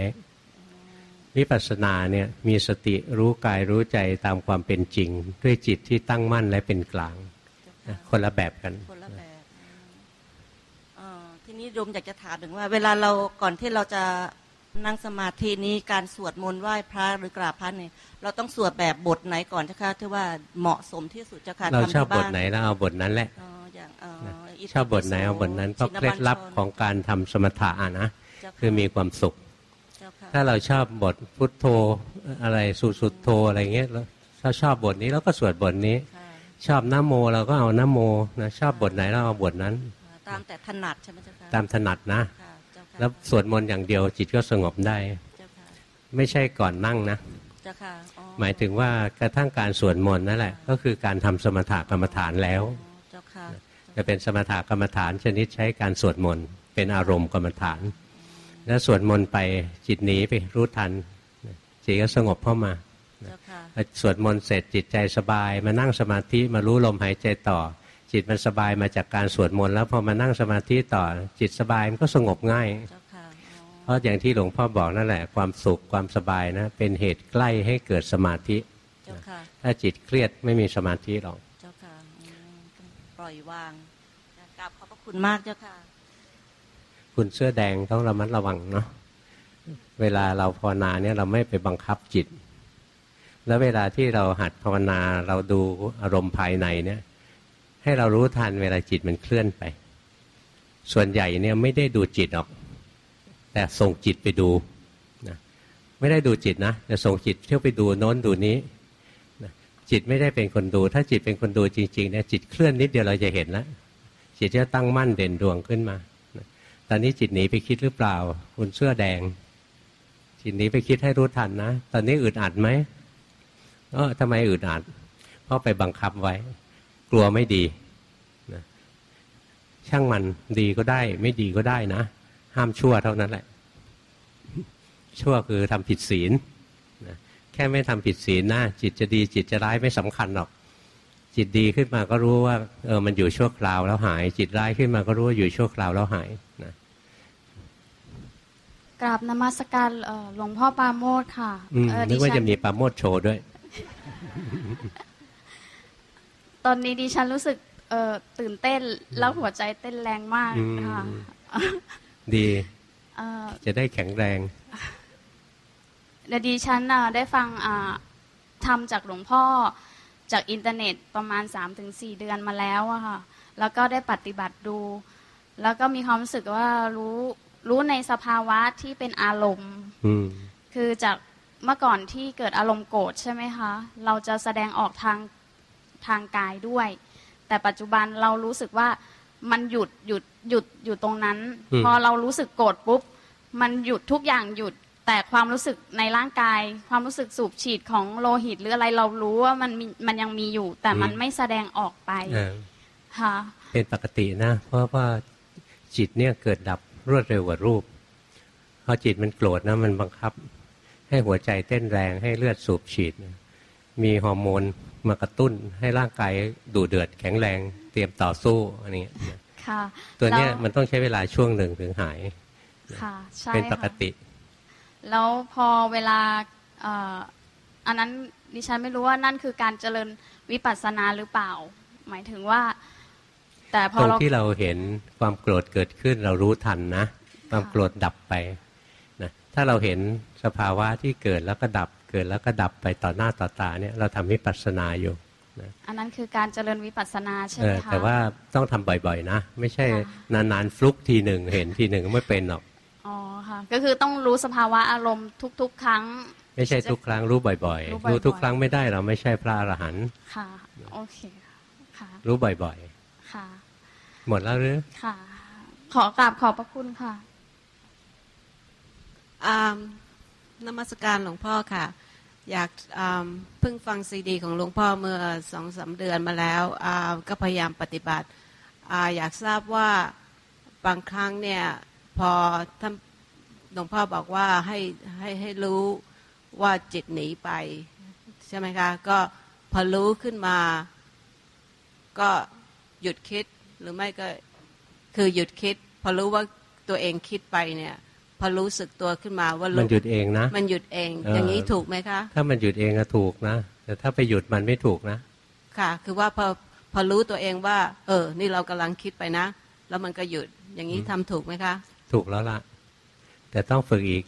วิปัสสนาเนี่ยมีสติรู้กายรู้ใจตามความเป็นจริง ด้วยจิตที่ตั้งมั่นและเป็นกลาง คนละแบบกันคนละแบบทีนี้โยมอยากจะถามถึงว่า เวลาเราก่อนที่เราจะนั่งสมาธินี้การสวดมนต์ไหว้พระหรือกราบพระเนี่ยเราต้องสวดแบบบทไหนก่อนเจ้าค่ะที่ว่าเหมาะสมที่สุดเจ้าค่ะเราชอบบทไหนแล้วเอาบทนั้นแหละชอบบทไหนเอาบทนั้นเพราะเคล็ดลับของการทำสมถะนะคือมีความสุข ถ้าเราชอบบทพุทโธอะไรสุสุดโธอะไรเงี้ยแล้วถ้าชอบบทนี้เราก็สวดบทนี้ ชอบน้ำโมเราก็เอาน้ำโมนะชอบบทไหนเราเอาบทนั้น ตามแต่ถนัดใช่ไหมเจ้าค่ะตามถนัดนะ แล้วสวดมนต์อย่างเดียวจิตก็สงบได้ไม่ใช่ก่อนนั่งนะหมายถึงว่ากระทั่งการสวดมนต์นั่นแหละ ก็คือการทำสมถะกรรมฐานแล้วจะเป็นสมถะกรรมฐานชนิดใช้การสวดมนต์เป็นอารมณ์กรรมฐาน แล้วสวดมนต์ไปจิตหนีไปรู้ทันจิตก็สงบเข้ามาสวดมนต์เสร็จจิตใจสบาย มานั่งสมาธิมารู้ลมหายใจต่อ จิตมันสบายมาจากการสวดมนต์แล้วพอมานั่งสมาธิต่อ จิตสบายมันก็สงบง่าย เพราะอย่างที่หลวงพ่อบอกนั่นแหละ ความสุขความสบายนะ เป็นเหตุใกล้ให้เกิดสมาธิถ้าจิตเครียดไม่มีสมาธิหรอกเจ้าค่ะปล่อยวางกราบขอบพระคุณมากเจ้าค่ะ คุณเสื้อแดงต้องระมัดระวังเนาะเวลาเราภาวนาเนี่ยเราไม่ไปบังคับจิต แล้วเวลาที่เราหัดภาวนาเราดูอารมณ์ภายในเนี่ย ให้เรารู้ทันเวลาจิตมันเคลื่อนไป ส่วนใหญ่เนี่ยไม่ได้ดูจิตหรอก แต่ส่งจิตไปดูนะไม่ได้ดูจิตนะแต่ส่งจิตเที่ยวไปดูโน้นดูนี้นะจิตไม่ได้เป็นคนดู ถ้าจิตเป็นคนดูจริงๆเนี่ยจิตเคลื่อนนิดเดียวเราจะเห็นแล้วจิตจะตั้งมั่นเด่นดวงขึ้นมา ตอนนี้จิตหนีไปคิดหรือเปล่า คุณเสื้อแดง จิตหนีไปคิดให้รู้ทันนะ ตอนนี้อึดอัดไหมเออทำไมอึดอัด เพราะไปบังคับไว้ กลัวไม่ดีนะช่างมันดีก็ได้ ไม่ดีก็ได้นะ ห้ามชั่วเท่านั้นแหละ ชั่วคือทำผิดศีลนะแค่ไม่ทำผิดศีลนะจิตจะดี จิตจะร้ายไม่สำคัญหรอกจิตดีขึ้นมาก็รู้ว่าเออมันอยู่ชั่วคราวแล้วหาย จิตร้ายขึ้นมาก็รู้ว่าอยู่ชั่วคราวแล้วหาย ราบนมัสการหลวงพ่อปาโมดค่ะนึกว่าจะมีปาโมดโชว์ด้วย ตอนนี้ดิฉันรู้สึกเออตื่นเต้นแล้วหัวใจเต้นแรงมากค่ะ ดีจะได้แข็งแรงเดี๋ยวดิฉันได้ฟังทำจากหลวงพ่อจากอินเทอร์เน็ตประมาณสามถึงสี่เดือนมาแล้วอะค่ะ แล้วก็ได้ปฏิบัติดู แล้วก็มีความรู้สึกว่ารู้ รู้ในสภาวะที่เป็นอารมณ์คือจากเมื่อก่อนที่เกิดอารมณ์โกรธใช่ไหมคะ เราจะแสดงออกทางทางกายด้วย แต่ปัจจุบันเรารู้สึกว่ามันหยุดหยุดหยุดอยู่ตรงนั้น พอเรารู้สึกโกรธปุ๊บ มันหยุดทุกอย่างหยุด แต่ความรู้สึกในร่างกาย ความรู้สึกสูบฉีดของโลหิตหรืออะไรเรารู้ว่ามันมันยังมีอยู่ แต่มันไม่แสดงออกไปค่ะเป็นปกตินะ เพราะว่าจิตเนี่ยเกิดดับ รวดเร็วกว่ารูปพอจิตมันโกรธนะมันบังคับ ให้หัวใจเต้นแรงให้เลือดสูบฉีด มีฮอร์โมนมากระตุ้นให้ร่างกายดูเดือดแข็งแรงเตรียมต่อสู้อันนี้ตัวนี้มันต้องใช้เวลาช่วงหนึ่งถึงหายเป็นปกติ แล้วพอเวลาอันนั้นดิฉันไม่รู้ว่านั่นคือการเจริญวิปัสสนาหรือเปล่า หมายถึงว่า แต่พอตรงที่เราเห็นความโกรธเกิดขึ้นเรารู้ทันนะ ความโกรธดับไปนะถ้าเราเห็นสภาวะที่เกิดแล้วก็ดับ เกิดแล้วก็ดับไปต่อหน้าต่อตาเนี่ยเราทำวิปัสสนาอยู่อันนั้นคือการเจริญวิปัสสนาใช่ไหมคะแต่ว่าต้องทำบ่อยๆนะ ไม่ใช่นานๆฟลุกทีหนึ่งเห็นทีหนึ่งไม่เป็นหรอกอ๋อค่ะก็คือต้องรู้สภาวะอารมณ์ทุก ๆ ครั้ง ไม่ใช่ทุกครั้งรู้บ่อยๆ รู้ทุกครั้งไม่ได้เราไม่ใช่พระอรหันต์ค่ะโอเคค่ะรู้บ่อยๆค่ะ หมดแล้วหรือค่ะ ขอกราบขอบพระคุณค่ะนมัสการหลวงพ่อค่ะ อยากเพิ่งฟังซีดี ของหลวงพ่อเมื่อสองสาเดือนมาแล้วก็พยายามปฏิบัติออยากทราบว่าบางครั้งเนี่ยพอท่านหลวงพ่อบอกว่าให้ให้ให้รู้ว่าจิตหนีไป ใช่ไหมคะ ก็พอรู้ขึ้นมา ก็หยุดคิด หรือไม่ก็คือหยุดคิด พอรู้ว่าตัวเองคิดไปเนี่ย พอรู้สึกตัวขึ้นมาว่ามัมันหยุดเองนะ มันหยุดเองเออออย่างนี้ถูกไหมคะ ถ้ามันหยุดเองก็ถูกนะ แต่ถ้าไปหยุดมันไม่ถูกนะ ค่ะ คือว่าพอพอรู้ตัวเองว่า เออ นี่เรากำลังคิดไปนะ แล้วมันก็หยุดอย่างนี้ทำถูกไหมคะ ถูกแล้วล่ะ แต่ต้องฝึกอีก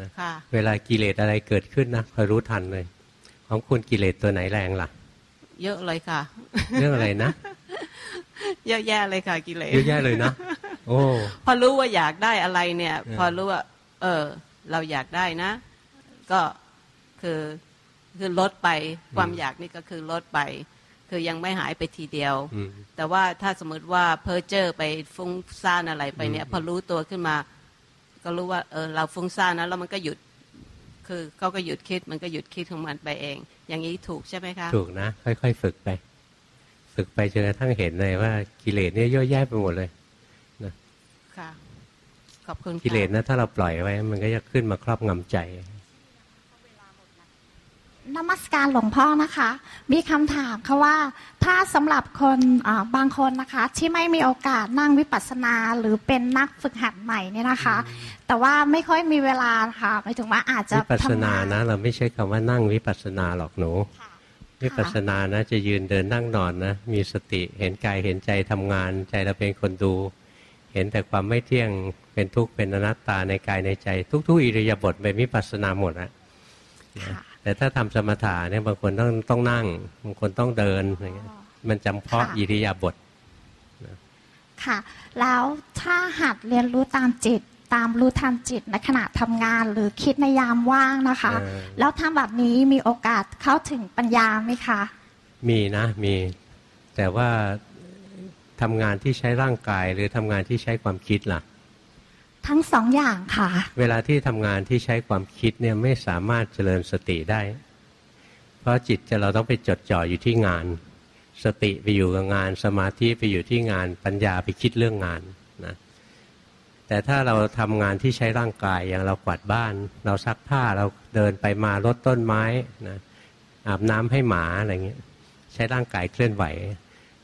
นะค่ะเวลากิเลสอะไรเกิดขึ้นนะคอยรู้ทันเลย ของคุณกิเลสตัวไหนแรงล่ะ เยอะเลยค่ะ เรื่องอะไรนะ เยอะแยะเลยค่ะกิเลสเยอะแยะเลยนะโอ้พอรู้ว่าอยากได้อะไรเนี่ยเออพอรู้ว่า เออ เราอยากได้นะ ก็คือคือลดไปความอยากนี่ก็คือลดไป คือยังไม่หายไปทีเดียวอืมแต่ว่าถ้าสมมติว่าเพอเจอร์ไปฟุ้งซ่านอะไรไปเนี่ยอืมพอรู้ตัวขึ้นมา ก็รู้ว่าเออเราฟุ้งซ่านนะแล้วมันก็หยุด คือเขาก็หยุดคิดมันก็หยุดคิดของมันไปเอง อย่างนี้ถูกใช่ไหมคะ ถูกนะ ค่อย ๆ ฝึกไป ฝึกไปจนกระทั่งเห็นเลยว่ากิเลสเนี่ยเยอะแยะไปหมดเลยค่ะขอบคุณค่ะกิเลสนะถ้าเราปล่อยไว้ มันก็จะขึ้นมาครอบงำใจนมัสการหลวงพ่อนะคะ มีคำถามค่ะว่า ถ้าสำหรับคนอ่าบางคนนะคะ ที่ไม่มีโอกาสนั่งวิปัสสนาหรือเป็นนักฝึกหัดใหม่เนี่ยนะคะ แต่ว่าไม่ค่อยมีเวลาค่ะหมายถึงว่าอาจจะวิปัสสนาทำงนะ เราไม่ใช่คำว่านั่งวิปัสสนาหรอกหนูค่ะ วิปัสสนานะจะยืนเดินนั่งนอนนะมีสติเห็นกายเห็นใจทำงาน ใจเราเป็นคนดู เห็นแต่ความไม่เที่ยงเป็นทุกข์เป็นอนัตตาในกายในใจ ทุก ๆ อิริยาบถเป็นวิปัสสนาหมดนะค่ะแต่ถ้าทำสมถะเนี่ยบางคนต้องต้องนั่งบางคนต้องเดินอย่างเงี้ยมันจำเพาะค่ะอิริยาบถค่ะ แล้วถ้าหัดเรียนรู้ตามจิต ตามรู้ทันจิตในขณะทำงานหรือคิดในยามว่างนะคะเออแล้วทำแบบนี้มีโอกาสเข้าถึงปัญญาไหมคะ มีนะมี แต่ว่าทำงานที่ใช้ร่างกายหรือทำงานที่ใช้ความคิดล่ะ ทั้งสองอย่างค่ะ เวลาที่ทำงานที่ใช้ความคิดเนี่ยไม่สามารถเจริญสติได้ เพราะจิตจะเราต้องไปจดจ่ออยู่ที่งาน สติไปอยู่กับงาน สมาธิไปอยู่ที่งาน ปัญญาไปคิดเรื่องงานนะ แต่ถ้าเราทำงานที่ใช้ร่างกายอย่างเรากวาดบ้าน เราซักผ้าเราเดินไปมารดต้นไม้นะอาบน้ำให้หมาอะไรเงี้ยใช้ร่างกายเคลื่อนไหว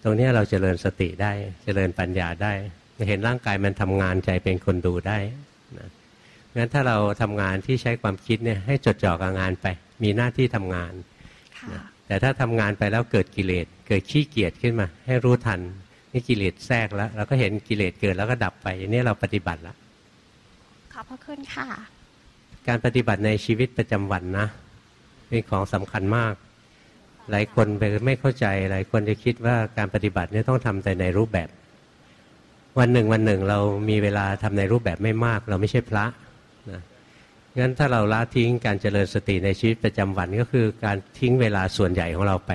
ตรงเนี้ยเราเจริญสติได้เจริญปัญญาได้ เห็นร่างกายมันทำงานใจเป็นคนดูได้นะงั้นถ้าเราทำงานที่ใช้ความคิดเนี่ยให้จดจ่อกับงานไป มีหน้าที่ทำงานค่ะนะแต่ถ้าทำงานไปแล้วเกิดกิเลสเกิดขี้เกียจขึ้นมา ให้รู้ทัน นี่กิเลสแทรกแล้ว เราก็เห็นกิเลสเกิดแล้วก็ดับไปอันนี้เราปฏิบัติละขอบพระคุณค่ะ การปฏิบัติในชีวิตประจำวันนะเป็นของสำคัญมาก หลายคนไปไม่เข้าใจ หลายคนจะคิดว่าการปฏิบัติเนี่ยต้องทำแต่ในรูปแบบ วันหนึ่งวันหนึ่งเรามีเวลาทำในรูปแบบไม่มาก เราไม่ใช่พระนะงั้นถ้าเราละทิ้งการเจริญสติในชีวิตประจำวันก็คือการทิ้งเวลาส่วนใหญ่ของเราไป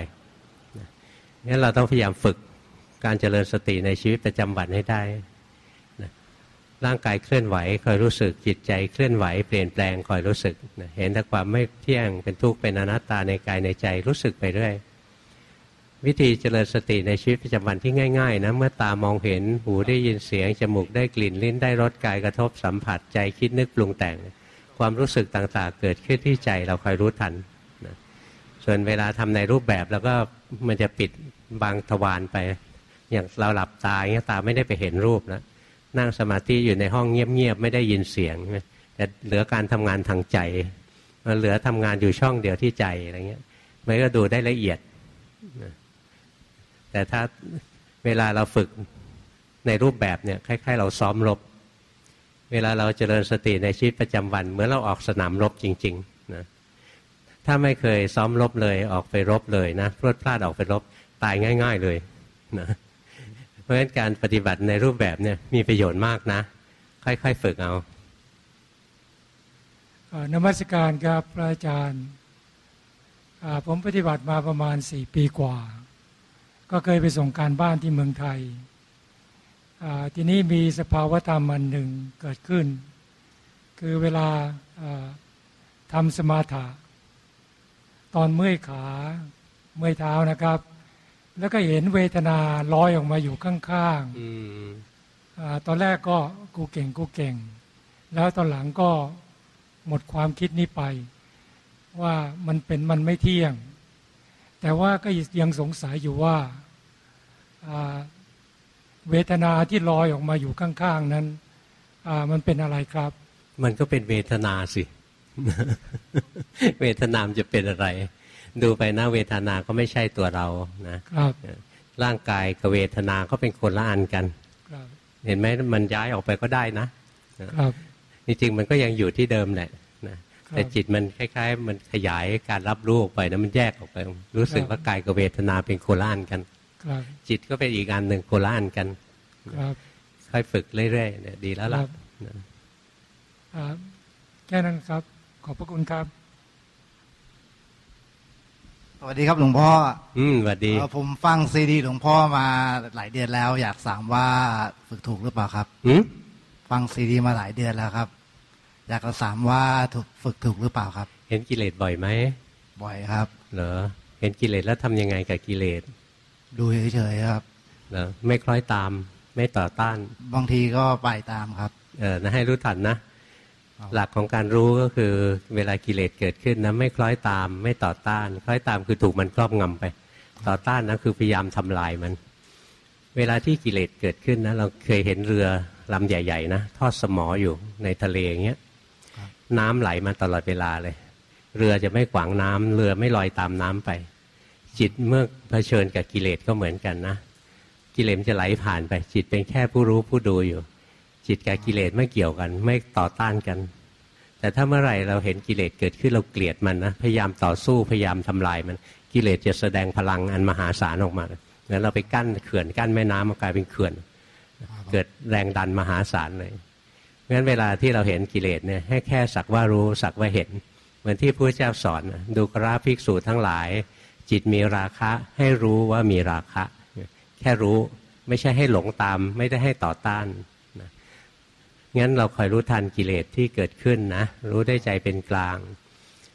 นะงั้นเราต้องพยายามฝึก การเจริญสติในชีวิตประจำวันให้ได้ร่างกายเคลื่อนไหวคอยรู้สึกจิตใจเคลื่อนไหวเปลี่ยนแปลงคอยรู้สึกนะเห็นแต่ความไม่เที่ยงเป็นทุกข์เป็นอนัตตาในกายในใจรู้สึกไปเรื่อยวิธีเจริญสติในชีวิตประจำวันที่ง่ายๆนะเมื่อตามองเห็นหูได้ยินเสียงจมูกได้กลิ่นลิ้นได้รสกายกระทบสัมผัสใจคิดนึกปรุงแต่ง ความรู้สึกต่างๆ เกิดขึ้นที่ใจเราคอยรู้ทันนะส่วนเวลาทำในรูปแบบแล้วก็มันจะปิดบางทวารไป อย่างเราหลับตาเงี้ยตาไม่ได้ไปเห็นรูปนะนั่งสมาธิอยู่ในห้องเงียบๆไม่ได้ยินเสียงแต่เหลือการทำงานทางใจมันเหลือทำงานอยู่ช่องเดียวที่ใจอะไรเงี้ยมันก็ดูได้ละเอียด แต่ถ้าเวลาเราฝึกในรูปแบบเนี่ยคล้ายๆ เราซ้อมรบ เวลาเราเจริญสติในชีวิตประจำวัน เหมือนเราออกสนามรบจริงๆนะถ้าไม่เคยซ้อมรบเลยออกไปรบเลยนะพลดพลาดออกไปรบตายง่าย ๆเลยนะ เพราะฉะนั้นการปฏิบัติในรูปแบบเนี่ยมีประโยชน์มากนะ ค่อยๆฝึกเอาเอ่อนมัสการครับพระอาจารย์ผมปฏิบัติมาประมาณสี่ปีกว่า ก็เคยไปส่งการบ้านที่เมืองไทย ทีนี้มีสภาวธรรมอันหนึ่งเกิดขึ้น คือเวลาทำสมาธิตอนเมื่อยขาเมื่อยเท้านะครับ แล้วก็เห็นเวทนาลอยออกมาอยู่ข้างๆอืมตอนแรกก็กูเก่งกูเก่ง แล้วตอนหลังก็หมดความคิดนี้ไป ว่ามันเป็นมันไม่เที่ยง แต่ว่าก็ยังสงสัยอยู่ว่าเวทนาที่ลอยออกมาอยู่ข้างๆนั้นมันเป็นอะไรครับ มันก็เป็นเวทนาสิ เวทนามจะเป็นอะไร ดูไปนะเวทนาก็ไม่ใช่ตัวเรานะครับร่างกายกับเวทนาก็เป็นคนละอันกันเห็นไหมมันย้ายออกไปก็ได้นะครับจริงๆมันก็ยังอยู่ที่เดิมแหละนะแต่จิตมันคล้าย ๆ มันขยายการรับรู้ออกไปนะมันแยกออกไป รู้สึกว่ากายกับเวทนาเป็นโคละอันกันจิตก็เป็นอีกอันหนึ่งโคละอันกันค่อยฝึกเรื่อยๆเนี่ยดีแล้วล่ะแค่นั้นครับ ขอบพระคุณครับส วัสดีครับหลวงพ่อ อืมสวัสดี ผมฟังซีดีหลวงพ่อมาหลายเดือนแล้ว อยากถามว่าฝึกถูกหรือเปล่าครับอืฟังซีดีมาหลายเดือนแล้วครับ อยากจะถามว่าถูกฝึกถูกหรือเปล่าครับ เห็นกิเลสบ่อยไหมบ่อยครับ เหรอ เห็นกิเลสแล้วทำยังไงกับกิเลส ดูเฉยๆครับ เหรอ ไม่คล้อยตาม ไม่ต่อต้าน บางทีก็ไปตามครับ เออนะให้รู้ทันนะ หลักของการรู้ก็คือเวลากิเลสเกิดขึ้นนะไม่คล้อยตามไม่ต่อต้าน คล้อยตามคือถูกมันครอบงำไป ต่อต้านนะคือพยายามทำลายมัน เวลาที่กิเลสเกิดขึ้นนะเราเคยเห็นเรือลำใหญ่ๆนะทอดสมออยู่ในทะเลอย่างเงี้ยน้ำไหลมาตลอดเวลาเลย เรือจะไม่ขวางน้ำเรือไม่ลอยตามน้ำไป จิตเมื่อเผชิญกับกิเลสก็เหมือนกันนะกิเลสจะไหลผ่านไป จิตเป็นแค่ผู้รู้ผู้ดูอยู่ จิตกับกิเลสไม่เกี่ยวกัน ไม่ต่อต้านกัน แต่ถ้าเมื่อไหร่เราเห็นกิเลสเกิดขึ้นเราเกลียดมันนะพยายามต่อสู้พยายามทำลายมันกิเลสจะแสดงพลังอันมหาศาลออกมาเหมือนเราไปกั้นเขื่อนกั้นแม่น้ำมากลายเป็นเขื่อน เกิดแรงดันมหาศาลเลยงั้นเวลาที่เราเห็นกิเลสเนี่ยให้แค่สักว่ารู้สักว่าเห็น เหมือนที่พระเจ้าสอนดูกราภิกษุทั้งหลาย จิตมีราคะให้รู้ว่ามีราคะ แค่รู้ไม่ใช่ให้หลงตาม ไม่ได้ให้ต่อต้าน งั้นเราคอยรู้ทันกิเลสที่เกิดขึ้นนะ รู้ได้ใจเป็นกลาง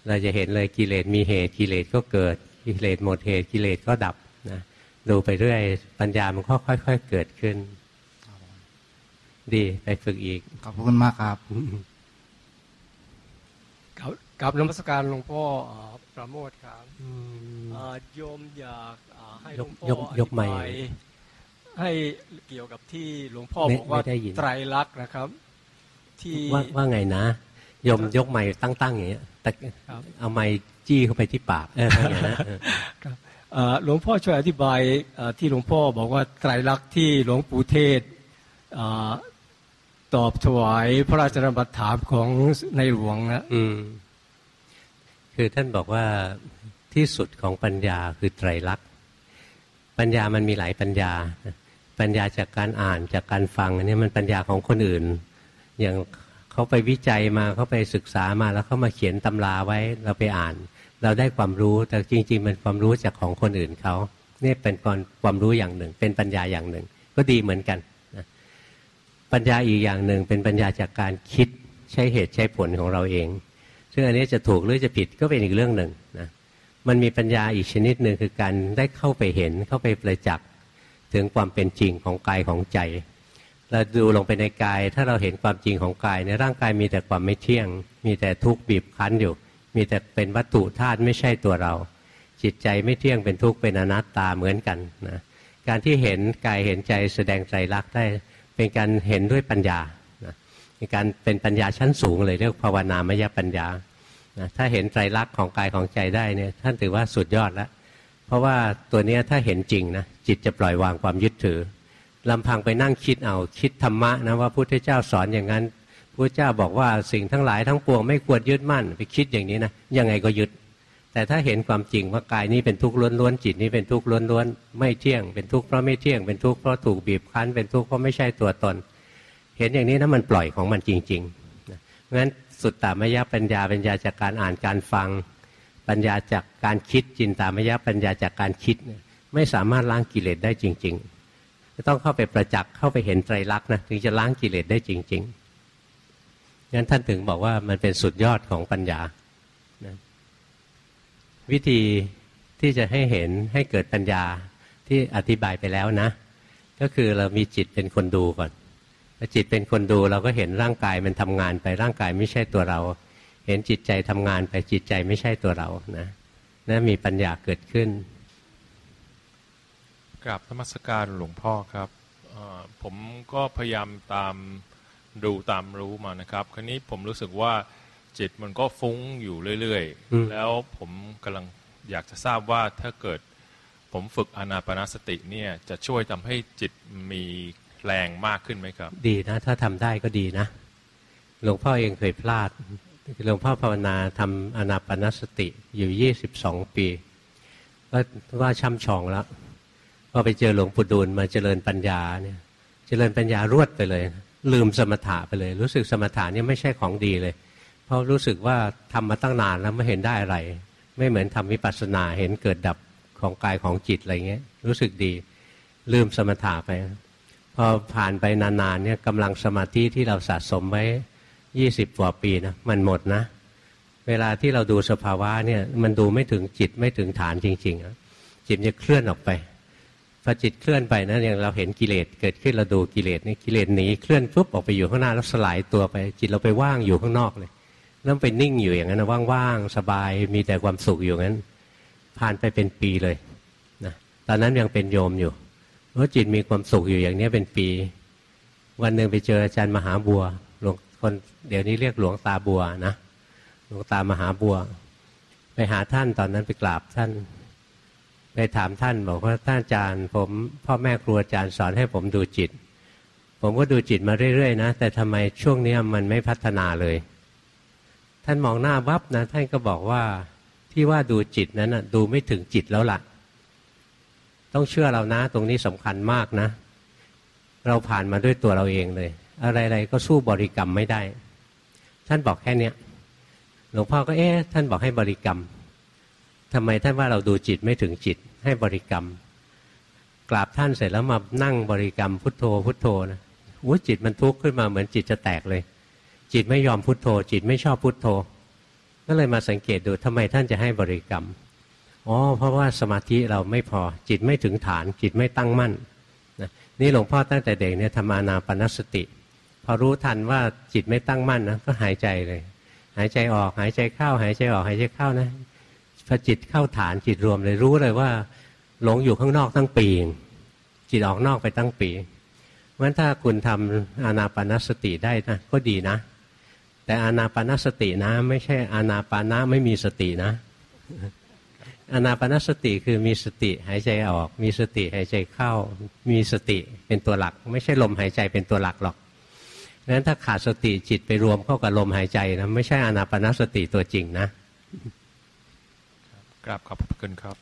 เราจะเห็นเลยกิเลสมีเหตุกิเลสก็เกิด กิเลสหมดเหตุกิเลสก็ดับนะดูไปเรื่อยปัญญามันก็ค่อย ๆ เกิดขึ้น ดีไปฝึกอีก ขอบคุณมากครับกับนมัสการหลวงพ่อประโมทครับโยมอยากให้หลวงพ่อยกไม้ให้เกี่ยวกับที่หลวงพ่อบอกว่าไตรลักษณ์นะครับ ที่ว่าว่าไงนะยมยกไม้ตั้งๆอย่างเงี้ยแต่เอาไม้จี้เข้าไปที่ปากเอออย่างนี้นะหลวงพ่อช่วยอธิบายที่หลวงพ่อบอกว่าไตรลักษณ์ที่หลวงปู่เทศตอบถวายพระราชดำรัสถามของในหลวงนะอืมคือท่านบอกว่าที่สุดของปัญญาคือไตรลักษณ์ปัญญามันมีหลายปัญญา ปัญญาจากการอ่านจากการฟังอันนี้มันปัญญาของคนอื่น อย่างเขาไปวิจัยมาเขาไปศึกษามาแล้วเขามาเขียนตำราไว้เราไปอ่าน เราได้ความรู้แต่จริง ๆ มันความรู้จากของคนอื่นเขานี่เป็นความรู้อย่างหนึ่ง เป็นปัญญาอย่างหนึ่ง ก็ดีเหมือนกันนะปัญญาอีกอย่างหนึ่ง เป็นปัญญาจากการคิดใช้เหตุใช้ผลของเราเอง ซึ่งอันนี้จะถูกหรือจะผิดก็เป็นอีกเรื่องหนึ่งนะมันมีปัญญาอีกชนิดหนึ่งคือการได้เข้าไปเห็นเข้าไปประจักษ์ถึงความเป็นจริงของกายของใจ เราดูลงไปในกาย ถ้าเราเห็นความจริงของกายในร่างกายมีแต่ความไม่เที่ยง มีแต่ทุกข์บีบคั้นอยู่ มีแต่เป็นวัตถุธาตุไม่ใช่ตัวเรา จิตใจไม่เที่ยงเป็นทุกข์เป็นอนัตตาเหมือนกันนะการที่เห็นกายเห็นใจแสดงใจรักได้ เป็นการเห็นด้วยปัญญานะเป็นการเป็นปัญญาชั้นสูงเลยเรียกภาวนามยปัญญานะถ้าเห็นใจรักของกายของใจได้เนี่ยท่านถือว่าสุดยอดแล้วเพราะว่าตัวนี้ถ้าเห็นจริงนะจิตจะปล่อยวางความยึดถือ ลำพังไปนั่งคิดเอาคิดธรรมะนะว่าพุทธเจ้าสอนอย่างนั้นพุทธเจ้าบอกว่าสิ่งทั้งหลายทั้งปวงไม่ควรยึดมั่นไปคิดอย่างนี้นะยังไงก็ยึด แต่ถ้าเห็นความจริงว่ากายนี้เป็นทุกข์ล้วนๆจิตนี้เป็นทุกข์ล้วนๆไม่เที่ยงเป็นทุกข์เพราะไม่เที่ยงเป็นทุกข์เพราะถูกบีบคั้นเป็นทุกข์เพราะไม่ใช่ตัวตน เห็นอย่างนี้นะมันปล่อยของมันจริงๆงั้นสุดตามยปัญญาปัญญาจากการอ่านการฟัง ปัญญาจากการคิดจินตามยปัญญาจากการคิด ไม่สามารถล้างกิเลสได้จริง ๆ ต้องเข้าไปประจักษ์เข้าไปเห็นไตรลักษณ์นะถึงจะล้างกิเลสได้จริง ๆ งั้นท่านถึงบอกว่ามันเป็นสุดยอดของปัญญานะวิธีที่จะให้เห็นให้เกิดปัญญาที่อธิบายไปแล้วนะ ก็คือเรามีจิตเป็นคนดูก่อนจิตเป็นคนดูเราก็เห็นร่างกายมันทำงานไปร่างกายไม่ใช่ตัวเรา เห็นจิตใจทำงานไปจิตใจไม่ใช่ตัวเรานะนะมีปัญญาเกิดขึ้น กราบธรรมสการหลวงพ่อครับผมก็พยายามตามดูตามรู้มานะครับ คราวนี้ผมรู้สึกว่าจิตมันก็ฟุ้งอยู่เรื่อยๆ แล้วผมกำลังอยากจะทราบว่าถ้าเกิดผมฝึกอนาปนาสติเนี่ยจะช่วยทำให้จิตมีแรงมากขึ้นไหมครับ ดีนะ ถ้าทำได้ก็ดีนะ หลวงพ่อเองเคยพลาด หลวงพ่อภาวนาทำอนาปนาสติอยู่ยี่สิบสองปี ก็ว่าช่ำชองแล้ว พอไปเจอหลวงปู่ดูลมาเจริญปัญญาเนี่ย เจริญปัญญารวดไปเลย ลืมสมถะไปเลย รู้สึกสมถะเนี่ยไม่ใช่ของดีเลย เพราะรู้สึกว่าทำมาตั้งนานแล้วไม่เห็นได้อะไร ไม่เหมือนทำวิปัสสนาเห็นเกิดดับของกายของจิตอะไรเงี้ย รู้สึกดี ลืมสมถะไปพอผ่านไปนานๆเนี่ยกำลังสมาธิที่เราสะสมไว้ยี่สิบกว่าปีนะมันหมดนะ เวลาที่เราดูสภาวะเนี่ยมันดูไม่ถึงจิตไม่ถึงฐานจริงๆจิตจะเคลื่อนออกไป พอจิตเคลื่อนไปนะอย่างเราเห็นกิเลสเกิดขึ้นเราดูกิเลสนี่กิเลสหนีเคลื่อนปุ๊บออกไปอยู่ข้างหน้าแล้วสลายตัวไป จิตเราไปว่างอยู่ข้างนอกเลยแล้วไปนิ่งอยู่อย่างนั้นว่างๆสบายมีแต่ความสุขอยู่งั้น ผ่านไปเป็นปีเลยนะตอนนั้นยังเป็นโยมอยู่เพราะจิตมีความสุขอยู่อย่างนี้เป็นปี วันหนึ่งไปเจออาจารย์มหาบัวหลวงคนเดี๋ยวนี้เรียกหลวงตาบัวนะหลวงตามหาบัว ไปหาท่านตอนนั้นไปกราบท่าน ไปถามท่านบอกว่าท่านอาจารย์ ผมพ่อแม่ครูอาจารย์สอนให้ผมดูจิต ผมก็ดูจิตมาเรื่อยๆนะแต่ทำไมช่วงนี้มันไม่พัฒนาเลย ท่านมองหน้าวับนะท่านก็บอกว่าที่ว่าดูจิตนั้นนะดูไม่ถึงจิตแล้วละ่ะ ต้องเชื่อเรานะ ตรงนี้สำคัญมากนะ เราผ่านมาด้วยตัวเราเองเลย อะไรๆก็สู้บริกรรมไม่ได้ ท่านบอกแค่เนี้ยหลวงพ่อก็เอ๊ะท่านบอกให้บริกรรม ทำไมท่านว่าเราดูจิตไม่ถึงจิตให้บริกรรม กราบท่านเสร็จแล้วมานั่งบริกรรมพุทโธ พุทโธนะวุ้จิตมันทุกข์ขึ้นมาเหมือนจิตจะแตกเลย จิตไม่ยอมพุทโธ จิตไม่ชอบพุทโธ ก็เลยมาสังเกตดูทำไมท่านจะให้บริกรรมอ๋อเพราะว่าสมาธิเราไม่พอจิตไม่ถึงฐาน จิตไม่ตั้งมั่นนะนี่หลวงพ่อตั้งแต่เด็กเนี่ยทำอานาปนสติ พอรู้ทันว่าจิตไม่ตั้งมั่นนะก็หายใจเลย หายใจออกหายใจเข้า หายใจออกหายใจเข้านะ พอจิตเข้าฐานจิตรวมเลยรู้เลยว่า หลงอยู่ข้างนอกตั้งปี จิตออกนอกไปตั้งปีเพราะฉะนั้นถ้าคุณทำอานาปานสติได้นะก็ดีนะ แต่อานาปานสตินะ ไม่ใช่อานาปานะไม่มีสตินะอานาปานสติคือมีสติหายใจออก มีสติหายใจเข้า มีสติเป็นตัวหลัก ไม่ใช่ลมหายใจเป็นตัวหลักหรอกนั้นถ้าขาดสติจิตไปรวมเข้ากับลมหายใจนะไม่ใช่อานาปานสติตัวจริงนะ กราบขอบคุณครับ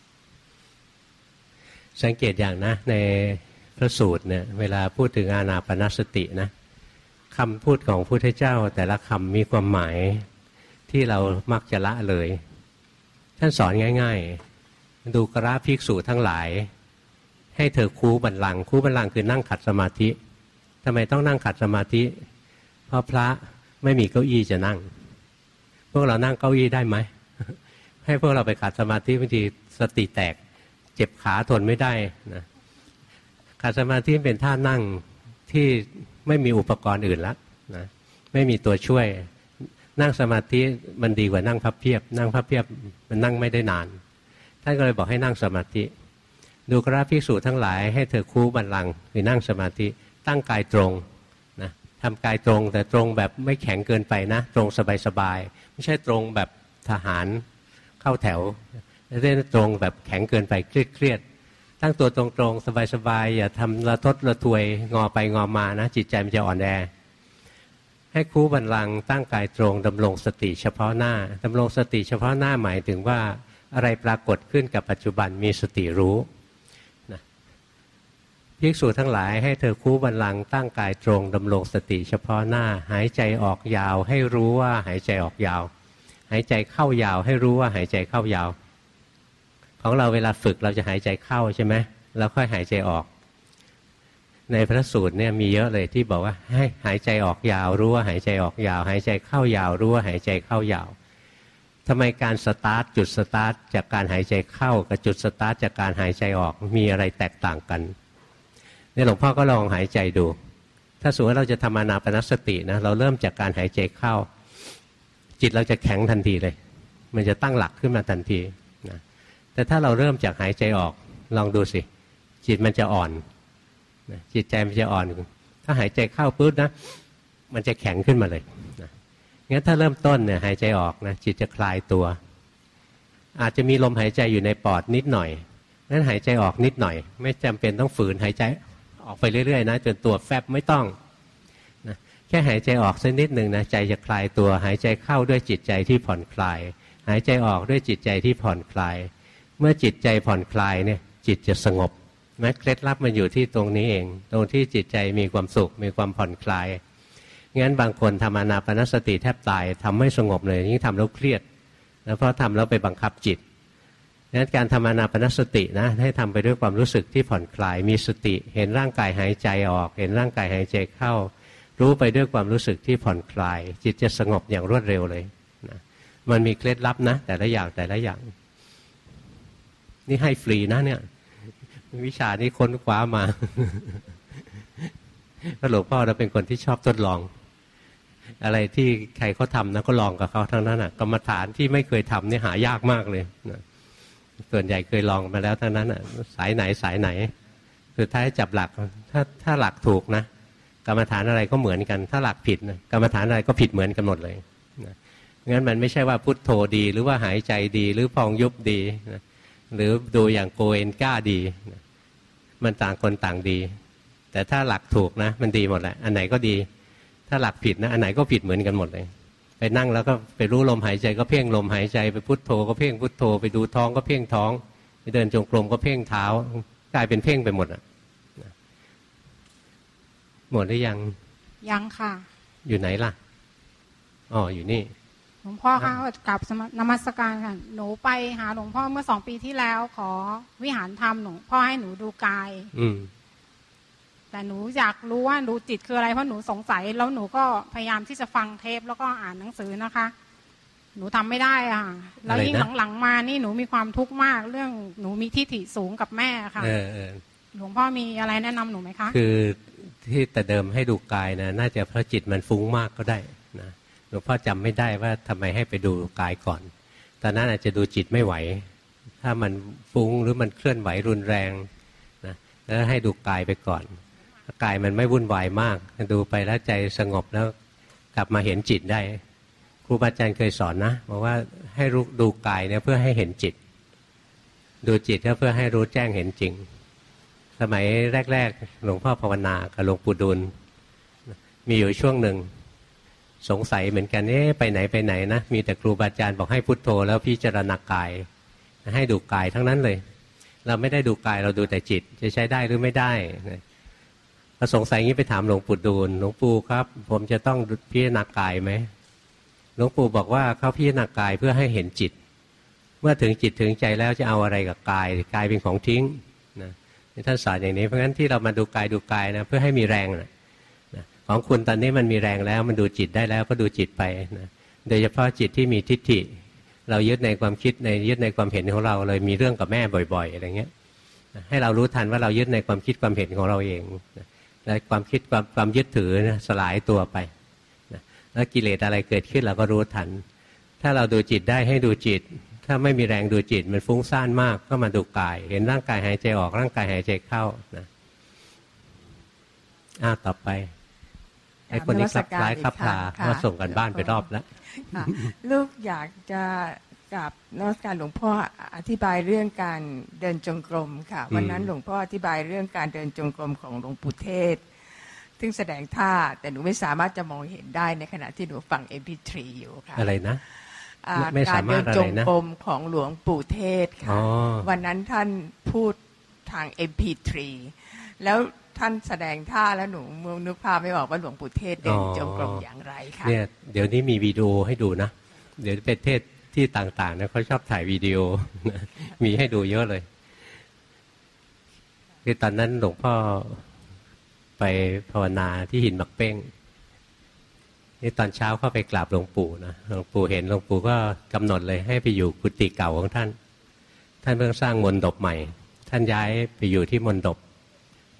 สังเกตอย่างนะ ในพระสูตรเนี่ย เวลาพูดถึงอานาปนสตินะคำพูดของพุทธเจ้า แต่ละคำมีความหมายที่เรามักจะละเลย ท่านสอนง่าย ๆ ดูกราภิกษุทั้งหลาย ให้เธอคูบันลังคูบันลังคือนั่งขัดสมาธิทำไมต้องนั่งขัดสมาธิ เพราะพระไม่มีเก้าอี้จะนั่ง พวกเรานั่งเก้าอี้ได้ไหม ให้พวกเราไปขัดสมาธิบางทีสติแตก เจ็บขาทนไม่ได้นะขัดสมาธิเป็นท่านั่งที่ไม่มีอุปกรณ์อื่นละนะไม่มีตัวช่วย นั่งสมาธิมันดีกว่านั่งพับเพียบ นั่งพับเพียบมันนั่งไม่ได้นาน ท่านก็เลยบอกให้นั่งสมาธิ ดูกราภิกษุทั้งหลายให้เธอคู่บันลังคือนั่งสมาธิตั้งกายตรงนะทำกายตรงแต่ตรงแบบไม่แข็งเกินไปนะ ตรงสบายๆไม่ใช่ตรงแบบทหาร เข้าแถวไม่ได้ตรงแบบแข็งเกินไปเครียดๆตั้งตัวตรงๆ สบายๆอย่าทำระทดระทวยงอไปงอมานะ จิตใจมันจะอ่อนแอให้คู่บันลังตั้งกายตรงดำรงสติเฉพาะหน้าดำรงสติเฉพาะหน้าหมายถึงว่าอะไรปรากฏขึ้นกับปัจจุบันมีสติรู้นะภิกษุทั้งหลายให้เธอคู่บันลังตั้งกายตรงดำรงสติเฉพาะหน้า หายใจออกยาว ให้รู้ว่าหายใจออกยาว หายใจเข้ายาวให้รู้ว่าหายใจเข้ายาว ของเราเวลาฝึกเราจะหายใจเข้าใช่ไหมแล้วค่อยหายใจออก ในพระสูตรเนี่ยมีเยอะเลยที่บอกว่า ให้หายใจออกยาว รู้ว่าหายใจออกยาว หายใจเข้ายาว รู้ว่าหายใจเข้ายาวทำไมการสตาร์ทจุดสตาร์ทจากการหายใจเข้ากับจุดสตาร์ทจากการหายใจออกมีอะไรแตกต่างกันนี่หลวงพ่อก็ลองหายใจดู ถ้าสมมติเราจะทำอานาปานสตินะเราเริ่มจากการหายใจเข้า จิตเราจะแข็งทันทีเลย มันจะตั้งหลักขึ้นมาทันทีนะแต่ถ้าเราเริ่มจากหายใจออกลองดูสิ จิตมันจะอ่อนนะจิตใจมันจะอ่อน ถ้าหายใจเข้าปุ๊บนะ มันจะแข็งขึ้นมาเลยนะงั้นถ้าเริ่มต้นเนี่ยหายใจออกนะจิตจะคลายตัว อาจจะมีลมหายใจอยู่ในปอดนิดหน่อยนั้นหายใจออกนิดหน่อย ไม่จำเป็นต้องฝืนหายใจออกไปเรื่อยๆนะจนตัวแฟบไม่ต้อง แค่หายใจออกสักนิดหนึ่งนะใจจะคลายตัว หายใจเข้าด้วยจิตใจที่ผ่อนคลาย หายใจออกด้วยจิตใจที่ผ่อนคลาย เมื่อจิตใจผ่อนคลายเนี่ยจิตจะสงบแม้เคล็ดลับมันอยู่ที่ตรงนี้เอง ตรงที่จิตใจมีความสุข มีความผ่อนคลายงั้นบางคนทำอนาปนสติแทบตายทำไม่สงบเลยยิ่งทำแล้วเครียด แล้วเพราะทำแล้วไปบังคับจิตนั้นการทำอนาปนสตินะให้ทำไปด้วยความรู้สึกที่ผ่อนคลายมีสติ เห็นร่างกายหายใจออก เห็นร่างกายหายใจเข้า รู้ไปด้วยความรู้สึกที่ผ่อนคลาย จิตจะสงบอย่างรวดเร็วเลยนะมันมีเคล็ดลับนะ แต่ละอย่างแต่ละอย่าง นี่ให้ฟรีนะเนี่ย วิชานี้ค้นคว้ามาพระหลวงพ่อเราเป็นคนที่ชอบทดลอง อะไรที่ใครเขาทำนะก็ลองกับเขาทั้งนั้นอะกรรมฐานที่ไม่เคยทำนี่หายากมากเลยนะส่วนใหญ่เคยลองมาแล้วทั้งนั้นอะสายไหนสายไหน สุดท้ายจับหลัก ถ้าถ้าหลักถูกนะ กรรมฐานอะไรก็เหมือนกัน ถ้าหลักผิดนะกรรมฐานอะไรก็ผิดเหมือนกันหมดเลยนะงั้นมันไม่ใช่ว่าพุทโธดี หรือว่าหายใจดี หรือพองยุบดีนะหรือดูอย่างโกเอนก้าดีนะมันต่างคนต่างดี แต่ถ้าหลักถูกนะ มันดีหมดแหละอันไหนก็ดี ถ้าหลักผิดนะ อันไหนก็ผิดเหมือนกันหมดเลย ไปนั่งแล้วก็ไปรู้ลมหายใจก็เพ่งลมหายใจไปพุทโธก็เพ่งพุทโธ ไปดูท้องก็เพ่งท้อง ไปเดินจงกรมก็เพ่งเท้ากลายเป็นเพ่งไปหมดอะ หมดหรือยัง ยังค่ะ อยู่ไหนล่ะอ๋ออยู่นี่หลวงพ่อคะกลับนมัสการค่ะ หนูไปหาหลวงพ่อเมื่อสองปีที่แล้ว ขอวิหารธรรมหลวงพ่อให้หนูดูกาย อืมแต่หนูอยากรู้ว่าดูจิตคืออะไรเพราะหนูสงสัย แล้วหนูก็พยายามที่จะฟังเทปแล้วก็อ่านหนังสือนะคะ หนูทำไม่ได้อะแล้วยิ่งหลังๆมานี่หนูมีความทุกข์มาก เรื่องหนูมีทิฏฐิสูงกับแม่ค่ะหลวงพ่อมีอะไรแนะนำหนูไหมคะ คือ ที่แต่เดิมให้ดูกายนะน่าจะเพราะจิตมันฟุ้งมากก็ได้นะหลวงพ่อจำไม่ได้ว่าทำไมให้ไปดูกายก่อน ตอนนั้นอาจจะดูจิตไม่ไหว ถ้ามันฟุ้งหรือมันเคลื่อนไหวรุนแรงนะแล้วให้ดูกายไปก่อน กายมันไม่วุ่นวายมาก ดูไปแล้วใจสงบแล้วกลับมาเห็นจิตได้ ครูบาอาจารย์เคยสอนนะบอกว่าให้รู้ดูกายเนี่ยเพื่อให้เห็นจิต ดูจิตก็เพื่อให้รู้แจ้งเห็นจริง สมัยแรก ๆ หลวงพ่อภาวนากับหลวงปู่ดูลมีอยู่ช่วงหนึ่ง สงสัยเหมือนกันเอ๊ะไปไหนไปไหนนะมีแต่ครูบาอาจารย์บอกให้พุโทโธ แล้วพิจารณากาย ให้ดูกายทั้งนั้นเลย เราไม่ได้ดูกายเราดูแต่จิต จะใช้ได้หรือไม่ได้พอสงสัยงี้ไปถามหลวงปู่ดูลหลวงปู่ครับ ผมจะต้องพิจารณากายไหมหลวงปู่บอกว่าเขาพิจารณากายเพื่อให้เห็นจิต เมื่อถึงจิตถึงใจแล้วจะเอาอะไรกับกายกายเป็นของทิ้งนะ ท่านสอนอย่างนี้เพราะงั้นที่เรามาดูกายดูกายนะเพื่อให้มีแรงนะของคุณตอนนี้มันมีแรงแล้วมันดูจิตได้แล้วก็ดูจิตไปนะโดยเฉพาะจิตที่มีทิฏฐิ เรายึดในความคิดในยึดในความเห็นของเราเลยมีเรื่องกับแม่บ่อย ๆ อะไรเงี้ยให้เรารู้ทันว่าเรายึดในความคิดความเห็นของเราเองแล้วความคิดความความยึดถือนะสลายตัวไปแล้วกิเลสอะไรเกิดขึ้นเราก็รู้ทัน ถ้าเราดูจิตได้ให้ดูจิต ถ้าไม่มีแรงดูจิตมันฟุ้งซ่านมากก็มาดูกาย เห็นร่างกายหายใจออกร่างกายหายใจเข้านะอ้าต่อไปไอ้คนนี้สับคล้ายขับพาก็ส่งกันบ้านไปรอบแล้วลูกอยากจะกับนอสการหลวงพ่ออธิบายเรื่องการเดินจงกรมค่ะ วันนั้นหลวงพ่ออธิบายเรื่องการเดินจงกรมของหลวงปู่เทศ ซึ่งแสดงท่าแต่หนูไม่สามารถจะมองเห็นได้ในขณะที่หนูฟังเอ็มพีทรีอยู่ค่ะ อะไรนะ การเดินจงกรมของหลวงปู่เทศค่ะ วันนั้นท่านพูดทาง MP3 แล้วท่านแสดงท่าแล้วหนูนึกภาพไม่ออกว่าหลวงปู่เทศเดินจงกรมอย่างไรค่ะเนี่ยเดี๋ยวนี้มีวิดีโอให้ดูนะ เดี๋ยวไปเทศที่ต่างๆนะเขาชอบถ่ายวิดีโอ มีให้ดูเยอะเลยคือตอนนั้นหลวงพ่อไปภาวนาที่หินมักเป้ง นี่ตอนเช้าเข้าไปกราบหลวงปู่นะหลวงปู่เห็นหลวงปู่ก็กำหนดเลยให้ไปอยู่กุฏิเก่าของท่าน ท่านเพิ่งสร้างมนดบใหม่ ท่านย้ายไปอยู่ที่มนดบ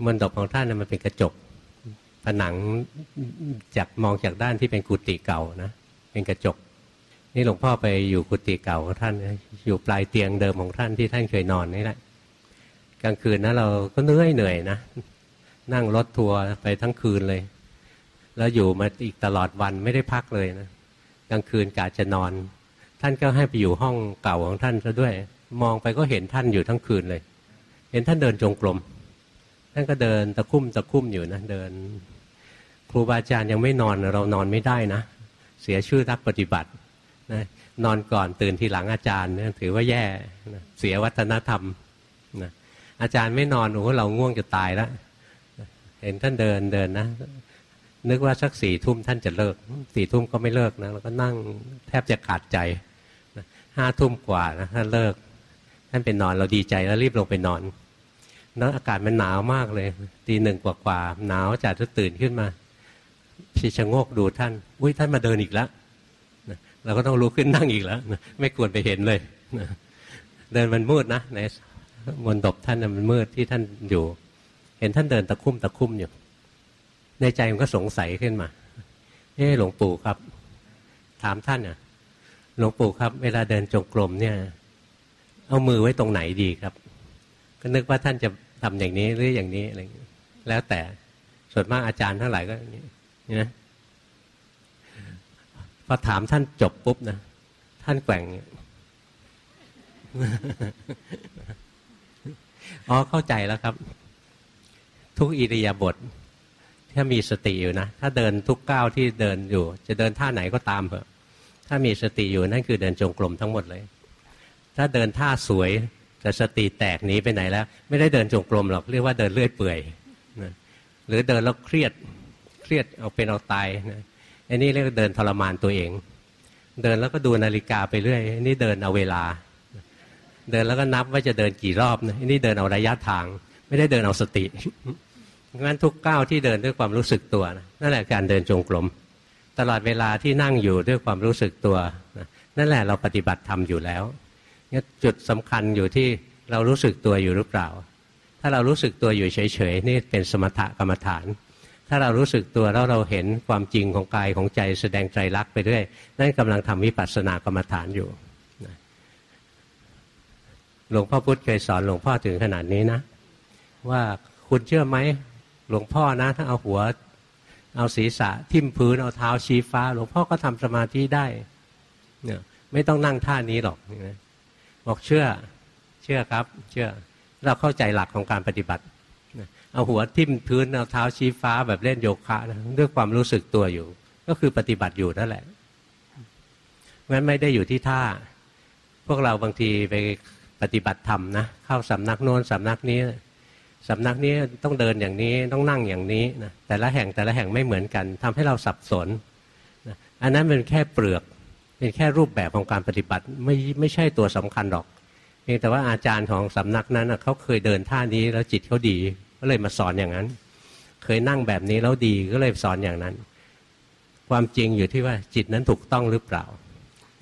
มนดบของท่านมันเป็นกระจก ผนังจากมองจากด้านที่เป็นกุฏิเก่านะเป็นกระจก นี่หลวงพ่อไปอยู่กุฏิเก่าของท่าน อยู่ปลายเตียงเดิมของท่านที่ท่านเคยนอนนี่แหละกลางคืนนะเราก็เหนื่อยเหนื่อยนะนั่งรถทัวร์ไปทั้งคืนเลย แล้วอยู่มาอีกตลอดวันไม่ได้พักเลยนะกลางคืนกาจะนอน ท่านก็ให้ไปอยู่ห้องเก่าของท่านซะด้วย มองไปก็เห็นท่านอยู่ทั้งคืนเลย เห็นท่านเดินจงกรมท่านก็เดินตะคุ่มตะคุ่มอยู่นะเดิน ครูบาอาจารย์ยังไม่นอนเรานอนไม่ได้นะ เสียชื่อนักปฏิบัตินะนอนก่อนตื่นทีหลังอาจารย์นะถือว่าแย่นะเสียวัฒนธรรมนะอาจารย์ไม่นอนโอ้เราง่วงจะตายแล้วเห็นท่านเดินเดินนะ นึกว่าสักสี่ทุ่มท่านจะเลิกสี่ทุ่มก็ไม่เลิกนะแล้วก็นั่งแทบจะขาดใจห้าทุ่มกว่านะท่านเลิก ท่านไปนอนเราดีใจแล้วรีบลงไปนอนแล้วอากาศมันหนาวมากเลยตีหนึ่งกว่าๆหนาวจัดจะตื่นขึ้นมาพี่ชะโงกดูท่าน อุ้ยท่านมาเดินอีกแล้วเราก็ต้องลุกขึ้นนั่งอีกแล้ว ไม่ควรไปเห็นเลยเดินมันมืดนะในมนตบท่านมันมืดที่ท่านอยู่ เห็นท่านเดินตะคุ่มตะคุ่มอยู่ ในใจมันก็สงสัยขึ้นมา เออหลวงปู่ครับ ถามท่านอะ หลวงปู่ครับ เวลาเดินจงกรมเนี่ย เอามือไว้ตรงไหนดีครับ ก็นึกว่าท่านจะทำอย่างนี้หรืออย่างนี้อะไรแล้วแต่ส่วนมากอาจารย์ทั้งหลายก็อย่างนี้นะพอถามท่านจบปุ๊บนะ ท่านแกว่งอ๋อเข้าใจแล้วครับ ทุกอิริยาบถ ถ้ามีสติอยู่นะ ถ้าเดินทุกก้าวที่เดินอยู่ จะเดินท่าไหนก็ตามเถอะ ถ้ามีสติอยู่นั่นคือเดินจงกรมทั้งหมดเลย ถ้าเดินท่าสวยแต่สติแตกหนีไปไหนแล้ว ไม่ได้เดินจงกรมหรอกเรียกว่าเดินเลื่อยเปื่อยนะหรือเดินแล้วเครียดเครียดเอาเป็นเอาตายนะอันนี้เรียกเดินทรมานตัวเอง เดินแล้วก็ดูนาฬิกาไปเรื่อยอันนี้เดินเอาเวลา เดินแล้วก็นับว่าจะเดินกี่รอบนะอันนี้เดินเอาระยะทาง ไม่ได้เดินเอาสติ งั้นทุกก้าวที่เดินด้วยความรู้สึกตัวนะนั่นแหละการเดินจงกรมตลอดเวลาที่นั่งอยู่ด้วยความรู้สึกตัวนั่นแหละเราปฏิบัติทำอยู่แล้วนี่จุดสำคัญอยู่ที่เรารู้สึกตัวอยู่หรือเปล่า ถ้าเรารู้สึกตัวอยู่เฉยๆนี่เป็นสมถกรรมฐาน ถ้าเรารู้สึกตัวแล้วเราเห็นความจริงของกายของใจแสดงใจรักไปด้วยนั่นกำลังทำวิปัสสนากรรมฐานอยู่หลวงพ่อพุธเคยสอนหลวงพ่อถึงขนาดนี้นะ ว่าคุณเชื่อไหม หลวงพ่อนะถ้าเอาหัว เอาศีรษะ ทิ่มพื้นเอาเท้าชี้ฟ้า หลวงพ่อก็ทำสมาธิได้เนี่ยไม่ต้องนั่งท่านี้หรอกบอกเชื่อเชื่อครับ เชื่อเราเข้าใจหลักของการปฏิบัติเอาหัวทิ่มพื้นเอาเท้าชี้ฟ้าแบบเล่นโยคะนะด้วยความรู้สึกตัวอยู่ ก็คือปฏิบัติอยู่นั่นแหละงั้นไม่ได้อยู่ที่ท่า พวกเราบางทีไปปฏิบัติธรรมนะเข้าสำนักโน้นสำนักนี้ สำนักนี้ต้องเดินอย่างนี้ต้องนั่งอย่างนี้นะแต่ละแห่งแต่ละแห่งไม่เหมือนกันทำให้เราสับสนนะอันนั้นเป็นแค่เปลือก เป็นแค่รูปแบบของการปฏิบัติไม่ไม่ใช่ตัวสำคัญหรอกเพียงแต่ว่าอาจารย์ของสำนักนั้นเขาเคยเดินท่านี้แล้วจิตเขาดีก็เลยมาสอนอย่างนั้น เคยนั่งแบบนี้แล้วดีก็เลยสอนอย่างนั้น ความจริงอยู่ที่ว่าจิตนั้นถูกต้องหรือเปล่า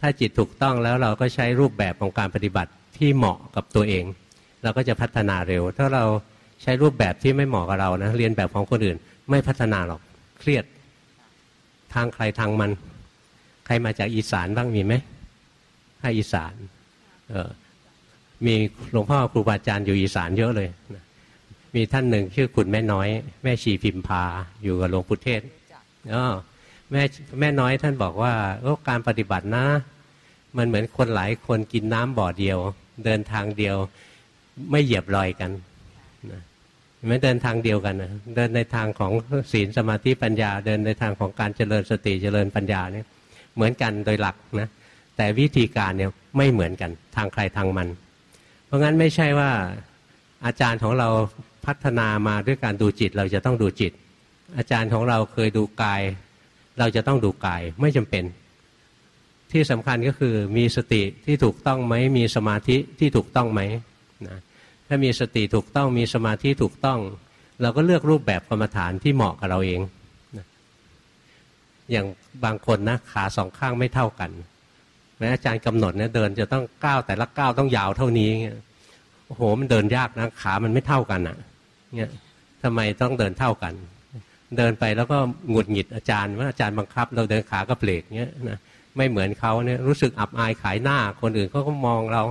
ถ้าจิตถูกต้องแล้วเราก็ใช้รูปแบบของการปฏิบัติที่เหมาะกับตัวเอง เราก็จะพัฒนาเร็ว ถ้าเรา ใช้รูปแบบที่ไม่เหมาะกับเรานะเรียนแบบของคนอื่น ไม่พัฒนาหรอกเครียด ทางใครทางมัน ใครมาจากอีสานบ้างมีไหมภาคอีสานเออมีหลวงพ่อครูบาอาจารย์อยู่อีสานเยอะเลยมีท่านหนึ่งชื่อคุณแม่น้อย แม่ชีพิมพาอยู่กับหลวงพุทเทศอ๋อแม่แม่น้อยท่านบอกว่าการปฏิบัตินะ มันเหมือนคนหลายคนกินน้ำบ่อเดียว เดินทางเดียว ไม่เหยียบรอยกัน ไม่เดินทางเดียวกันนะเดินในทางของศีลสมาธิปัญญา เดินในทางของการเจริญสติเจริญปัญญาเนี่ยเหมือนกันโดยหลักนะแต่วิธีการเนี่ยไม่เหมือนกันทางใครทางมัน เพราะงั้นไม่ใช่ว่าอาจารย์ของเราพัฒนามาด้วยการดูจิตเราจะต้องดูจิต อาจารย์ของเราเคยดูกาย เราจะต้องดูกายไม่จำเป็น ที่สำคัญก็คือมีสติที่ถูกต้องไหมมีสมาธิที่ถูกต้องไหมนะ ถ้ามีสติถูกต้องมีสมาธิถูกต้อง เราก็เลือกรูปแบบกรรมฐานที่เหมาะกับเราเองอย่างบางคนนะขาสองข้างไม่เท่ากันแม้อาจารย์กำหนดเนี่ยเดินจะต้องก้าวแต่ละก้าวต้องยาวเท่านี้เงี้ยโอ้โหมันเดินยากนะขามันไม่เท่ากันอะ่ะเนี่ยทำไมต้องเดินเท่ากัน เดินไปแล้วก็หงุดหงิดอาจารย์ว่าอาจารย์บังคับ เราเดินขาก็เปลกเงี้ยนะไม่เหมือนเขาเนี่ยรู้สึกอับอายขายหน้าคนอื่นเขาก็มองเรา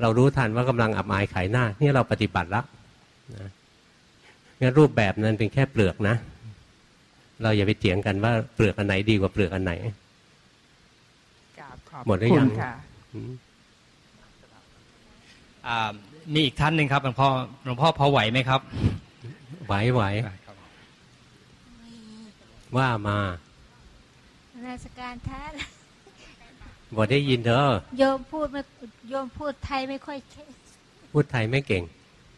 เรารู้ทันว่ากำลังอับอายขายหน้านี่เราปฏิบัติแล้วนะงั้นรูปแบบนั้นเป็นแค่เปลือกนะ เราอย่าไปเถียงกันว่าเปลือกอันไหนดีกว่าเปลือกอันไหนหมดหรือยังมีอีกท่านหนึ่งครับหลวงพ่อหลวงพ่อพอไหวไหมครับ ไหวไหวว่ามาราชการท่าน บอกได้ยินเด้อโยมพูดไม่โยมพูดไทยไม่ค่อยเก่งพูดไทยไม่เก่ง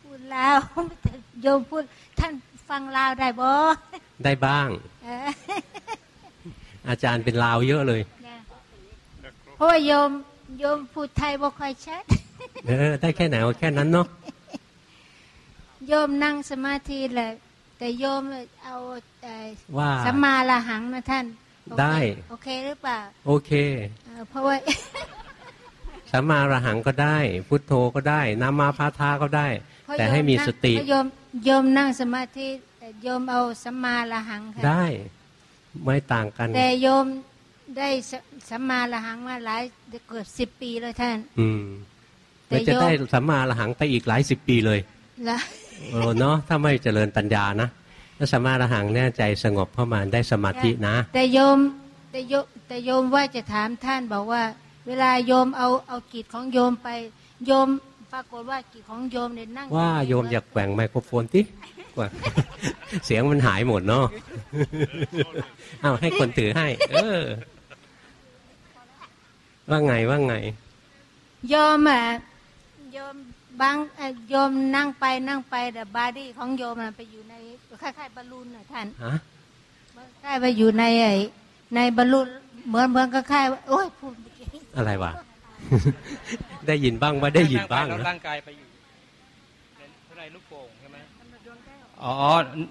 พูดลาวโยมพูดท่านฟังลาวได้บ่ได้บ้าง อาจารย์เป็นลาวเยอะเลยเพราะว่าโยมโยมพูดไทยบ่ค่อยชัดเออได้แค่ไหนแค่นั้นเนาะโยมนั่งสมาธิแหละแต่โยมเอาว่าสมาละหังนะท่าน ได้ โอเคหรือเปล่า โอเคเพราะว่าสัมมาระหังก็ได้ พุทโธก็ได้นามาพาทาก็ได้ แต่ให้มีสติโยมโยมนั่งสมาธิโยมเอาสัมมาระหังค่ะได้ไม่ต่างกัน แต่โยมได้สัมมาระหังมาหลายเกือบสิบปีเลยท่าน อืมแต่จะได้สัมมาระหังไปอีกหลายสิบปีเลยละเออเนาะถ้าไม่เจริญปัญญานะ ถ้าสัมมาระหังเนี่ยใจสงบเข้ามาได้สมาธินะ แต่โยมแต่โยมแต่โยมว่าจะถามท่านบอกว่า เวลาโยมเอาเอากิจของโยมไปโยมปรากฏว่ากิจของโยมเนี่ยนั่งว่าโยมอยากแกว่งไมโครโฟนที่กว่าเสียงมันหายหมดเนาะเอาให้คนถือให้ เออ ว่าไงว่าไงโยมอะโยมบางโยมนั่งไปนั่งไปแต่บาดี้ของโยมไปอยู่ใน คล้ายๆบอลลูนนะท่านฮะคล้ายไปอยู่ในไอ้ในบอลลูนเหมือนเหมือนคล้ายๆโอ้ยพูดอะไรวะได้ยินบ้างว่าได้ยินบ้างนะร่างกายไปอยู่ในลูกโป่งใช่ไหมอ๋อ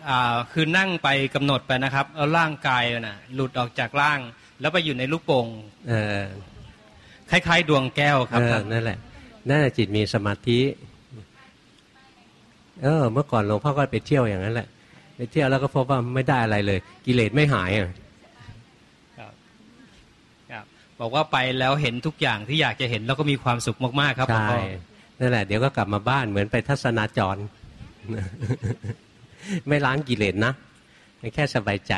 อ่าคือนั่งไปกำหนดไปนะครับแล้วร่างกายน่ะ หลุดออกจากร่าง แล้วไปอยู่ในลูกโป่งเออคล้ายๆ ดวงแก้วครับนั่นแหละนั่นแหละจิตมีสมาธิ เออ เมื่อก่อนหลวงพ่อก็ไปเที่ยวอย่างนั้นแหละไป เที่ยวแล้วก็พบว่าไม่ได้อะไรเลย กิเลสไม่หายอะบอกว่าไปแล้วเห็นทุกอย่างที่อยากจะเห็นแล้วก็มีความสุขมากๆ ครับใช่นั่นแหละเดี๋ยวก็กลับมาบ้านเหมือนไปทัศนาจร ไม่ล้างกิเลสนะแค่สบายใจ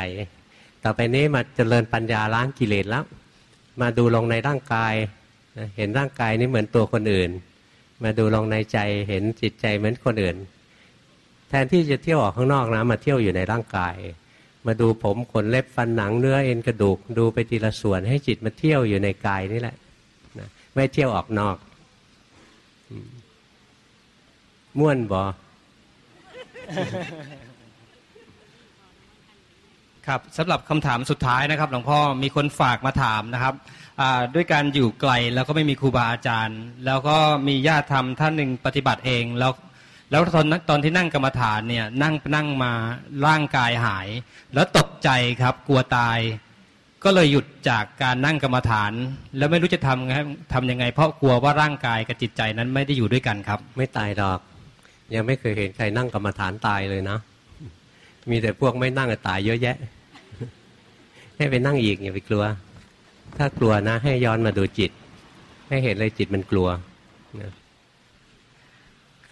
ต่อไปนี้มาเจริญปัญญาล้างกิเลสแล้ว มาดูลงในร่างกายเห็นร่างกายนี้เหมือนตัวคนอื่น มาดูลงในใจเห็นจิตใจเหมือนคนอื่นแทนที่จะเที่ยวออกข้างนอกนะมาเที่ยวอยู่ในร่างกาย มาดูผมขนเล็บฟันหนังเนื้อเอ็นกระดูก ดูไปทีละส่วนให้จิตมาเที่ยวอยู่ในกายนี่แหละนะไม่เที่ยวออกนอกม่วนบอครับสำหรับคำถามสุดท้ายนะครับหลวงพ่อมีคนฝากมาถามนะครับด้วยการอยู่ไกลแล้วก็ไม่มีครูบาอาจารย์ แล้วก็มีญาติธรรมท่านหนึ่งปฏิบัติเองแล้ว แล้วตอนตอนที่นั่งกรรมฐานเนี่ยนั่งนั่งมาร่างกายหาย แล้วตกใจครับกลัวตาย ก็เลยหยุดจากการนั่งกรรมฐาน แล้วไม่รู้จะทำทำยังไง เพราะกลัวว่าร่างกายกับจิตใจนั้นไม่ได้อยู่ด้วยกันครับ ไม่ตายดอก ยังไม่เคยเห็นใครนั่งกรรมฐานตายเลยนะ มีแต่พวกไม่นั่งตายเยอะแยะ ให้ไปนั่งอีกอย่าไปกลัว ถ้ากลัวนะ ให้ย้อนมาดูจิต ให้เห็นเลยจิตมันกลัว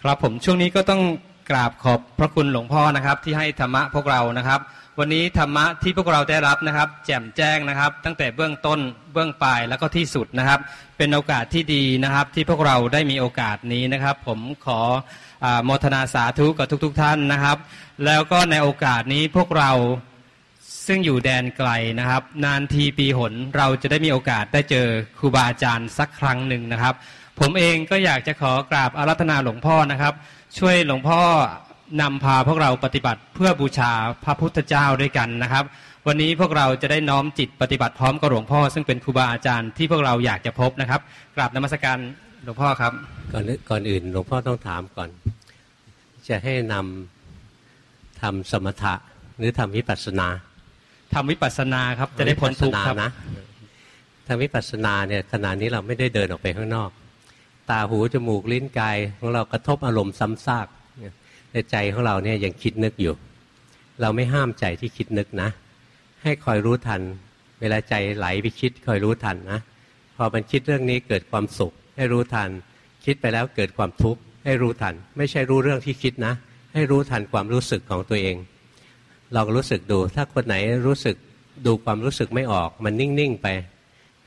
ครับผมช่วงนี้ก็ต้องกราบขอบพระคุณหลวงพ่อนะครับ ที่ให้ธรรมะพวกเรานะครับ วันนี้ธรรมะที่พวกเราได้รับนะครับ แจ่มแจ้งนะครับ ตั้งแต่เบื้องต้นเบื้องปลายแล้วก็ที่สุดนะครับ เป็นโอกาสที่ดีนะครับ ที่พวกเราได้มีโอกาสนี้นะครับ ผมขออโมทนาสาธุกับทุก ๆทท่านนะครับ แล้วก็ในโอกาสนี้พวกเราซึ่งอยู่แดนไกลนะครับ นานทีปีหนเราจะได้มีโอกาสได้เจอครูบาอาจารย์สักครั้งหนึ่งนะครับ ผมเองก็อยากจะขอกราบอารัธนาหลวงพ่อนะครับ ช่วยหลวงพ่อนำพาพวกเราปฏิบัติเพื่อบูชาพระพุทธเจ้าด้วยกันนะครับ วันนี้พวกเราจะได้น้อมจิตปฏิบัติพร้อมกับหลวงพ่อ ซึ่งเป็นครูบาอาจารย์ที่พวกเราอยากจะพบนะครับกราบนมัสการหลวงพ่อครับ ก่อนก่อนอื่นหลวงพ่อต้องถามก่อน จะให้นำทำสมถะหรือทำวิปัสสนาทำวิปัสสนาครับจะได้พ้นทุกข์ครับนะทำวิปัสสนาเนี่ยขณะนี้เราไม่ได้เดินออกไปข้างนอก ตาหูจมูกลิ้นกายของเรากระทบอารมณ์ซ้ำซากในใจของเราเนี่ยยังคิดนึกอยู่ เราไม่ห้ามใจที่คิดนึกนะ ให้คอยรู้ทัน เวลาใจไหลไปคิดคอยรู้ทันนะ พอมันคิดเรื่องนี้เกิดความสุข ให้รู้ทัน คิดไปแล้วเกิดความทุกข์ให้รู้ทัน ไม่ใช่รู้เรื่องที่คิดนะ ให้รู้ทันความรู้สึกของตัวเองลองรู้สึกดู ถ้าคนไหนรู้สึกดูความรู้สึกไม่ออก มันนิ่ง ๆ ไป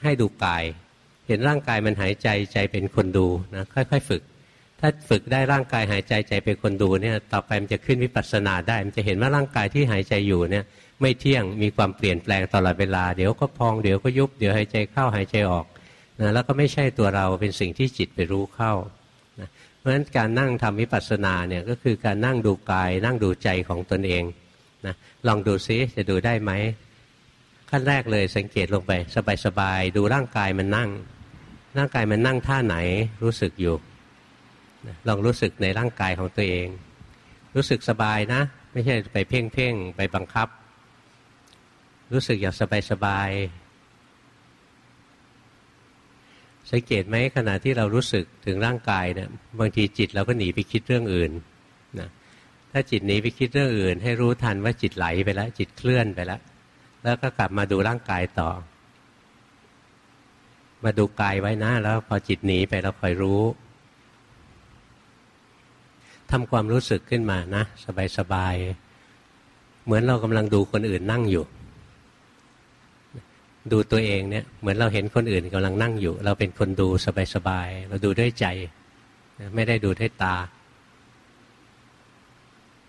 ให้ดูกาย เห็นร่างกายมันหายใจใจเป็นคนดูนะค่อย ๆ ฝึก ถ้าฝึกได้ร่างกายหายใจใจเป็นคนดูเนี่ยต่อไปมันจะขึ้นวิปัสสนาได้ มันจะเห็นว่าร่างกายที่หายใจอยู่เนี่ยไม่เที่ยงมีความเปลี่ยนแปลงตลอดเวลา เดี๋ยวก็พองเดี๋ยวก็ยุบเดี๋ยวหายใจเข้าหายใจออกนะแล้วก็ไม่ใช่ตัวเราเป็นสิ่งที่จิตไปรู้เข้านะเพราะฉะนั้นการนั่งทำวิปัสสนาเนี่ยก็คือการนั่งดูกายนั่งดูใจของตนเองนะลองดูซิจะดูได้ไหมขั้นแรกเลยสังเกตลงไป สบายๆดูร่างกายมันนั่ง ร่างกายมันนั่งท่าไหนรู้สึกอยู่ลองรู้สึกในร่างกายของตัวเอง รู้สึกสบายนะ ไม่ใช่ไปเพ่งเพ่งไปบังคับ รู้สึกอย่างสบายสบายสังเกตไหมขณะที่เรารู้สึกถึงร่างกายเนะี่ยบางทีจิตเราก็หนีไปคิดเรื่องอื่นนะถ้าจิตหนีไปคิดเรื่องอื่น ให้รู้ทันว่าจิตไหลไปแล้วจิตเคลื่อนไปแล้ว แล้วก็กลับมาดูร่างกายต่อ มาดูกายไว้นะแล้วพอจิตหนีไปเราคอยรู้ทำความรู้สึกขึ้นมานะ สบายๆเหมือนเรากำลังดูคนอื่นนั่งอยู่ ดูตัวเองเนี่ยเหมือนเราเห็นคนอื่นกำลังนั่งอยู่ เราเป็นคนดูสบายๆเราดูด้วยใจ ไม่ได้ดูด้วยตา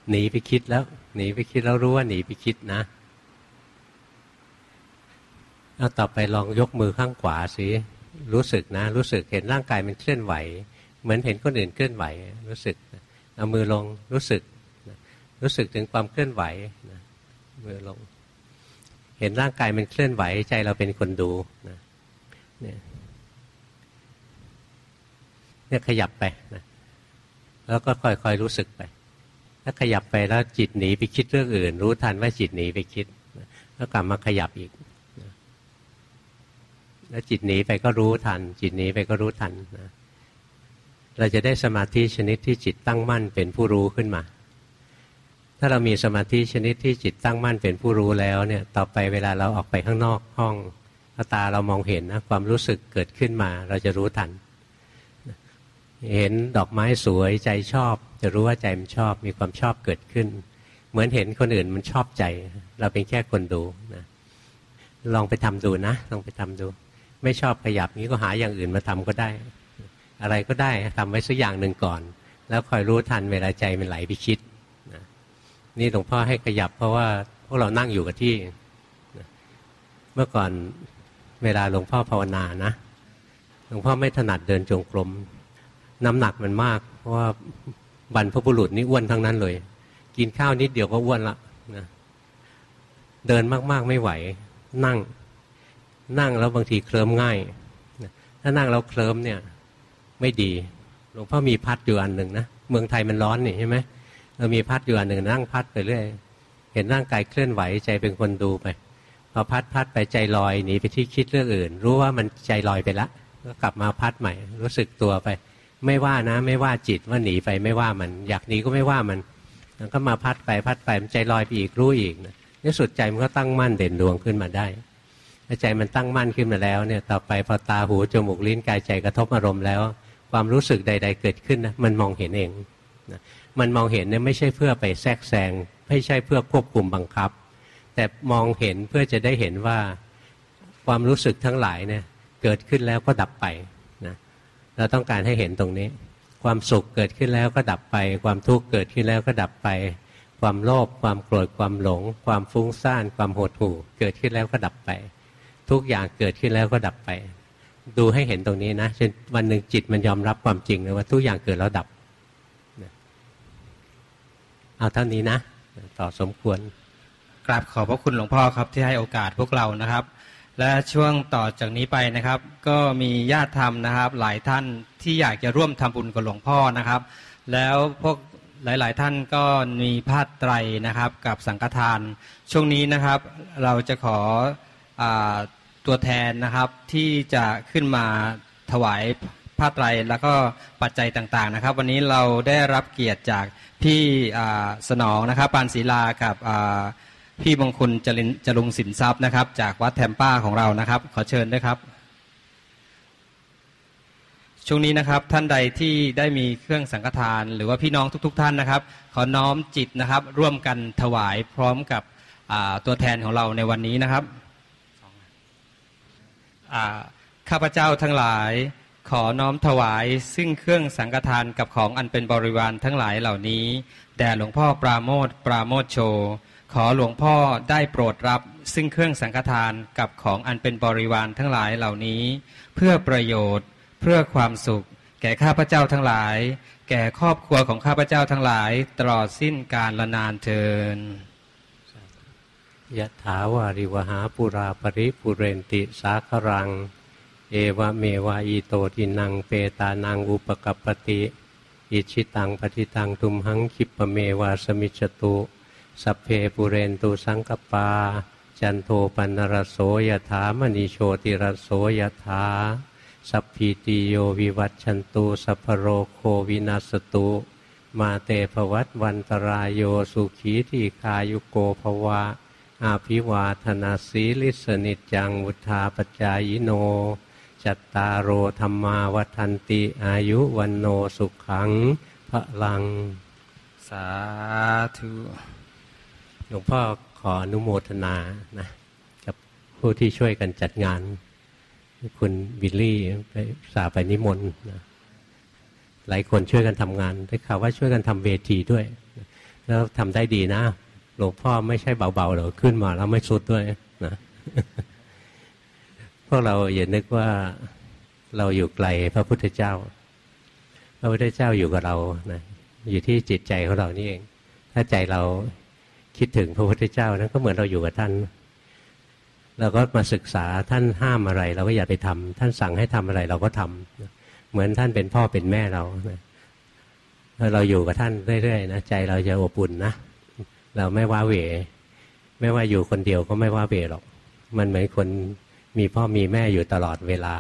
หนีไปคิดแล้ว หนีไปคิดแล้วรู้ว่าหนีไปคิดนะ เอาต่อไปลองยกมือข้างขวาสิรู้สึกนะ รู้สึกเห็นร่างกายมันเคลื่อนไหว เหมือนเห็นคนอื่นเคลื่อนไหว รู้สึกเอามือลงรู้สึก รู้สึกถึงความเคลื่อนไหวมือลง เห็นร่างกายมันเคลื่อนไหว ใจเราเป็นคนดูนะเนี่ยเนี่ยขยับไปนะแล้วก็ค่อยๆรู้สึกไป ถ้าขยับไปแล้วจิตหนีไปคิดเรื่องอื่น รู้ทันว่าจิตหนีไปคิด แล้วกลับมาขยับอีก แล้วจิตหนีไปก็รู้ทัน จิตหนีไปก็รู้ทันนะเราจะได้สมาธิชนิดที่จิตตั้งมั่นเป็นผู้รู้ขึ้นมา ถ้าเรามีสมาธิชนิดที่จิตตั้งมั่นเป็นผู้รู้แล้วเนี่ยต่อไปเวลาเราออกไปข้างนอกห้องตาเรามองเห็นนะความรู้สึกเกิดขึ้นมา เราจะรู้ทัน เห็นดอกไม้สวยใจชอบ จะรู้ว่าใจมันชอบมีความชอบเกิดขึ้น เหมือนเห็นคนอื่นมันชอบใจ เราเป็นแค่คนดูนะลองไปทำดูนะ ลองไปทำดู ไม่ชอบขยับนี้ก็หาอย่างอื่นมาทำก็ได้ อะไรก็ได้ทำไว้สักอย่างหนึ่งก่อน แล้วคอยรู้ทันเวลาใจมันไหลไปคิดนะนี่หลวงพ่อให้ขยับเพราะว่าพวกเรานั่งอยู่กับที่นะเมื่อก่อนเวลาหลวงพ่อภาวนานะหลวงพ่อไม่ถนัดเดินจงกรมน้ำหนักมันมาก เพราะว่าบรรพบุรุษนี่อ้วนทั้งนั้นเลย กินข้าวนิดเดียวก็อ้วนละนะเดินมากๆไม่ไหว นั่ง นั่งแล้วบางทีเคลิ้มง่าย ถ้านั่งแล้วเคลิ้มเนี่ยไม่ดี หลวงพ่อมีพัดอยู่อันหนึ่งนะ เมืองไทยมันร้อนนี่ใช่ไหมเรามีพัดอยู่อันหนึ่งนั่งพัดไปเรื่อย เห็นร่างกายเคลื่อนไหวใจเป็นคนดูไป พอพัดพัดไปใจลอยหนีไปที่คิดเรื่องอื่น รู้ว่ามันใจลอยไปละ ก็กลับมาพัดใหม่ รู้สึกตัวไป ไม่ว่านะ ไม่ว่าจิตว่าหนีไปไม่ว่ามัน อยากหนีก็ไม่ว่ามันแล้วก็มาพัดไปพัดไปมันใจลอยไปอีกรู้อีกนะนี่สุดใจมันก็ตั้งมั่นเด่นดวงขึ้นมาได้ ใจมันตั้งมั่นขึ้นมาแล้วเนี่ยต่อไปพอตาหูจมูกลิ้นกายใจกระทบอารมณ์แล้ว ความรู้สึกใด ๆ เกิดขึ้นนะมันมองเห็นเองนะมันมองเห็นเนี่ยไม่ใช่เพื่อไปแทรกแซงไม่ใช่เพื่อควบคุมบังคับ แต่มองเห็นเพื่อจะได้เห็นว่าความรู้สึกทั้งหลายเนี่ยเกิดขึ้นแล้วก็ดับไปนะเราต้องการให้เห็นตรงนี้ ความสุขเกิดขึ้นแล้วก็ดับไป ความทุกข์เกิดขึ้นแล้วก็ดับไป ความโลภความโกรธความหลง ความฟุ้งซ่าน ความโหดหู่ เกิดขึ้นแล้วก็ดับไป ทุกอย่างเกิดขึ้นแล้วก็ดับไป ดูให้เห็นตรงนี้นะจนวันหนึ่งจิตมันยอมรับความจริงเลยว่าทุกอย่างเกิดแล้วดับเอาเท่านี้นะต่อสมควรกราบขอบพระคุณหลวงพ่อครับที่ให้โอกาสพวกเรานะครับ และช่วงต่อจากนี้ไปนะครับ ก็มีญาติธรรมนะครับ หลายท่านที่อยากจะร่วมทำบุญกับหลวงพ่อนะครับ แล้วพวกหลาย ๆ ท่านก็มีผ้าไตรนะครับ กับสังฆทาน ช่วงนี้นะครับ เราจะขออ ตัวแทนนะครับที่จะขึ้นมาถวายผ้าไตรแล้วก็ปัจจัยต่างๆนะครับ วันนี้เราได้รับเกียรติจากพี่สนองนะครับปานศิลากับพี่มงคลจรินจรุงสินทรัพย์นะครับ จากวัดแทมป้าของเรานะครับ ขอเชิญด้วยครับ ช่วงนี้นะครับท่านใดที่ได้มีเครื่องสังฆทาน หรือว่าพี่น้องทุก ๆ ท่านนะครับ ขอน้อมจิตนะครับ ร่วมกันถวายพร้อมกับตัวแทนของเราในวันนี้นะครับ ข้าพเจ้าทั้งหลาย ขอน้อมถวาย ซึ่งเครื่องสังฆทานกับของอันเป็นบริวารทั้งหลายเหล่านี้แด่หลวงพ่อปราโมทปราโมทโช ขอหลวงพ่อได้โปรดรับ ซึ่งเครื่องสังฆทานกับของอันเป็นบริวารทั้งหลายเหล่านี้ เพื่อประโยชน์ เพื่อความสุข แก่ข้าพเจ้าทั้งหลาย แก่ครอบครัวของข้าพเจ้าทั้งหลายตลอดสิ้นการละนานเทิน ยะถาวาริวหาปูราปริปูเรนติสาครัง เอวเมวะอิโตทินนังเปตานังอุปกัปปติ อิจฉิตังปัตถิตัง ตุมหัง ขิปปเมวะ สมิชฌตุ สัพเพปูเรนตุสังกัปปา จันโทปัณณรโสยถามณิ โชติรโสยถาสัพพีติโยวิวัชชันตุสัพพโรโควินัสสตุมาเตภวัตวันตรายโยสุขีทีคายุโกภวะ อาภิวาธนาสีลิสนิจังวุธาปจายโน จัตตารโอธรรมาวัันติอายุวันโนสุขังพระลัง สาธุหลวงพ่อขออนุโมทนานะกับผู้ที่ช่วยกันจัดงาน คุณวิลลี่ไปสาไปนิมนต์นะหลายคนช่วยกันทำงานได้ข่าวว่าช่วยกันทำเวทีด้วย แล้วทำได้ดีนะ หลวงพ่อไม่ใช่เบาๆหรอกขึ้นมาแล้วไม่สุดด้วยนะพวกเราอย่านึกว่าเราอยู่ไกลพระพุทธเจ้า พระพุทธเจ้าอยู่กับเรานะอยู่ที่จิตใจของเรานี่เอง ถ้าใจเราคิดถึงพระพุทธเจ้านั้นก็เหมือนเราอยู่กับท่าน เราก็มาศึกษาท่านห้ามอะไร เราก็อย่าไปทำท่านสั่งให้ทำอะไรเราก็ทำเหมือนท่านเป็นพ่อเป็นแม่เราเราอยู่กับท่านเรื่อยๆนะใจเราจะอบอุ่นนะ เราไม่ว่าเวไม่ว่าอยู่คนเดียวก็ไม่ว่าเวหรอก มันเหมือนคนมีพ่อมีแม่อยู่ตลอดเวลา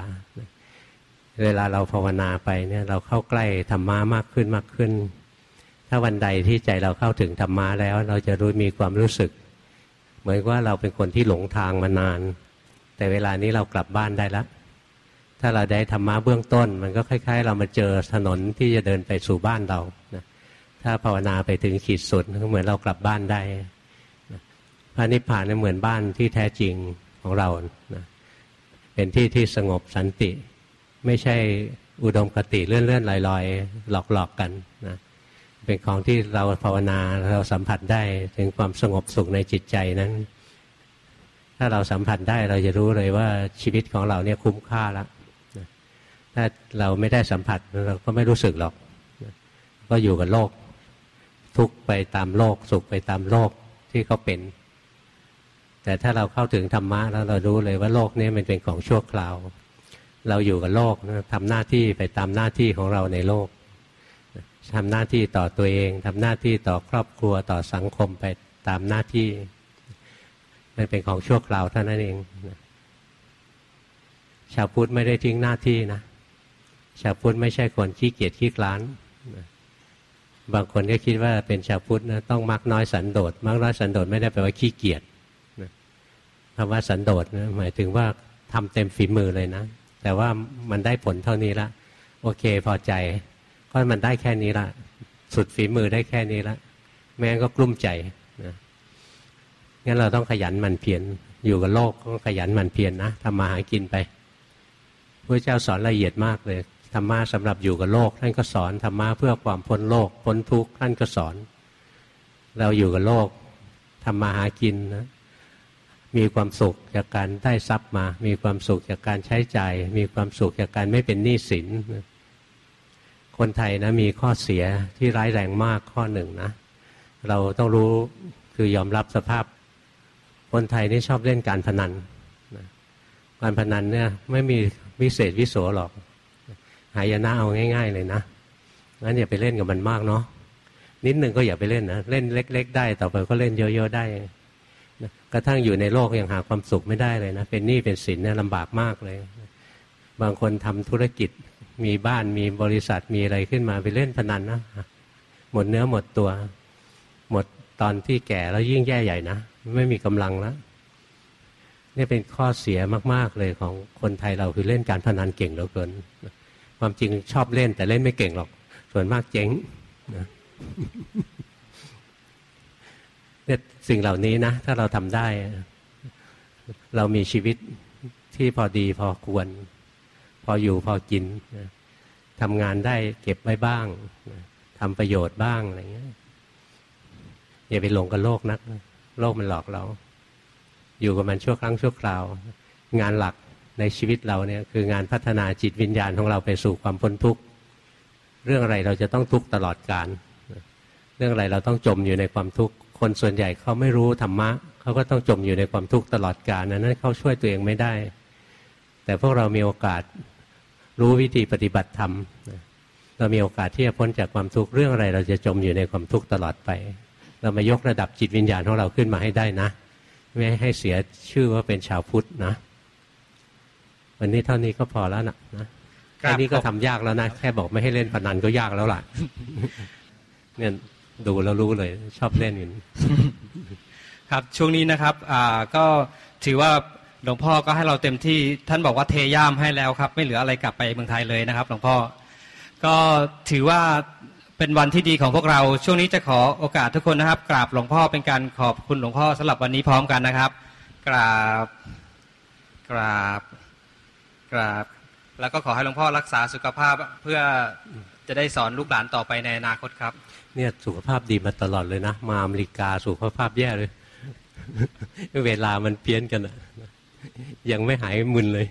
เวลาเราภาวนาไปเนี่ยเราเข้าใกล้ธรรมะมากขึ้นมากขึ้น ถ้าวันใดที่ใจเราเข้าถึงธรรมะแล้ว เราจะรู้มีความรู้สึก เหมือนว่าเราเป็นคนที่หลงทางมานาน แต่เวลานี้เรากลับบ้านได้แล้วถ้าเราได้ธรรมะเบื้องต้น มันก็คล้าย ๆ เรามาเจอถนนที่จะเดินไปสู่บ้านเรานะ ถ้าภาวนาไปถึงขีดสุดก็เหมือนเรากลับบ้านได้พระนิพพานเนี่เหมือนบ้านที่แท้จริงของเรานะเป็นที่ที่สงบสันติ ไม่ใช่อุดมคติเลื่อนเลื่อนลอยลอยหลอกหลอกกันนะเป็นของที่เราภาวนาเราสัมผัสได้ถึงความสงบสุขในจิตใจนั้น ถ้าเราสัมผัสได้เราจะรู้เลยว่าชีวิตของเราเนี่ยคุ้มค่าแล้วถ้าเราไม่ได้สัมผัสเราก็ไม่รู้สึกหรอก ก็อยู่กับโลก ทุกไปตามโลก สุขไปตามโลกที่เขาเป็น แต่ถ้าเราเข้าถึงธรรมะแล้วเรารู้เลยว่าโลกนี้มันเป็นของชั่วคราว เราอยู่กับโลกทำหน้าที่ไปตามหน้าที่ของเราในโลกทำหน้าที่ต่อตัวเองทำหน้าที่ต่อครอบครัวต่อสังคมไปตามหน้าที่ มันเป็นของชั่วคราวเท่านั้นเองชาวพุทธไม่ได้ทิ้งหน้าที่นะชาวพุทธไม่ใช่คนขี้เกียจขี้คลาน บางคนก็คิดว่าเป็นชาวพุทธนะต้องมักน้อยสันโดษมักน้อยสันโดษไม่ได้แปลว่าขี้เกียจคำว่าสันโดษนะหมายถึงว่าทำเต็มฝีมือเลยนะ แต่ว่ามันได้ผลเท่านี้ละโอเคพอใจก็มันได้แค่นี้ละสุดฝีมือได้แค่นี้ละแม้ก็กลุ้มใจนะงั้นเราต้องขยันมันเพียรอยู่กับโลกต้องขยันมันเพียรนนะทำมาหากินไปพระเจ้าสอนละเอียดมากเลย ธรรมะสำหรับอยู่กับโลก ท่านก็สอนธรรมะเพื่อความพ้นโลก พ้นทุกข์ท่านก็สอน เราอยู่กับโลกทำมาหากินนะมีความสุขจากการได้ทรัพย์มา มีความสุขจากการใช้จ่าย มีความสุขจากการไม่เป็นหนี้สิน คนไทยนะมีข้อเสียที่ร้ายแรงมากข้อหนึ่งนะ เราต้องรู้คือยอมรับสภาพ คนไทยนี่ชอบเล่นการพนัน การพนันเนี่ยไม่มีวิเศษวิโสหรอก หายนะเอาง่าย ๆ เลยนะงั้นอย่าไปเล่นกับมันมากเนาะนิดหนึ่งก็อย่าไปเล่นนะเล่นเล็ก ๆ ได้ต่อไปก็เล่นเยอะๆได้กระทั่งอยู่ในโลกยังหาความสุขไม่ได้เลยนะเป็นหนี้เป็นสินเนี่ยลำบากมากเลย บางคนทำธุรกิจมีบ้านมีบริษัทมีอะไรขึ้นมาไปเล่นพนันนะหมดเนื้อหมดตัว หมดตอนที่แก่แล้วยิ่งแย่ใหญ่นะไม่มีกำลังแล้วนี่เป็นข้อเสียมาก ๆเลยของคนไทยเราคือเล่นการพนันเก่งเหลือเกิน ความจริงชอบเล่น แต่เล่นไม่เก่งหรอก ส่วนมากเจ๊งเนี่ยสิ่งเหล่านี้นะ ถ้าเราทำได้ เรามีชีวิตที่พอดีพอควร พออยู่พอกินทำงานได้เก็บไว้บ้างทำประโยชน์บ้างอะไรเงี้ยอย่าไปหลงกับโลกนัก โลกมันหลอกเรา อยู่กับมันชั่วครั้งชั่วคราว งานหลัก ในชีวิตเราเนี่ยคืองานพัฒนาจิตวิญญาณของเราไปสู่ความพ้นทุกข์เรื่องอะไรเราจะต้องทุกข์ตลอดการเรื่องอะไรเราต้องจมอยู่ในความทุกข์คนส่วนใหญ่เขาไม่รู้ธรรมะเขาก็ต้องจมอยู่ในความทุกข์ตลอดกาลนั้นเขาช่วยตัวเองไม่ได้ แต่พวกเรามีโอกาสรู้วิธีปฏิบัติธรรมเรามีโอกาสที่จะพ้นจากความทุกข์เรื่องอะไร เราจะจมอยู่ในความทุกข์ตลอดไป เรามายกระดับจิตวิญญาณของเราขึ้นมาให้ได้นะ ไม่ให้เสียชื่อว่าเป็นชาวพุทธนะ วันนี้เท่านี้ก็พอแล้วนะนะแค่นี้ก็ทำยากแล้วนะแค่บอกไม่ให้เล่นพนันก็ยากแล้วล่ะ เนี่ยดูแล้วรู้เลย ชอบเล่นอยู่ครับช่วงนี้นะครับ อ่าก็ถือว่าหลวงพ่อก็ให้เราเต็มที่ท่านบอกว่าเทย่ามให้แล้วครับ ไม่เหลืออะไรกลับไปเมืองไทยเลยนะครับ หลวงพ่อก็ถือว่าเป็นวันที่ดีของพวกเราช่วงนี้จะขอโอกาสทุกคนนะครับ กราบหลวงพ่อเป็นการขอบคุณหลวงพ่อสำหรับวันนี้พร้อมกันนะครับ กราบกราบ กราบ แล้วก็ขอให้หลวงพ่อรักษาสุขภาพเพื่อจะได้สอนลูกหลานต่อไปในอนาคตครับ เนี่ยสุขภาพดีมาตลอดเลยนะ มาอเมริกาสุขภาพแย่เลย เวลามันเพี้ยนกันยังไม่หายมึนเลย